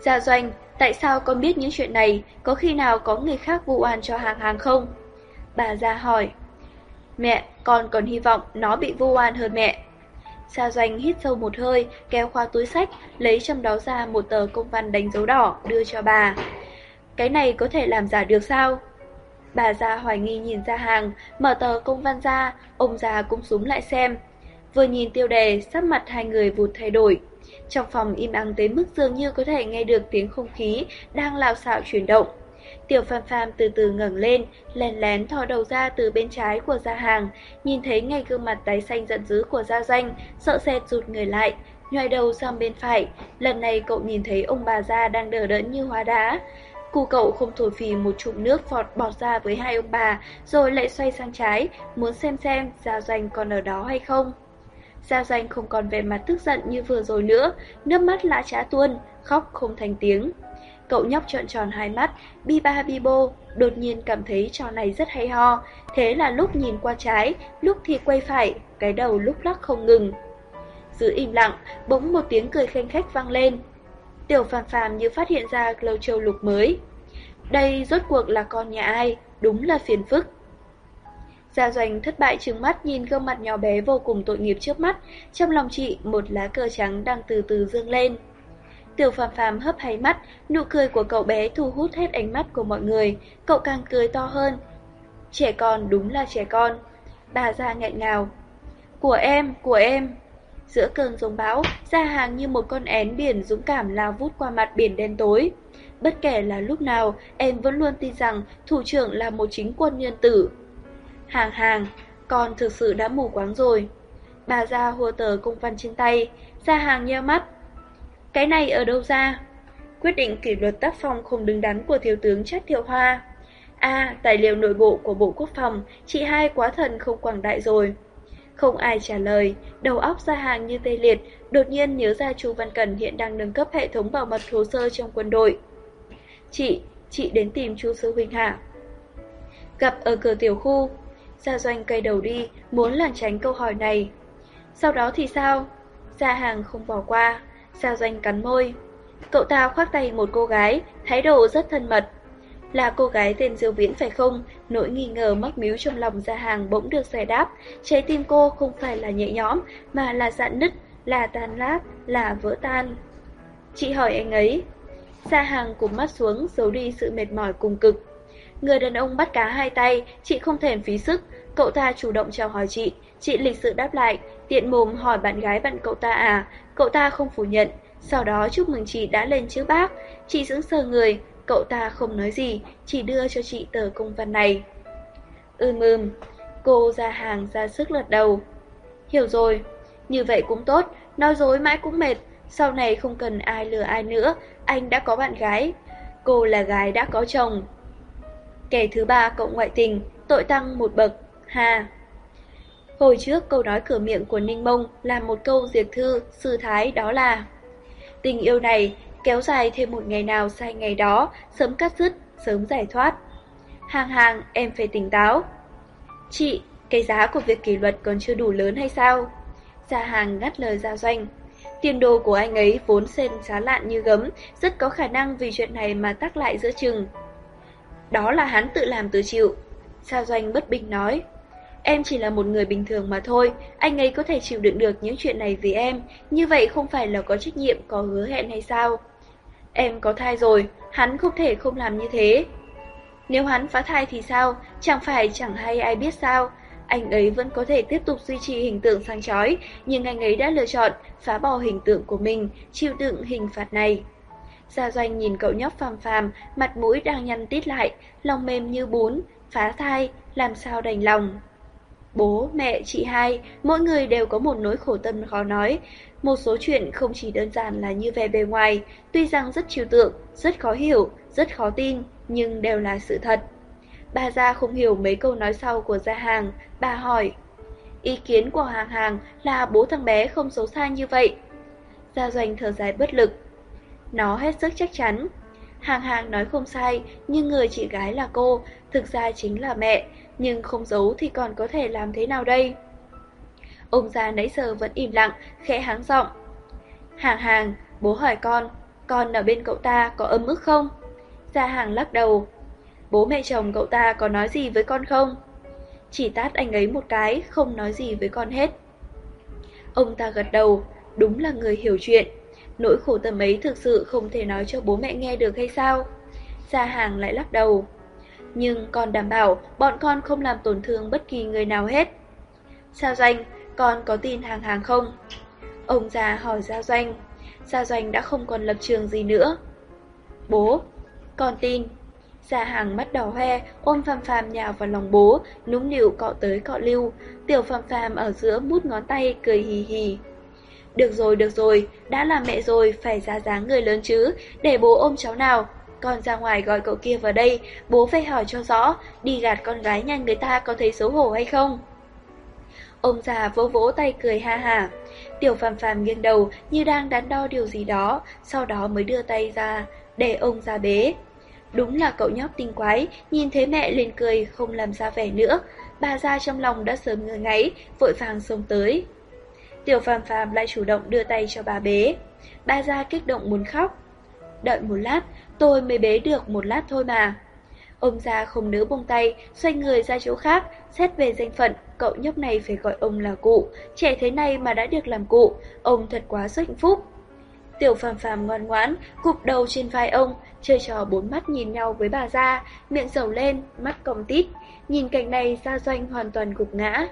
Gia doanh, tại sao con biết những chuyện này, có khi nào có người khác vụ oan cho hàng hàng không? Bà Gia hỏi. Mẹ, con còn hy vọng nó bị vu oan hơn mẹ. Sa Doanh hít sâu một hơi, kéo khoa túi sách, lấy trong đó ra một tờ công văn đánh dấu đỏ, đưa cho bà. Cái này có thể làm giả được sao? Bà già hoài nghi nhìn ra hàng, mở tờ công văn ra, ông già cũng súng lại xem. Vừa nhìn tiêu đề, sắc mặt hai người vụt thay đổi. Trong phòng im ắng tới mức dường như có thể nghe được tiếng không khí đang lao xạo chuyển động. Tiểu Phạm Phạm từ từ ngẩng lên, lén lén thò đầu ra từ bên trái của gia hàng, nhìn thấy ngay gương mặt tái xanh giận dữ của gia doanh, sợ sệt rụt người lại, nhoài đầu sang bên phải. Lần này cậu nhìn thấy ông bà gia đang đờ đẫn như hóa đá. Cụ cậu không thổi phì một chụm nước vọt bọt ra với hai ông bà, rồi lại xoay sang trái, muốn xem xem gia doanh còn ở đó hay không. Gia doanh không còn vẻ mặt tức giận như vừa rồi nữa, nước mắt lã trá tuôn, khóc không thành tiếng. Cậu nhóc trợn tròn hai mắt, bi ba bi bô, đột nhiên cảm thấy trò này rất hay ho. Thế là lúc nhìn qua trái, lúc thì quay phải, cái đầu lúc lắc không ngừng. Giữ im lặng, bỗng một tiếng cười khanh khách vang lên. Tiểu phàm phàm như phát hiện ra lầu châu lục mới. Đây rốt cuộc là con nhà ai, đúng là phiền phức. Gia Doanh thất bại trừng mắt nhìn gương mặt nhỏ bé vô cùng tội nghiệp trước mắt, trong lòng chị một lá cờ trắng đang từ từ dương lên. Tiểu phàm phàm hấp hay mắt, nụ cười của cậu bé thu hút hết ánh mắt của mọi người, cậu càng cười to hơn. Trẻ con đúng là trẻ con. Bà ra nghẹn ngào. Của em, của em. Giữa cơn giông bão, ra hàng như một con én biển dũng cảm lao vút qua mặt biển đen tối. Bất kể là lúc nào, em vẫn luôn tin rằng thủ trưởng là một chính quân nhân tử. Hàng hàng, con thực sự đã mù quáng rồi. Bà ra hùa tờ công văn trên tay, ra hàng nheo mắt, cái này ở đâu ra? Quyết định kỷ luật tác phong không đứng đắn của thiếu tướng Trác Thiệu Hoa. À, tài liệu nội bộ của Bộ Quốc phòng, chị hai quá thần không quảng đại rồi. Không ai trả lời, đầu óc ra hàng như tê liệt, đột nhiên nhớ ra Chu Văn Cần hiện đang nâng cấp hệ thống bảo mật hồ sơ trong quân đội. Chị, chị đến tìm Chu Sư Huynh hả? Gặp ở cửa tiểu khu, Gia Doanh cây đầu đi, muốn làn tránh câu hỏi này. Sau đó thì sao? Gia hàng không bỏ qua. Gia Doanh cắn môi. Cậu ta khoác tay một cô gái, thái độ rất thân mật. Là cô gái tên Diêu Viễn phải không? Nỗi nghi ngờ mắc miếu trong lòng Gia Hàng bỗng được giải đáp. Trái tim cô không phải là nhẹ nhõm, mà là dạn nứt, là tan lát, là vỡ tan. Chị hỏi anh ấy. Gia hàng cùng mắt xuống, giấu đi sự mệt mỏi cùng cực. Người đàn ông bắt cá hai tay, chị không thèm phí sức, cậu ta chủ động chào hỏi chị, chị lịch sự đáp lại, tiện mồm hỏi bạn gái bạn cậu ta à, cậu ta không phủ nhận, sau đó chúc mừng chị đã lên chữ bác, chị sững sờ người, cậu ta không nói gì, chỉ đưa cho chị tờ công văn này. Ừ ưm ưm, cô ra hàng ra sức lật đầu. Hiểu rồi, như vậy cũng tốt, nói dối mãi cũng mệt, sau này không cần ai lừa ai nữa, anh đã có bạn gái, cô là gái đã có chồng. Kẻ thứ ba cậu ngoại tình, tội tăng một bậc, ha. Hồi trước câu nói cửa miệng của Ninh Mông là một câu diệt thư, sư thái đó là Tình yêu này kéo dài thêm một ngày nào sai ngày đó, sớm cắt dứt, sớm giải thoát. Hàng hàng, em phải tỉnh táo. Chị, cái giá của việc kỷ luật còn chưa đủ lớn hay sao? Gia hàng ngắt lời Gia Doanh. Tiền đồ của anh ấy vốn xên xá lạn như gấm, rất có khả năng vì chuyện này mà tắc lại giữa chừng. Đó là hắn tự làm tự chịu. Gia Doanh bất bình nói. Em chỉ là một người bình thường mà thôi, anh ấy có thể chịu đựng được những chuyện này vì em, như vậy không phải là có trách nhiệm, có hứa hẹn hay sao? Em có thai rồi, hắn không thể không làm như thế. Nếu hắn phá thai thì sao, chẳng phải chẳng hay ai biết sao, anh ấy vẫn có thể tiếp tục duy trì hình tượng sang chói, nhưng anh ấy đã lựa chọn phá bỏ hình tượng của mình, chịu đựng hình phạt này. Gia Doanh nhìn cậu nhóc phàm phàm, mặt mũi đang nhăn tít lại, lòng mềm như bún, phá thai, làm sao đành lòng. Bố, mẹ, chị hai, mỗi người đều có một nỗi khổ tâm khó nói. Một số chuyện không chỉ đơn giản là như vẻ bề ngoài, tuy rằng rất trừu tượng, rất khó hiểu, rất khó tin, nhưng đều là sự thật. Bà Gia không hiểu mấy câu nói sau của Gia Hàng, bà hỏi. Ý kiến của Hàng Hàng là bố thằng bé không xấu xa như vậy. Gia Doanh thở dài bất lực. Nó hết sức chắc chắn. Hàng Hàng nói không sai, nhưng người chị gái là cô, thực ra chính là mẹ, nhưng không giấu thì còn có thể làm thế nào đây? Ông già nãy giờ vẫn im lặng, khẽ háng giọng. Hàng hàng, bố hỏi con, con ở bên cậu ta có âm ức không? Gia hàng lắc đầu. Bố mẹ chồng cậu ta có nói gì với con không? Chỉ tát anh ấy một cái, không nói gì với con hết. Ông ta gật đầu, đúng là người hiểu chuyện. Nỗi khổ tâm ấy thực sự không thể nói cho bố mẹ nghe được hay sao? Gia hàng lại lắc đầu. Nhưng con đảm bảo bọn con không làm tổn thương bất kỳ người nào hết. Sao Doanh, con có tin hàng hàng không? Ông già hỏi Gia Doanh. Gia Doanh đã không còn lập trường gì nữa. Bố, con tin. Gia hàng mắt đỏ hoe, ôm phàm phàm nhào vào lòng bố, núng nịu cọ tới cọ lưu. Tiểu phàm phàm ở giữa mút ngón tay, cười hì hì. Được rồi, được rồi, đã là mẹ rồi, phải ra dáng người lớn chứ, để bố ôm cháu nào, con ra ngoài gọi cậu kia vào đây, bố phải hỏi cho rõ, đi gạt con gái nhà người ta có thấy xấu hổ hay không? Ông già vỗ vỗ tay cười ha ha. Tiểu phàm phàm nghiêng đầu như đang đắn đo điều gì đó, sau đó mới đưa tay ra, để ông ra bế. Đúng là cậu nhóc tinh quái, nhìn thấy mẹ lên cười không làm ra vẻ nữa. Bà ra trong lòng đã sớm ngơ ngáy, vội vàng xông tới. Tiểu phàm phàm lại chủ động đưa tay cho bà bế. Bà ra kích động muốn khóc. Đợi một lát, tôi mới bế được một lát thôi mà. Ông già không nỡ buông tay, xoay người ra chỗ khác, xét về danh phận, cậu nhóc này phải gọi ông là cụ, trẻ thế này mà đã được làm cụ, ông thật quá hạnh phúc. Tiểu phàm phàm ngoan ngoãn, cụp đầu trên vai ông, chơi trò bốn mắt nhìn nhau với bà gia, miệng dầu lên, mắt cong tít. Nhìn cảnh này Gia Doanh hoàn toàn gục ngã.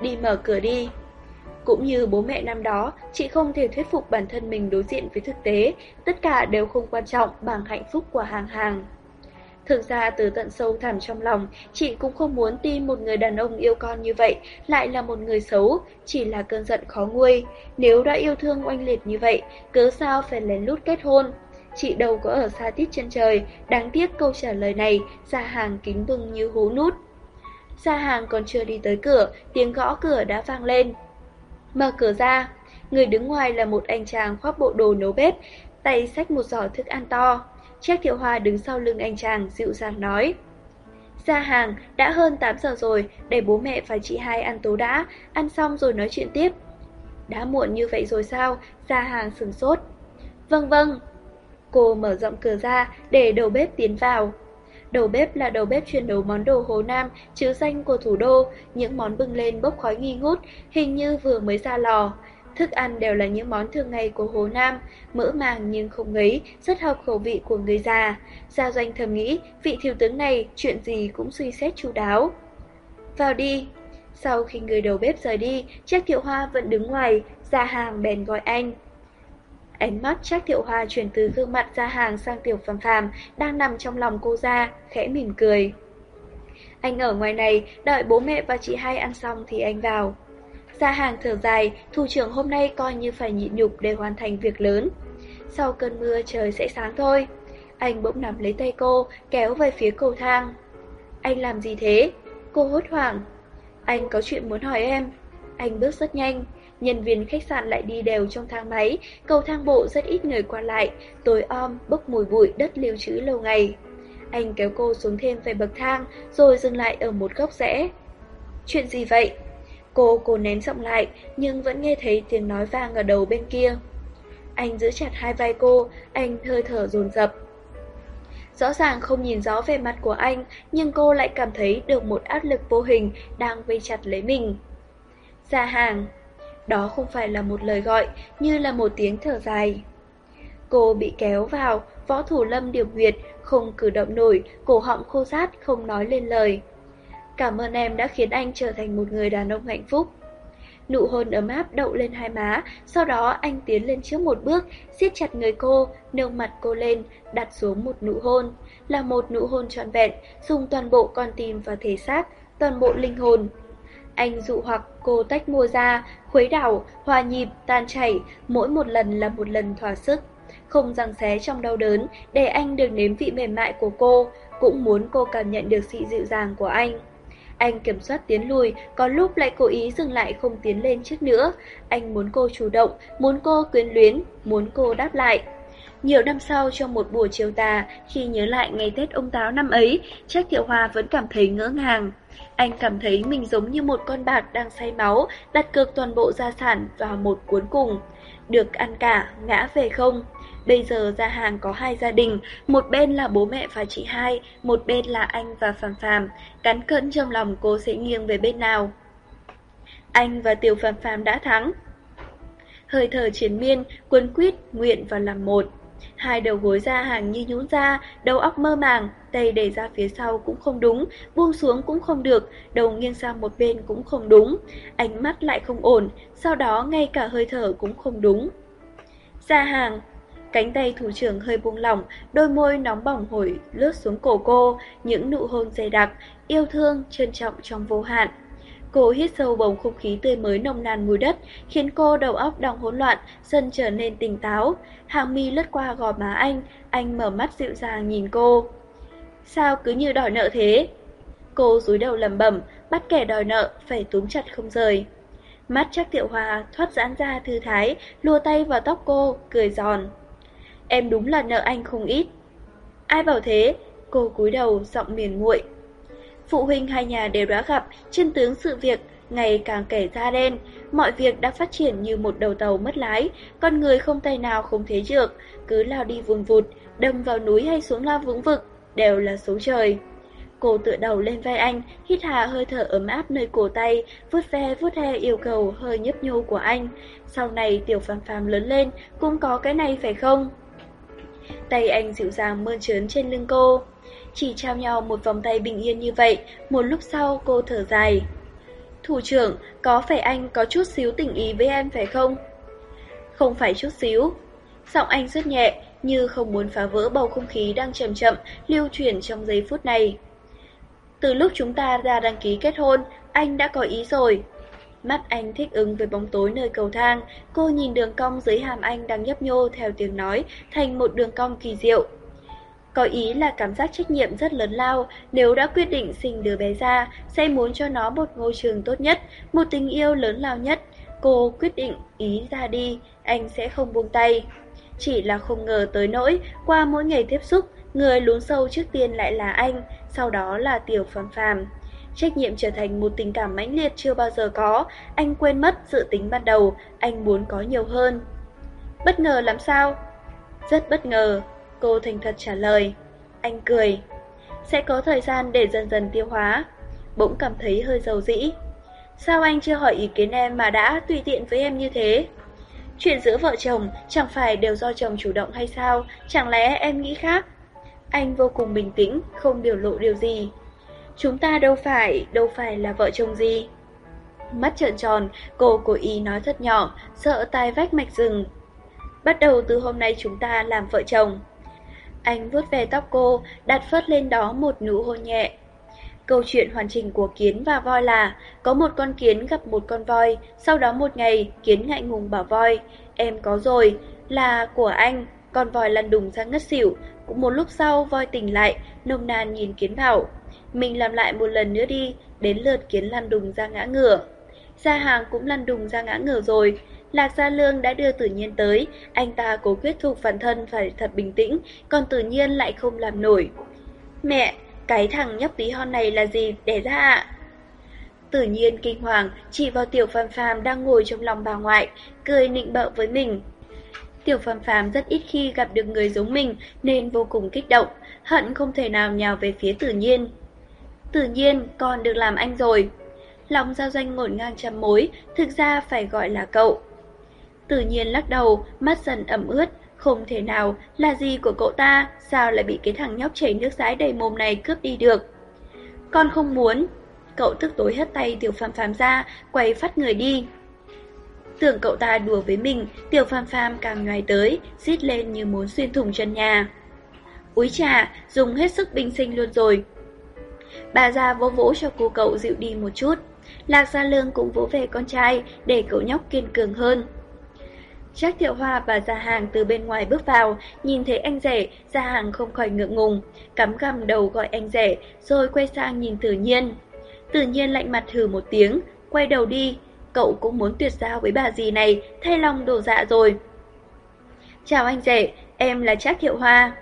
Đi mở cửa đi. Cũng như bố mẹ năm đó, chị không thể thuyết phục bản thân mình đối diện với thực tế, tất cả đều không quan trọng bằng hạnh phúc của hàng hàng. Thực ra từ tận sâu thẳm trong lòng, chị cũng không muốn tin một người đàn ông yêu con như vậy lại là một người xấu, chỉ là cơn giận khó nguôi. Nếu đã yêu thương oanh liệt như vậy, cớ sao phải lén lút kết hôn? Chị đâu có ở xa tít chân trời, đáng tiếc câu trả lời này, ra hàng kính bưng như hú nút. Gia hàng còn chưa đi tới cửa, tiếng gõ cửa đã vang lên. Mở cửa ra, người đứng ngoài là một anh chàng khoác bộ đồ nấu bếp, tay xách một giỏ thức ăn to. Trác Thiệu Hoa đứng sau lưng anh chàng dịu dàng nói. Ra hàng, đã hơn 8 giờ rồi, để bố mẹ và chị hai ăn tố đã, ăn xong rồi nói chuyện tiếp. Đã muộn như vậy rồi sao? Ra hàng sừng sốt. Vâng vâng. Cô mở rộng cửa ra để đầu bếp tiến vào. Đầu bếp là đầu bếp chuyên nấu món đồ Hồ Nam, chứ danh của thủ đô, những món bưng lên bốc khói nghi ngút, hình như vừa mới ra lò. Thức ăn đều là những món thường ngày của Hồ Nam, mỡ màng nhưng không ngấy, rất hợp khẩu vị của người già. Gia doanh thầm nghĩ, vị thiếu tướng này chuyện gì cũng suy xét chu đáo. Vào đi. Sau khi người đầu bếp rời đi, Trác Thiệu Hoa vẫn đứng ngoài, ra hàng bèn gọi anh. Ánh mắt Trác Thiệu Hoa chuyển từ gương mặt ra hàng sang Tiểu Phàm Phàm đang nằm trong lòng cô ra, khẽ mỉm cười. Anh ở ngoài này, đợi bố mẹ và chị hai ăn xong thì anh vào. Ra hàng thở dài, thủ trưởng hôm nay coi như phải nhịn nhục để hoàn thành việc lớn. Sau cơn mưa trời sẽ sáng thôi. Anh bỗng nắm lấy tay cô, kéo về phía cầu thang. Anh làm gì thế? Cô hốt hoảng. Anh có chuyện muốn hỏi em. Anh bước rất nhanh. Nhân viên khách sạn lại đi đều trong thang máy, cầu thang bộ rất ít người qua lại, tối om, bốc mùi bụi đất lưu trữ lâu ngày. Anh kéo cô xuống thêm vài bậc thang, rồi dừng lại ở một góc rẽ. Chuyện gì vậy? Cô cố nén giọng lại, nhưng vẫn nghe thấy tiếng nói vang ở đầu bên kia. Anh giữ chặt hai vai cô, anh hơi thở dồn dập. Rõ ràng không nhìn rõ về mặt của anh, nhưng cô lại cảm thấy được một áp lực vô hình đang vây chặt lấy mình. Ra hàng. Đó không phải là một lời gọi, như là một tiếng thở dài. Cô bị kéo vào, võ thủ lâm điều huyệt, không cử động nổi, cổ họng khô rát, không nói lên lời. Cảm ơn em đã khiến anh trở thành một người đàn ông hạnh phúc. Nụ hôn ấm áp đậu lên hai má, sau đó anh tiến lên trước một bước, siết chặt người cô, nâng mặt cô lên, đặt xuống một nụ hôn. Là một nụ hôn trọn vẹn, dùng toàn bộ con tim và thể xác, toàn bộ linh hồn. Anh dụ hoặc cô tách mua ra, khuấy đảo, hòa nhịp, tan chảy, mỗi một lần là một lần thỏa sức. Không răng xé trong đau đớn, để anh được nếm vị mềm mại của cô, cũng muốn cô cảm nhận được sự dịu dàng của anh. Anh kiểm soát tiến lùi, có lúc lại cố ý dừng lại không tiến lên trước nữa. Anh muốn cô chủ động, muốn cô quyến luyến, muốn cô đáp lại. Nhiều năm sau trong một buổi chiều tà, khi nhớ lại ngày Tết ông Táo năm ấy, Trác Thiệu Hòa vẫn cảm thấy ngỡ ngàng. Anh cảm thấy mình giống như một con bạc đang say máu, đặt cược toàn bộ gia sản vào một cuốn cùng. Được ăn cả, ngã về không. Bây giờ ra hàng có hai gia đình, một bên là bố mẹ và chị hai, một bên là anh và Phạm Phạm. Cắn cỡn trong lòng cô sẽ nghiêng về bên nào. Anh và Tiểu Phạm Phạm đã thắng. Hơi thở chiến miên, cuốn quýt, nguyện và làm một. Hai đầu gối ra hàng như nhũn ra, đầu óc mơ màng, tay để ra phía sau cũng không đúng, buông xuống cũng không được, đầu nghiêng sang một bên cũng không đúng, ánh mắt lại không ổn, sau đó ngay cả hơi thở cũng không đúng. Ra hàng, Cánh tay thủ trưởng hơi buông lỏng, đôi môi nóng bỏng hồi lướt xuống cổ cô, những nụ hôn dày đặc, yêu thương, trân trọng trong vô hạn. Cô hít sâu bầu không khí tươi mới nồng nàn mùi đất, khiến cô đầu óc đang hỗn loạn, dần trở nên tỉnh táo. Hàng mi lướt qua gò má anh, anh mở mắt dịu dàng nhìn cô. Sao cứ như đòi nợ thế? Cô rúi đầu lầm bẩm, bắt kẻ đòi nợ, phải túm chặt không rời. Mắt chắc tiệu hòa thoát giãn ra thư thái, lùa tay vào tóc cô, cười giòn. Em đúng là nợ anh không ít. Ai bảo thế? Cô cúi đầu, giọng miền nguội. Phụ huynh hai nhà đều đã gặp, chân tướng sự việc ngày càng kể ra đen, mọi việc đã phát triển như một đầu tàu mất lái, con người không tay nào không thế được, cứ lao đi vùn vụt, đâm vào núi hay xuống lao vũng vực, đều là số trời. Cô tựa đầu lên vai anh, hít hà hơi thở ấm áp nơi cổ tay, vuốt ve vuốt he yêu cầu hơi nhấp nhô của anh. Sau này tiểu phàm phàm lớn lên, cũng có cái này phải không? Tay anh dịu dàng mơn trớn trên lưng cô. Chỉ trao nhau một vòng tay bình yên như vậy, một lúc sau cô thở dài. Thủ trưởng, có phải anh có chút xíu tình ý với em phải không? Không phải chút xíu. Giọng anh rất nhẹ, như không muốn phá vỡ bầu không khí đang chậm chậm, lưu chuyển trong giây phút này. Từ lúc chúng ta ra đăng ký kết hôn, anh đã có ý rồi. Mắt anh thích ứng với bóng tối nơi cầu thang, cô nhìn đường cong dưới hàm anh đang nhấp nhô theo tiếng nói, thành một đường cong kỳ diệu. Có ý là cảm giác trách nhiệm rất lớn lao, nếu đã quyết định sinh đứa bé ra, sẽ muốn cho nó một ngôi trường tốt nhất, một tình yêu lớn lao nhất. Cô quyết định ý ra đi, anh sẽ không buông tay. Chỉ là không ngờ tới nỗi, qua mỗi ngày tiếp xúc, người lún sâu trước tiên lại là anh, sau đó là tiểu phàm phàm. Trách nhiệm trở thành một tình cảm mãnh liệt chưa bao giờ có, anh quên mất dự tính ban đầu, anh muốn có nhiều hơn. Bất ngờ làm sao? Rất bất ngờ, cô thành thật trả lời. Anh cười. Sẽ có thời gian để dần dần tiêu hóa. Bỗng cảm thấy hơi dầu dĩ. Sao anh chưa hỏi ý kiến em mà đã tùy tiện với em như thế? Chuyện giữa vợ chồng chẳng phải đều do chồng chủ động hay sao, chẳng lẽ em nghĩ khác? Anh vô cùng bình tĩnh, không biểu lộ điều gì. Chúng ta đâu phải, đâu phải là vợ chồng gì. Mắt trợn tròn, cô cố ý nói thật nhỏ, sợ tai vách mạch rừng. Bắt đầu từ hôm nay chúng ta làm vợ chồng. Anh vuốt về tóc cô, đặt phớt lên đó một nụ hôn nhẹ. Câu chuyện hoàn chỉnh của kiến và voi là có một con kiến gặp một con voi, sau đó một ngày kiến ngại ngùng bảo voi, em có rồi, là của anh, con voi lăn đùng ra ngất xỉu. Cũng một lúc sau voi tỉnh lại, nông nàn nhìn kiến bảo, mình làm lại một lần nữa đi, đến lượt kiến lăn đùng ra ngã ngửa. Gia hàng cũng lăn đùng ra ngã ngửa rồi, Lạc Gia Lương đã đưa Tử nhiên tới, anh ta cố quyết thuộc bản thân phải thật bình tĩnh, còn Tử nhiên lại không làm nổi. Mẹ, cái thằng nhóc tí hon này là gì để ra ạ? Tử nhiên kinh hoàng, chỉ vào tiểu phàm phàm đang ngồi trong lòng bà ngoại, cười nịnh bợ với mình. Tiểu phàm phàm rất ít khi gặp được người giống mình nên vô cùng kích động, hận không thể nào nhào về phía Tử nhiên. Tự nhiên, con được làm anh rồi. Lòng giao doanh ngổn ngang trăm mối, thực ra phải gọi là cậu. Tự nhiên lắc đầu, mắt dần ẩm ướt, không thể nào, là gì của cậu ta, sao lại bị cái thằng nhóc chảy nước rái đầy mồm này cướp đi được. Con không muốn. Cậu tức tối hất tay tiểu phàm phàm ra, quay phát người đi. Tưởng cậu ta đùa với mình, tiểu phàm phàm càng ngoài tới, xít lên như muốn xuyên thủng chân nhà. Úi trà, dùng hết sức bình sinh luôn rồi. Bà già vỗ vỗ cho cô cậu dịu đi một chút. Lạc Gia Lương cũng vỗ về con trai để cậu nhóc kiên cường hơn. Trác Thiệu Hoa và Gia Hàng từ bên ngoài bước vào, nhìn thấy anh rể, Gia Hàng không khỏi ngượng ngùng, cắm gằm đầu gọi anh rể, rồi quay sang nhìn Tử Nhiên. Tử Nhiên lạnh mặt hừ một tiếng, quay đầu đi, cậu cũng muốn tuyệt giao với bà gì này, thay lòng đổ dạ rồi. Chào anh rể, em là Trác Thiệu Hoa.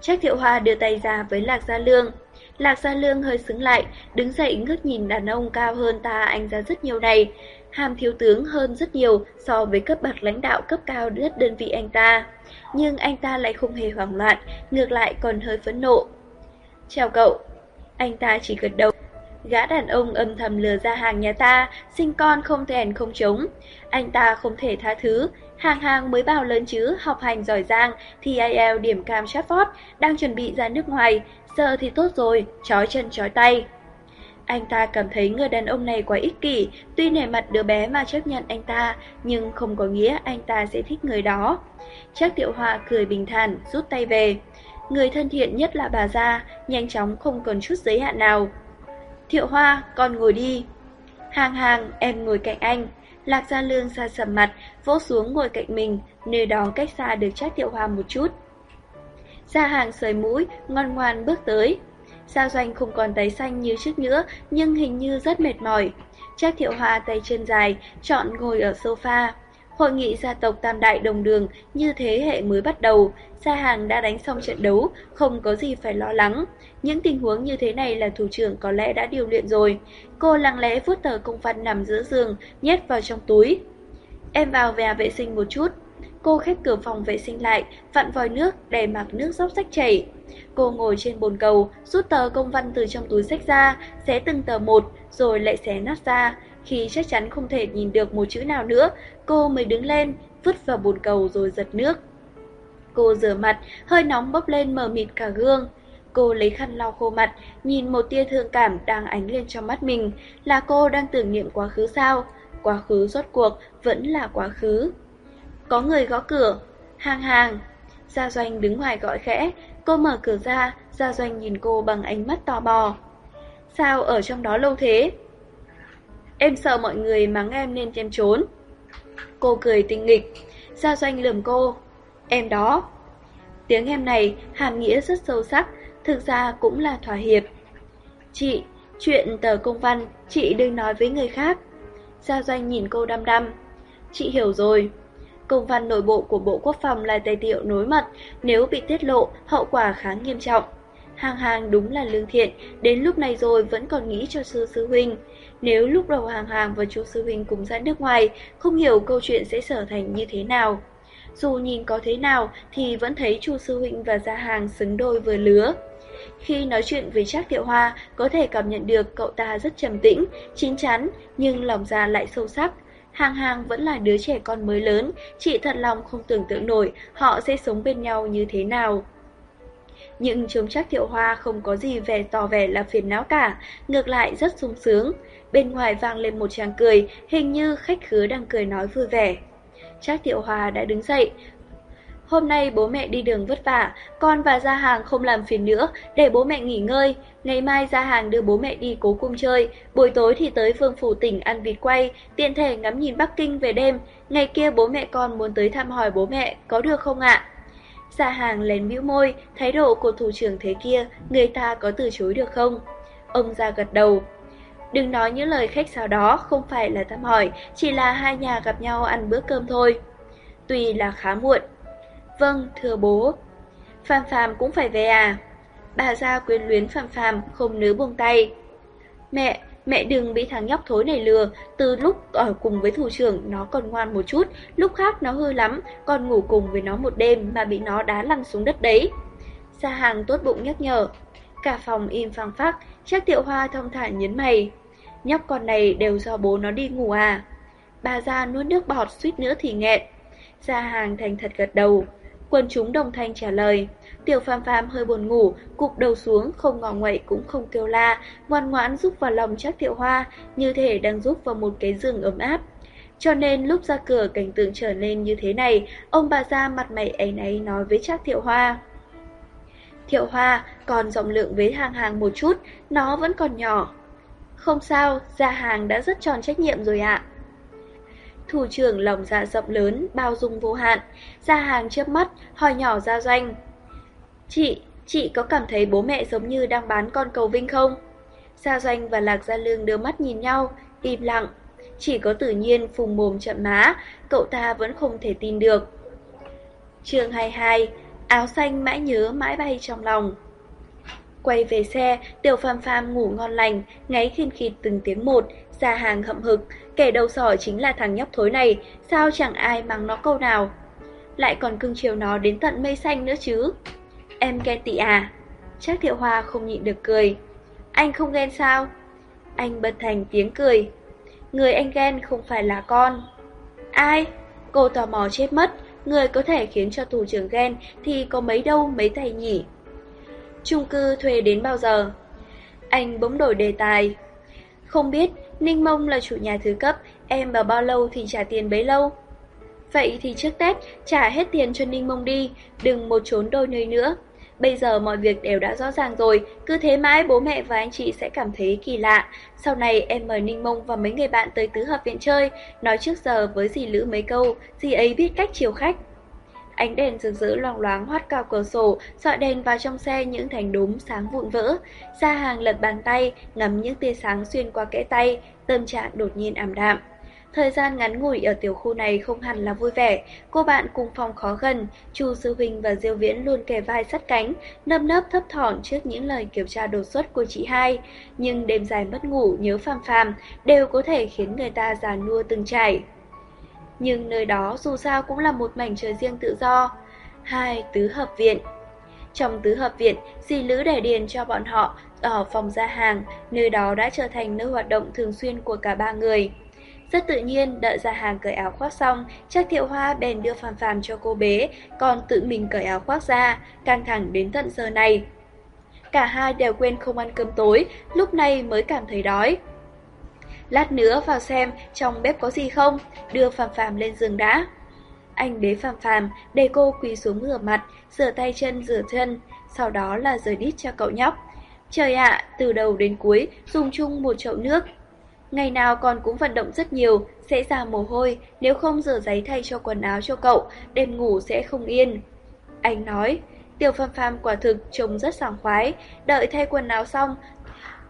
Trác Thiệu Hoa đưa tay ra với Lạc Gia Lương. Lạc Gia Lương hơi xứng lại, đứng dậy ngước nhìn đàn ông cao hơn ta anh ra rất nhiều này, hàm thiếu tướng hơn rất nhiều so với cấp bậc lãnh đạo cấp cao nhất đơn vị anh ta. Nhưng anh ta lại không hề hoảng loạn, ngược lại còn hơi phẫn nộ. Chào cậu. Anh ta chỉ gật đầu. Gã đàn ông âm thầm lừa ra hàng nhà ta, sinh con không thèn không chống. Anh ta không thể tha thứ. Hàng hàng mới bao lớn chứ, học hành giỏi giang, thì IELTS điểm cam chót đang chuẩn bị ra nước ngoài. Giờ thì tốt rồi, chói chân chói tay. Anh ta cảm thấy người đàn ông này quá ích kỷ, tuy nể mặt đứa bé mà chấp nhận anh ta, nhưng không có nghĩa anh ta sẽ thích người đó. Trác Thiệu Hòa cười bình thản, rút tay về. Người thân thiện nhất là bà Gia, nhanh chóng không còn chút giới hạn nào. Thiệu Hoa, con ngồi đi. Hàng hàng, em ngồi cạnh anh. Lạc Gia Lương xa sầm mặt, vỗ xuống ngồi cạnh mình, nơi đó cách xa được Trác Thiệu Hoa một chút. Gia hàng sới mũi, ngoan ngoan bước tới. Giao Doanh không còn tái xanh như trước nữa, nhưng hình như rất mệt mỏi. Trác Thiệu Hoa tay chân dài, chọn ngồi ở sofa. Hội nghị gia tộc Tam Đại Đồng Đường như thế hệ mới bắt đầu, Gia Hàng đã đánh xong trận đấu, không có gì phải lo lắng. Những tình huống như thế này là thủ trưởng có lẽ đã điều luyện rồi. Cô lặng lẽ vuốt tờ công văn nằm giữa giường, nhét vào trong túi. Em vào về à, vệ sinh một chút. Cô khép cửa phòng vệ sinh lại, vặn vòi nước để mặc nước dốc sách chảy. Cô ngồi trên bồn cầu, rút tờ công văn từ trong túi sách ra, xé từng tờ một, rồi lại xé nát ra. Khi chắc chắn không thể nhìn được một chữ nào nữa, cô mới đứng lên, vứt vào bồn cầu rồi giật nước. Cô rửa mặt, hơi nóng bốc lên mờ mịt cả gương. Cô lấy khăn lau khô mặt, nhìn một tia thương cảm đang ánh lên trong mắt mình, là cô đang tưởng niệm quá khứ sao? Quá khứ rốt cuộc vẫn là quá khứ. Có người gõ cửa, hàng hàng. Gia Doanh đứng ngoài gọi khẽ, cô mở cửa ra, Gia Doanh nhìn cô bằng ánh mắt tò mò. Sao ở trong đó lâu thế? Em sợ mọi người mắng em nên em trốn. Cô cười tinh nghịch, Gia Doanh lườm cô. Em đó. Tiếng em này hàm nghĩa rất sâu sắc, thực ra cũng là thỏa hiệp. Chị, chuyện tờ công văn, chị đừng nói với người khác. Gia Doanh nhìn cô đăm đăm. Chị hiểu rồi. Công văn nội bộ của Bộ Quốc phòng là tài liệu nối mật, nếu bị tiết lộ, hậu quả khá nghiêm trọng. Hàng hàng đúng là lương thiện, đến lúc này rồi vẫn còn nghĩ cho sư sư huynh. Nếu lúc đầu hàng hàng và chú sư huynh cùng ra nước ngoài, không hiểu câu chuyện sẽ trở thành như thế nào. Dù nhìn có thế nào thì vẫn thấy chu sư huynh và gia hàng xứng đôi vừa lứa. Khi nói chuyện với Trác Thiệu Hoa, có thể cảm nhận được cậu ta rất trầm tĩnh, chín chắn, nhưng lòng ra lại sâu sắc. Hàng hàng vẫn là đứa trẻ con mới lớn, chị thật lòng không tưởng tượng nổi họ sẽ sống bên nhau như thế nào. Nhưng chống chắc thiệu hoa không có gì vẻ tỏ vẻ là phiền não cả, ngược lại rất sung sướng. Bên ngoài vang lên một tràng cười, hình như khách khứa đang cười nói vui vẻ. Trác thiệu hoa đã đứng dậy, Hôm nay bố mẹ đi đường vất vả, con và Gia Hàng không làm phiền nữa, để bố mẹ nghỉ ngơi. Ngày mai Gia Hàng đưa bố mẹ đi cố cung chơi, buổi tối thì tới Vương Phủ tỉnh ăn vịt quay, tiện thể ngắm nhìn Bắc Kinh về đêm. Ngày kia bố mẹ con muốn tới thăm hỏi bố mẹ, có được không ạ? Gia Hàng lén bĩu môi, thái độ của thủ trưởng thế kia, người ta có từ chối được không? Ông ra gật đầu. Đừng nói những lời khách sáo đó, không phải là thăm hỏi, chỉ là hai nhà gặp nhau ăn bữa cơm thôi. Tuy là khá muộn, Vâng, thưa bố. Phạm Phạm cũng phải về à? Bà ra quyến luyến Phạm Phạm không nỡ buông tay. Mẹ, mẹ đừng bị thằng nhóc thối này lừa, từ lúc ở cùng với thủ trưởng nó còn ngoan một chút, lúc khác nó hư lắm, còn ngủ cùng với nó một đêm mà bị nó đá lăn xuống đất đấy. Gia hàng tốt bụng nhắc nhở. Cả phòng im phăng phắc, chắc tiệu hoa thông thả nhấn mày. Nhóc con này đều do bố nó đi ngủ à? Bà ra nuốt nước bọt suýt nữa thì nghẹn. Gia hàng thành thật gật đầu. Quân chúng đồng thanh trả lời. Tiểu phàm phàm hơi buồn ngủ, cụp đầu xuống, không ngỏ nguậy cũng không kêu la, ngoan ngoãn giúp vào lòng chắc thiệu hoa, như thể đang giúp vào một cái giường ấm áp. Cho nên lúc ra cửa cảnh tượng trở nên như thế này, ông bà ra mặt mày ấy nấy nói với chắc thiệu hoa. Thiệu hoa còn rộng lượng với hàng hàng một chút, nó vẫn còn nhỏ. Không sao, gia hàng đã rất tròn trách nhiệm rồi ạ. Thủ trưởng lòng dạ rộng lớn, bao dung vô hạn, ra hàng trước mắt, hỏi nhỏ ra doanh. Chị, chị có cảm thấy bố mẹ giống như đang bán con cầu vinh không? Gia Doanh và Lạc Gia Lương đưa mắt nhìn nhau, im lặng. Chỉ có tự nhiên phùng mồm chậm má, cậu ta vẫn không thể tin được. chương 22, áo xanh mãi nhớ mãi bay trong lòng. Quay về xe, tiểu phàm phàm ngủ ngon lành, ngáy khiên khịt từng tiếng một, ra hàng hậm hực, kẻ đầu sỏ chính là thằng nhóc thối này, sao chẳng ai mắng nó câu nào. Lại còn cưng chiều nó đến tận mây xanh nữa chứ. Em ghen tị à? Chắc thiệu hoa không nhịn được cười. Anh không ghen sao? Anh bật thành tiếng cười. Người anh ghen không phải là con. Ai? Cô tò mò chết mất, người có thể khiến cho thủ trưởng ghen thì có mấy đâu mấy thầy nhỉ? chung cư thuê đến bao giờ? Anh bỗng đổi đề tài. Không biết, Ninh Mông là chủ nhà thứ cấp, em bảo bao lâu thì trả tiền bấy lâu. Vậy thì trước Tết, trả hết tiền cho Ninh Mông đi, đừng một trốn đôi nơi nữa. Bây giờ mọi việc đều đã rõ ràng rồi, cứ thế mãi bố mẹ và anh chị sẽ cảm thấy kỳ lạ. Sau này em mời Ninh Mông và mấy người bạn tới tứ hợp viện chơi, nói trước giờ với dì Lữ mấy câu, dì ấy biết cách chiều khách. Ánh đèn rực rỡ loang loáng hoắt cao cửa sổ, dọi đèn vào trong xe những thành đốm sáng vụn vỡ. Gia hàng lật bàn tay, ngắm những tia sáng xuyên qua kẽ tay, tâm trạng đột nhiên ảm đạm. Thời gian ngắn ngủi ở tiểu khu này không hẳn là vui vẻ, cô bạn cùng phòng khó gần, Chu Sư Huynh và Diêu Viễn luôn kề vai sát cánh, nâm nấp thấp thỏm trước những lời kiểm tra đột xuất của chị hai. Nhưng đêm dài mất ngủ nhớ phàm phàm đều có thể khiến người ta già nua từng trải nhưng nơi đó dù sao cũng là một mảnh trời riêng tự do. Hai, tứ hợp viện Trong tứ hợp viện, dì Lữ để điền cho bọn họ ở phòng gia hàng, nơi đó đã trở thành nơi hoạt động thường xuyên của cả ba người. Rất tự nhiên, đợi gia hàng cởi áo khoác xong, chắc thiệu hoa bèn đưa phàm phàm cho cô bé, còn tự mình cởi áo khoác ra, căng thẳng đến tận giờ này. Cả hai đều quên không ăn cơm tối, lúc này mới cảm thấy đói. Lát nữa vào xem trong bếp có gì không, đưa Phạm Phạm lên giường đã. Anh bế Phạm Phạm, để cô quỳ xuống rửa mặt, rửa tay chân rửa chân, sau đó là rời đít cho cậu nhóc. Trời ạ, từ đầu đến cuối, dùng chung một chậu nước. Ngày nào con cũng vận động rất nhiều, sẽ ra mồ hôi, nếu không rửa giấy thay cho quần áo cho cậu, đêm ngủ sẽ không yên. Anh nói, Tiểu Phạm Phạm quả thực trông rất sảng khoái, đợi thay quần áo xong,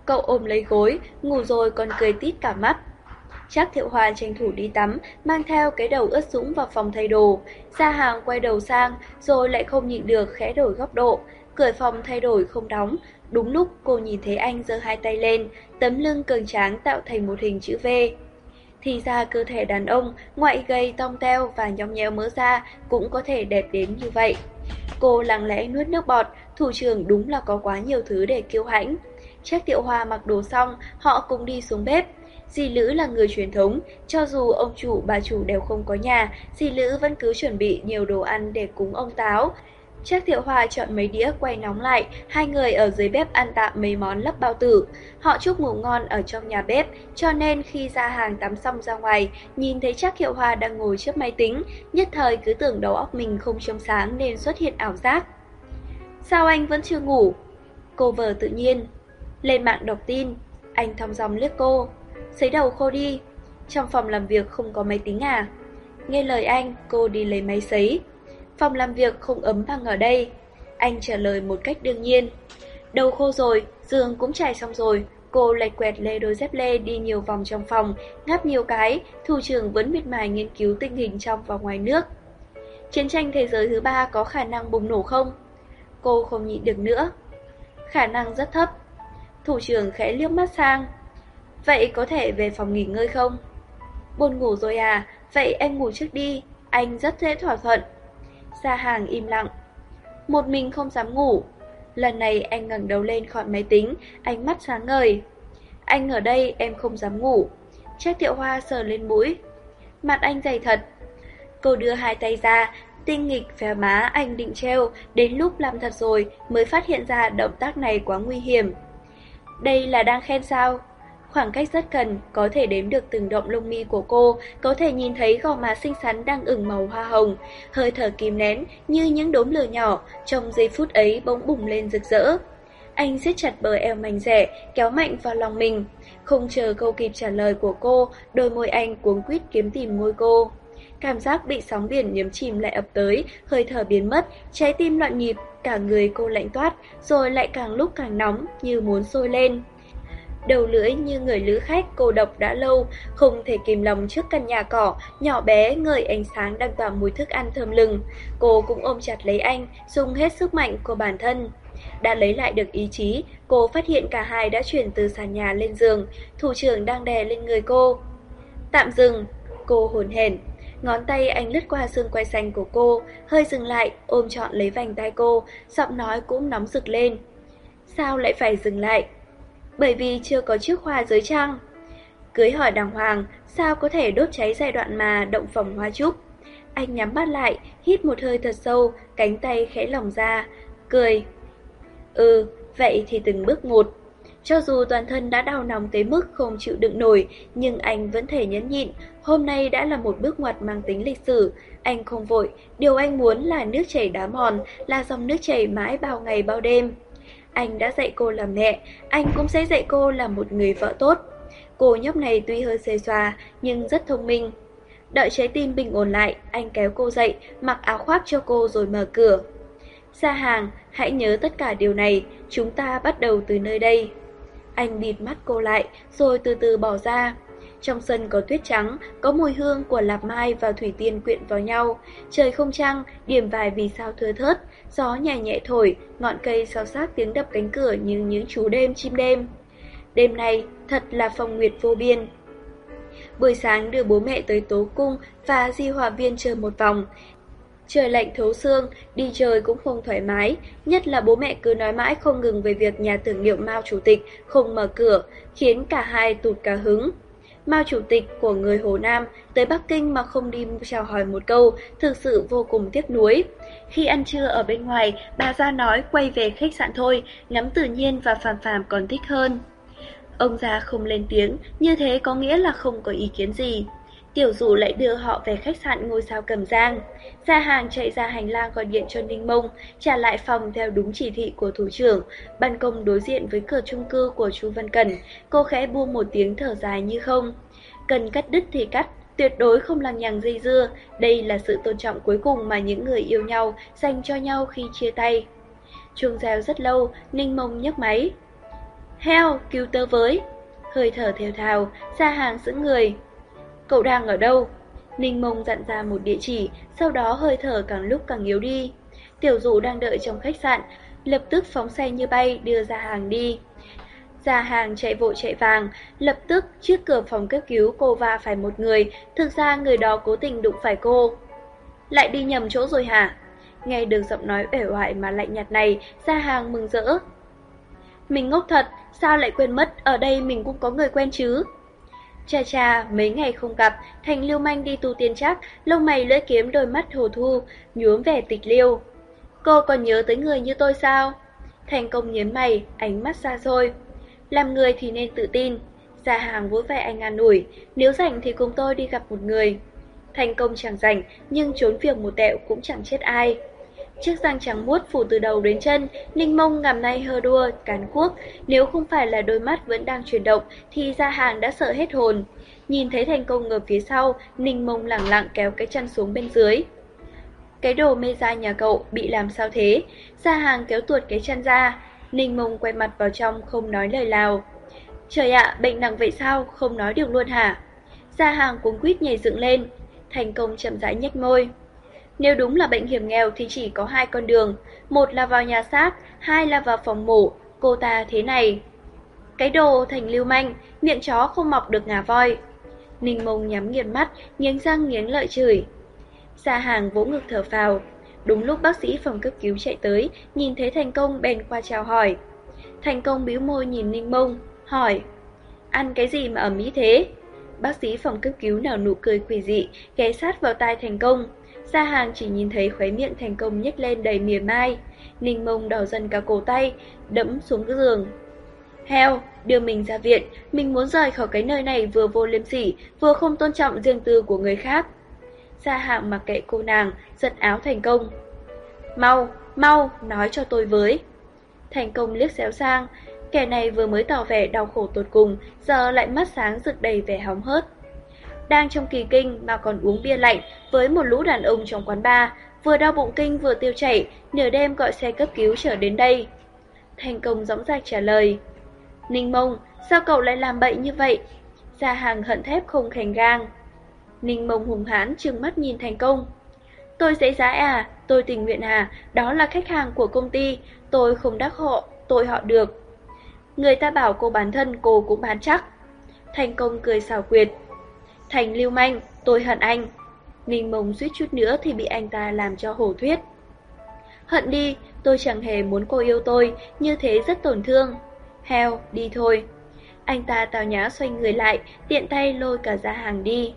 Cậu ôm lấy gối, ngủ rồi còn cười tít cả mắt. Chắc Thiệu Hoa tranh thủ đi tắm, mang theo cái đầu ướt sũng vào phòng thay đồ. Ra hàng quay đầu sang, rồi lại không nhịn được khẽ đổi góc độ. Cửa phòng thay đổi không đóng. Đúng lúc cô nhìn thấy anh giơ hai tay lên, tấm lưng cường tráng tạo thành một hình chữ V. Thì ra cơ thể đàn ông, ngoại gầy tong teo và nhong nhéo mỡ ra cũng có thể đẹp đến như vậy. Cô lặng lẽ nuốt nước bọt, thủ trưởng đúng là có quá nhiều thứ để kiêu hãnh. Trác Tiệu Hoa mặc đồ xong, họ cùng đi xuống bếp. dì Lữ là người truyền thống, cho dù ông chủ bà chủ đều không có nhà, dì Lữ vẫn cứ chuẩn bị nhiều đồ ăn để cúng ông Táo. Trác Thiệu Hoa chọn mấy đĩa quay nóng lại, hai người ở dưới bếp ăn tạm mấy món lấp bao tử. Họ chúc ngủ ngon ở trong nhà bếp, cho nên khi ra hàng tắm xong ra ngoài, nhìn thấy Trác Thiệu Hoa đang ngồi trước máy tính, nhất thời cứ tưởng đầu óc mình không trong sáng nên xuất hiện ảo giác. Sao anh vẫn chưa ngủ? Cô vờ tự nhiên. Lên mạng đọc tin, anh thong dòng liếc cô. Sấy đầu khô đi, trong phòng làm việc không có máy tính à? Nghe lời anh, cô đi lấy máy sấy. Phòng làm việc không ấm bằng ở đây. Anh trả lời một cách đương nhiên. Đầu khô rồi, giường cũng trải xong rồi. Cô lệch quẹt lê đôi dép lê đi nhiều vòng trong phòng, ngáp nhiều cái, thủ trưởng vẫn miệt mài nghiên cứu tình hình trong và ngoài nước. Chiến tranh thế giới thứ ba có khả năng bùng nổ không? Cô không nhịn được nữa. Khả năng rất thấp. Thủ trưởng khẽ liếc mắt sang. Vậy có thể về phòng nghỉ ngơi không? Buồn ngủ rồi à, vậy em ngủ trước đi, anh rất dễ thỏa thuận. Gia hàng im lặng. Một mình không dám ngủ. Lần này anh ngẩng đầu lên khỏi máy tính, ánh mắt sáng ngời. Anh ở đây em không dám ngủ. Trác tiệu Hoa sờ lên mũi. Mặt anh dày thật. Cô đưa hai tay ra, tinh nghịch phè má anh định treo, đến lúc làm thật rồi mới phát hiện ra động tác này quá nguy hiểm. Đây là đang khen sao? Khoảng cách rất gần, có thể đếm được từng động lông mi của cô, có thể nhìn thấy gò má xinh xắn đang ửng màu hoa hồng, hơi thở kìm nén như những đốm lửa nhỏ, trong giây phút ấy bỗng bùng lên rực rỡ. Anh siết chặt bờ eo mảnh rẻ, kéo mạnh vào lòng mình. Không chờ câu kịp trả lời của cô, đôi môi anh cuống quýt kiếm tìm môi cô. Cảm giác bị sóng biển nhấm chìm lại ập tới, hơi thở biến mất, trái tim loạn nhịp, cả người cô lạnh toát, rồi lại càng lúc càng nóng, như muốn sôi lên. Đầu lưỡi như người lữ khách cô độc đã lâu, không thể kìm lòng trước căn nhà cỏ, nhỏ bé, ngời ánh sáng đang tỏa mùi thức ăn thơm lừng. Cô cũng ôm chặt lấy anh, dùng hết sức mạnh của bản thân. Đã lấy lại được ý chí, cô phát hiện cả hai đã chuyển từ sàn nhà lên giường, thủ trưởng đang đè lên người cô. Tạm dừng, cô hồn hển. Ngón tay anh lướt qua xương quai xanh của cô, hơi dừng lại, ôm trọn lấy vành tay cô, giọng nói cũng nóng rực lên. Sao lại phải dừng lại? Bởi vì chưa có chiếc hoa dưới trăng. Cưới hỏi đàng hoàng, sao có thể đốt cháy giai đoạn mà động phòng hoa trúc? Anh nhắm mắt lại, hít một hơi thật sâu, cánh tay khẽ lỏng ra, cười. Ừ, vậy thì từng bước một. Cho dù toàn thân đã đau nóng tới mức không chịu đựng nổi, nhưng anh vẫn thể nhẫn nhịn. Hôm nay đã là một bước ngoặt mang tính lịch sử. Anh không vội, điều anh muốn là nước chảy đá mòn, là dòng nước chảy mãi bao ngày bao đêm. Anh đã dạy cô làm mẹ, anh cũng sẽ dạy cô là một người vợ tốt. Cô nhóc này tuy hơi xê xòa, nhưng rất thông minh. Đợi trái tim bình ổn lại, anh kéo cô dậy, mặc áo khoác cho cô rồi mở cửa. Xa hàng, hãy nhớ tất cả điều này, chúng ta bắt đầu từ nơi đây. Anh bịt mắt cô lại, rồi từ từ bỏ ra. Trong sân có tuyết trắng, có mùi hương của lạp mai và thủy tiên quyện vào nhau. Trời không trăng, điểm vài vì sao thưa thớt, gió nhẹ nhẹ thổi, ngọn cây sao sát tiếng đập cánh cửa như những chú đêm chim đêm. Đêm nay, thật là phong nguyệt vô biên. Buổi sáng đưa bố mẹ tới tố cung và di hòa viên chơi một vòng. Trời lạnh thấu xương, đi chơi cũng không thoải mái, nhất là bố mẹ cứ nói mãi không ngừng về việc nhà tưởng niệm Mao Chủ tịch không mở cửa, khiến cả hai tụt cả hứng. Mao Chủ tịch của người Hồ Nam tới Bắc Kinh mà không đi chào hỏi một câu, thực sự vô cùng tiếc nuối. Khi ăn trưa ở bên ngoài, bà ra nói quay về khách sạn thôi, ngắm tự nhiên và phàm phàm còn thích hơn. Ông già không lên tiếng, như thế có nghĩa là không có ý kiến gì. Tiểu dụ lại đưa họ về khách sạn ngôi sao cầm giang. Gia hàng chạy ra hành lang gọi điện cho Ninh Mông, trả lại phòng theo đúng chỉ thị của thủ trưởng. Ban công đối diện với cửa chung cư của chú Văn Cần, cô khẽ buông một tiếng thở dài như không. Cần cắt đứt thì cắt, tuyệt đối không lằng nhằng dây dưa. Đây là sự tôn trọng cuối cùng mà những người yêu nhau dành cho nhau khi chia tay. Chuông reo rất lâu, Ninh Mông nhấc máy. Heo, cứu tớ với. Hơi thở theo thào, ra hàng giữ người. Cậu đang ở đâu? Ninh mông dặn ra một địa chỉ, sau đó hơi thở càng lúc càng yếu đi. Tiểu dụ đang đợi trong khách sạn, lập tức phóng xe như bay đưa ra hàng đi. Ra hàng chạy vội chạy vàng, lập tức trước cửa phòng cấp cứu cô va phải một người, thực ra người đó cố tình đụng phải cô. Lại đi nhầm chỗ rồi hả? Nghe được giọng nói uể oải mà lạnh nhạt này, ra hàng mừng rỡ. Mình ngốc thật, sao lại quên mất, ở đây mình cũng có người quen chứ? Cha cha, mấy ngày không gặp, thành lưu manh đi tu tiên chắc, lông mày lưỡi kiếm đôi mắt hồ thu, nhuốm vẻ tịch liêu. Cô còn nhớ tới người như tôi sao? Thành công nhếm mày, ánh mắt xa xôi. Làm người thì nên tự tin. Gia hàng vỗ vẻ anh an ủi, nếu rảnh thì cùng tôi đi gặp một người. Thành công chẳng rảnh, nhưng trốn việc một tẹo cũng chẳng chết ai. Chiếc răng trắng muốt phủ từ đầu đến chân, Ninh Mông ngầm nay hơ đua, cán cuốc, nếu không phải là đôi mắt vẫn đang chuyển động thì gia hàng đã sợ hết hồn. Nhìn thấy thành công ở phía sau, Ninh Mông lẳng lặng kéo cái chân xuống bên dưới. Cái đồ mê ra nhà cậu bị làm sao thế? Gia hàng kéo tuột cái chân ra, Ninh Mông quay mặt vào trong không nói lời nào. Trời ạ, bệnh nặng vậy sao, không nói được luôn hả? Gia hàng cuống quýt nhảy dựng lên, thành công chậm rãi nhếch môi. Nếu đúng là bệnh hiểm nghèo thì chỉ có hai con đường, một là vào nhà xác, hai là vào phòng mổ, cô ta thế này. Cái đồ thành lưu manh, miệng chó không mọc được ngà voi. Ninh mông nhắm nghiền mắt, nghiến răng nghiến lợi chửi. xa hàng vỗ ngực thở phào. Đúng lúc bác sĩ phòng cấp cứu chạy tới, nhìn thấy thành công bèn qua chào hỏi. Thành công bĩu môi nhìn Ninh mông, hỏi. Ăn cái gì mà ẩm ý thế? Bác sĩ phòng cấp cứu nở nụ cười quỷ dị, ghé sát vào tai thành công. Gia hàng chỉ nhìn thấy khóe miệng thành công nhếch lên đầy mỉa mai. Ninh mông đỏ dần cả cổ tay, đẫm xuống cái giường. Heo, đưa mình ra viện, mình muốn rời khỏi cái nơi này vừa vô liêm sỉ, vừa không tôn trọng riêng tư của người khác. Gia hàng mặc kệ cô nàng, giật áo thành công. Mau, mau, nói cho tôi với. Thành công liếc xéo sang, kẻ này vừa mới tỏ vẻ đau khổ tột cùng, giờ lại mắt sáng rực đầy vẻ hóng hớt đang trong kỳ kinh mà còn uống bia lạnh với một lũ đàn ông trong quán bar, vừa đau bụng kinh vừa tiêu chảy, nửa đêm gọi xe cấp cứu trở đến đây. Thành công dõng dạc trả lời. Ninh mông, sao cậu lại làm bậy như vậy? Gia hàng hận thép không khèn gang. Ninh mông hùng hãn trừng mắt nhìn thành công. Tôi dễ dãi à, tôi tình nguyện à, đó là khách hàng của công ty, tôi không đắc họ, tôi họ được. Người ta bảo cô bán thân, cô cũng bán chắc. Thành công cười xảo quyệt. Thành lưu manh, tôi hận anh. Ninh mông suýt chút nữa thì bị anh ta làm cho hổ thuyết. Hận đi, tôi chẳng hề muốn cô yêu tôi, như thế rất tổn thương. Heo, đi thôi. Anh ta tào nhã xoay người lại, tiện tay lôi cả gia hàng đi.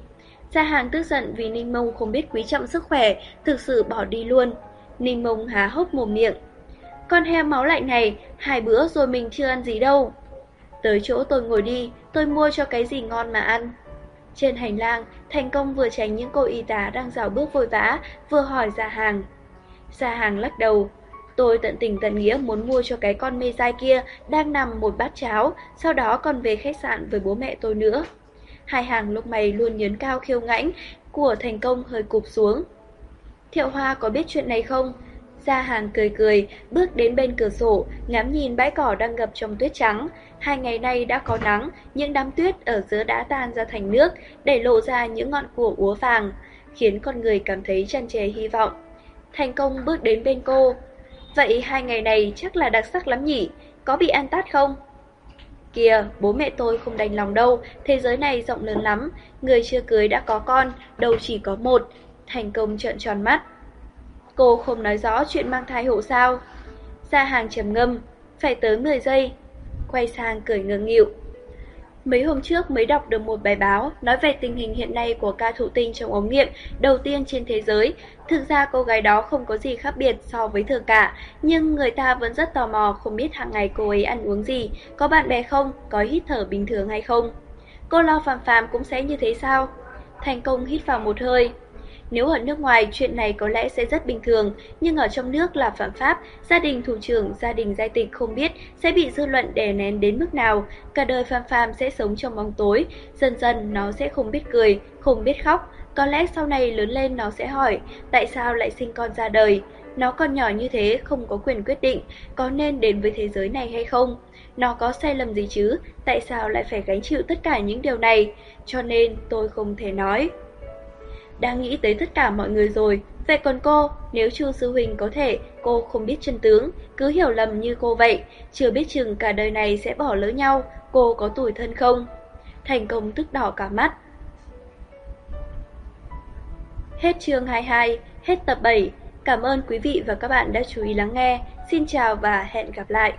Gia hàng tức giận vì Ninh Mông không biết quý trọng sức khỏe, thực sự bỏ đi luôn. Ninh Mông há hốc mồm miệng. Con heo máu lạnh này, hai bữa rồi mình chưa ăn gì đâu. Tới chỗ tôi ngồi đi, tôi mua cho cái gì ngon mà ăn. Trên hành lang, thành công vừa tránh những cô y tá đang dạo bước vội vã, vừa hỏi ra hàng. Ra hàng lắc đầu. Tôi tận tình tận nghĩa muốn mua cho cái con mê dai kia đang nằm một bát cháo, sau đó còn về khách sạn với bố mẹ tôi nữa. Hai hàng lúc mày luôn nhấn cao khiêu ngãnh của thành công hơi cụp xuống. Thiệu Hoa có biết chuyện này không? Gia hàng cười cười, bước đến bên cửa sổ, ngắm nhìn bãi cỏ đang ngập trong tuyết trắng. Hai ngày nay đã có nắng, những đám tuyết ở giữa đã tan ra thành nước, để lộ ra những ngọn củ úa vàng, khiến con người cảm thấy chăn chề hy vọng. Thành công bước đến bên cô. Vậy hai ngày này chắc là đặc sắc lắm nhỉ, có bị ăn tát không? Kìa, bố mẹ tôi không đành lòng đâu, thế giới này rộng lớn lắm, người chưa cưới đã có con, đâu chỉ có một. Thành công trợn tròn mắt. Cô không nói rõ chuyện mang thai hộ sao? Ra hàng trầm ngâm, phải tới 10 giây. Quay sang cười ngượng nghịu. Mấy hôm trước mới đọc được một bài báo nói về tình hình hiện nay của ca thụ tinh trong ống nghiệm đầu tiên trên thế giới. Thực ra cô gái đó không có gì khác biệt so với thường cả, nhưng người ta vẫn rất tò mò không biết hàng ngày cô ấy ăn uống gì, có bạn bè không, có hít thở bình thường hay không. Cô lo phàm phàm cũng sẽ như thế sao? Thành công hít vào một hơi, nếu ở nước ngoài, chuyện này có lẽ sẽ rất bình thường, nhưng ở trong nước là phạm pháp, gia đình thủ trưởng, gia đình giai tịch không biết sẽ bị dư luận đè nén đến mức nào. Cả đời Phạm Phạm sẽ sống trong bóng tối, dần dần nó sẽ không biết cười, không biết khóc. Có lẽ sau này lớn lên nó sẽ hỏi, tại sao lại sinh con ra đời? Nó còn nhỏ như thế, không có quyền quyết định, có nên đến với thế giới này hay không? Nó có sai lầm gì chứ, tại sao lại phải gánh chịu tất cả những điều này? Cho nên tôi không thể nói đang nghĩ tới tất cả mọi người rồi. Vậy còn cô, nếu Chu Sư Huynh có thể, cô không biết chân tướng, cứ hiểu lầm như cô vậy, chưa biết chừng cả đời này sẽ bỏ lỡ nhau, cô có tuổi thân không? Thành công tức đỏ cả mắt. Hết chương 22, hết tập 7. Cảm ơn quý vị và các bạn đã chú ý lắng nghe. Xin chào và hẹn gặp lại.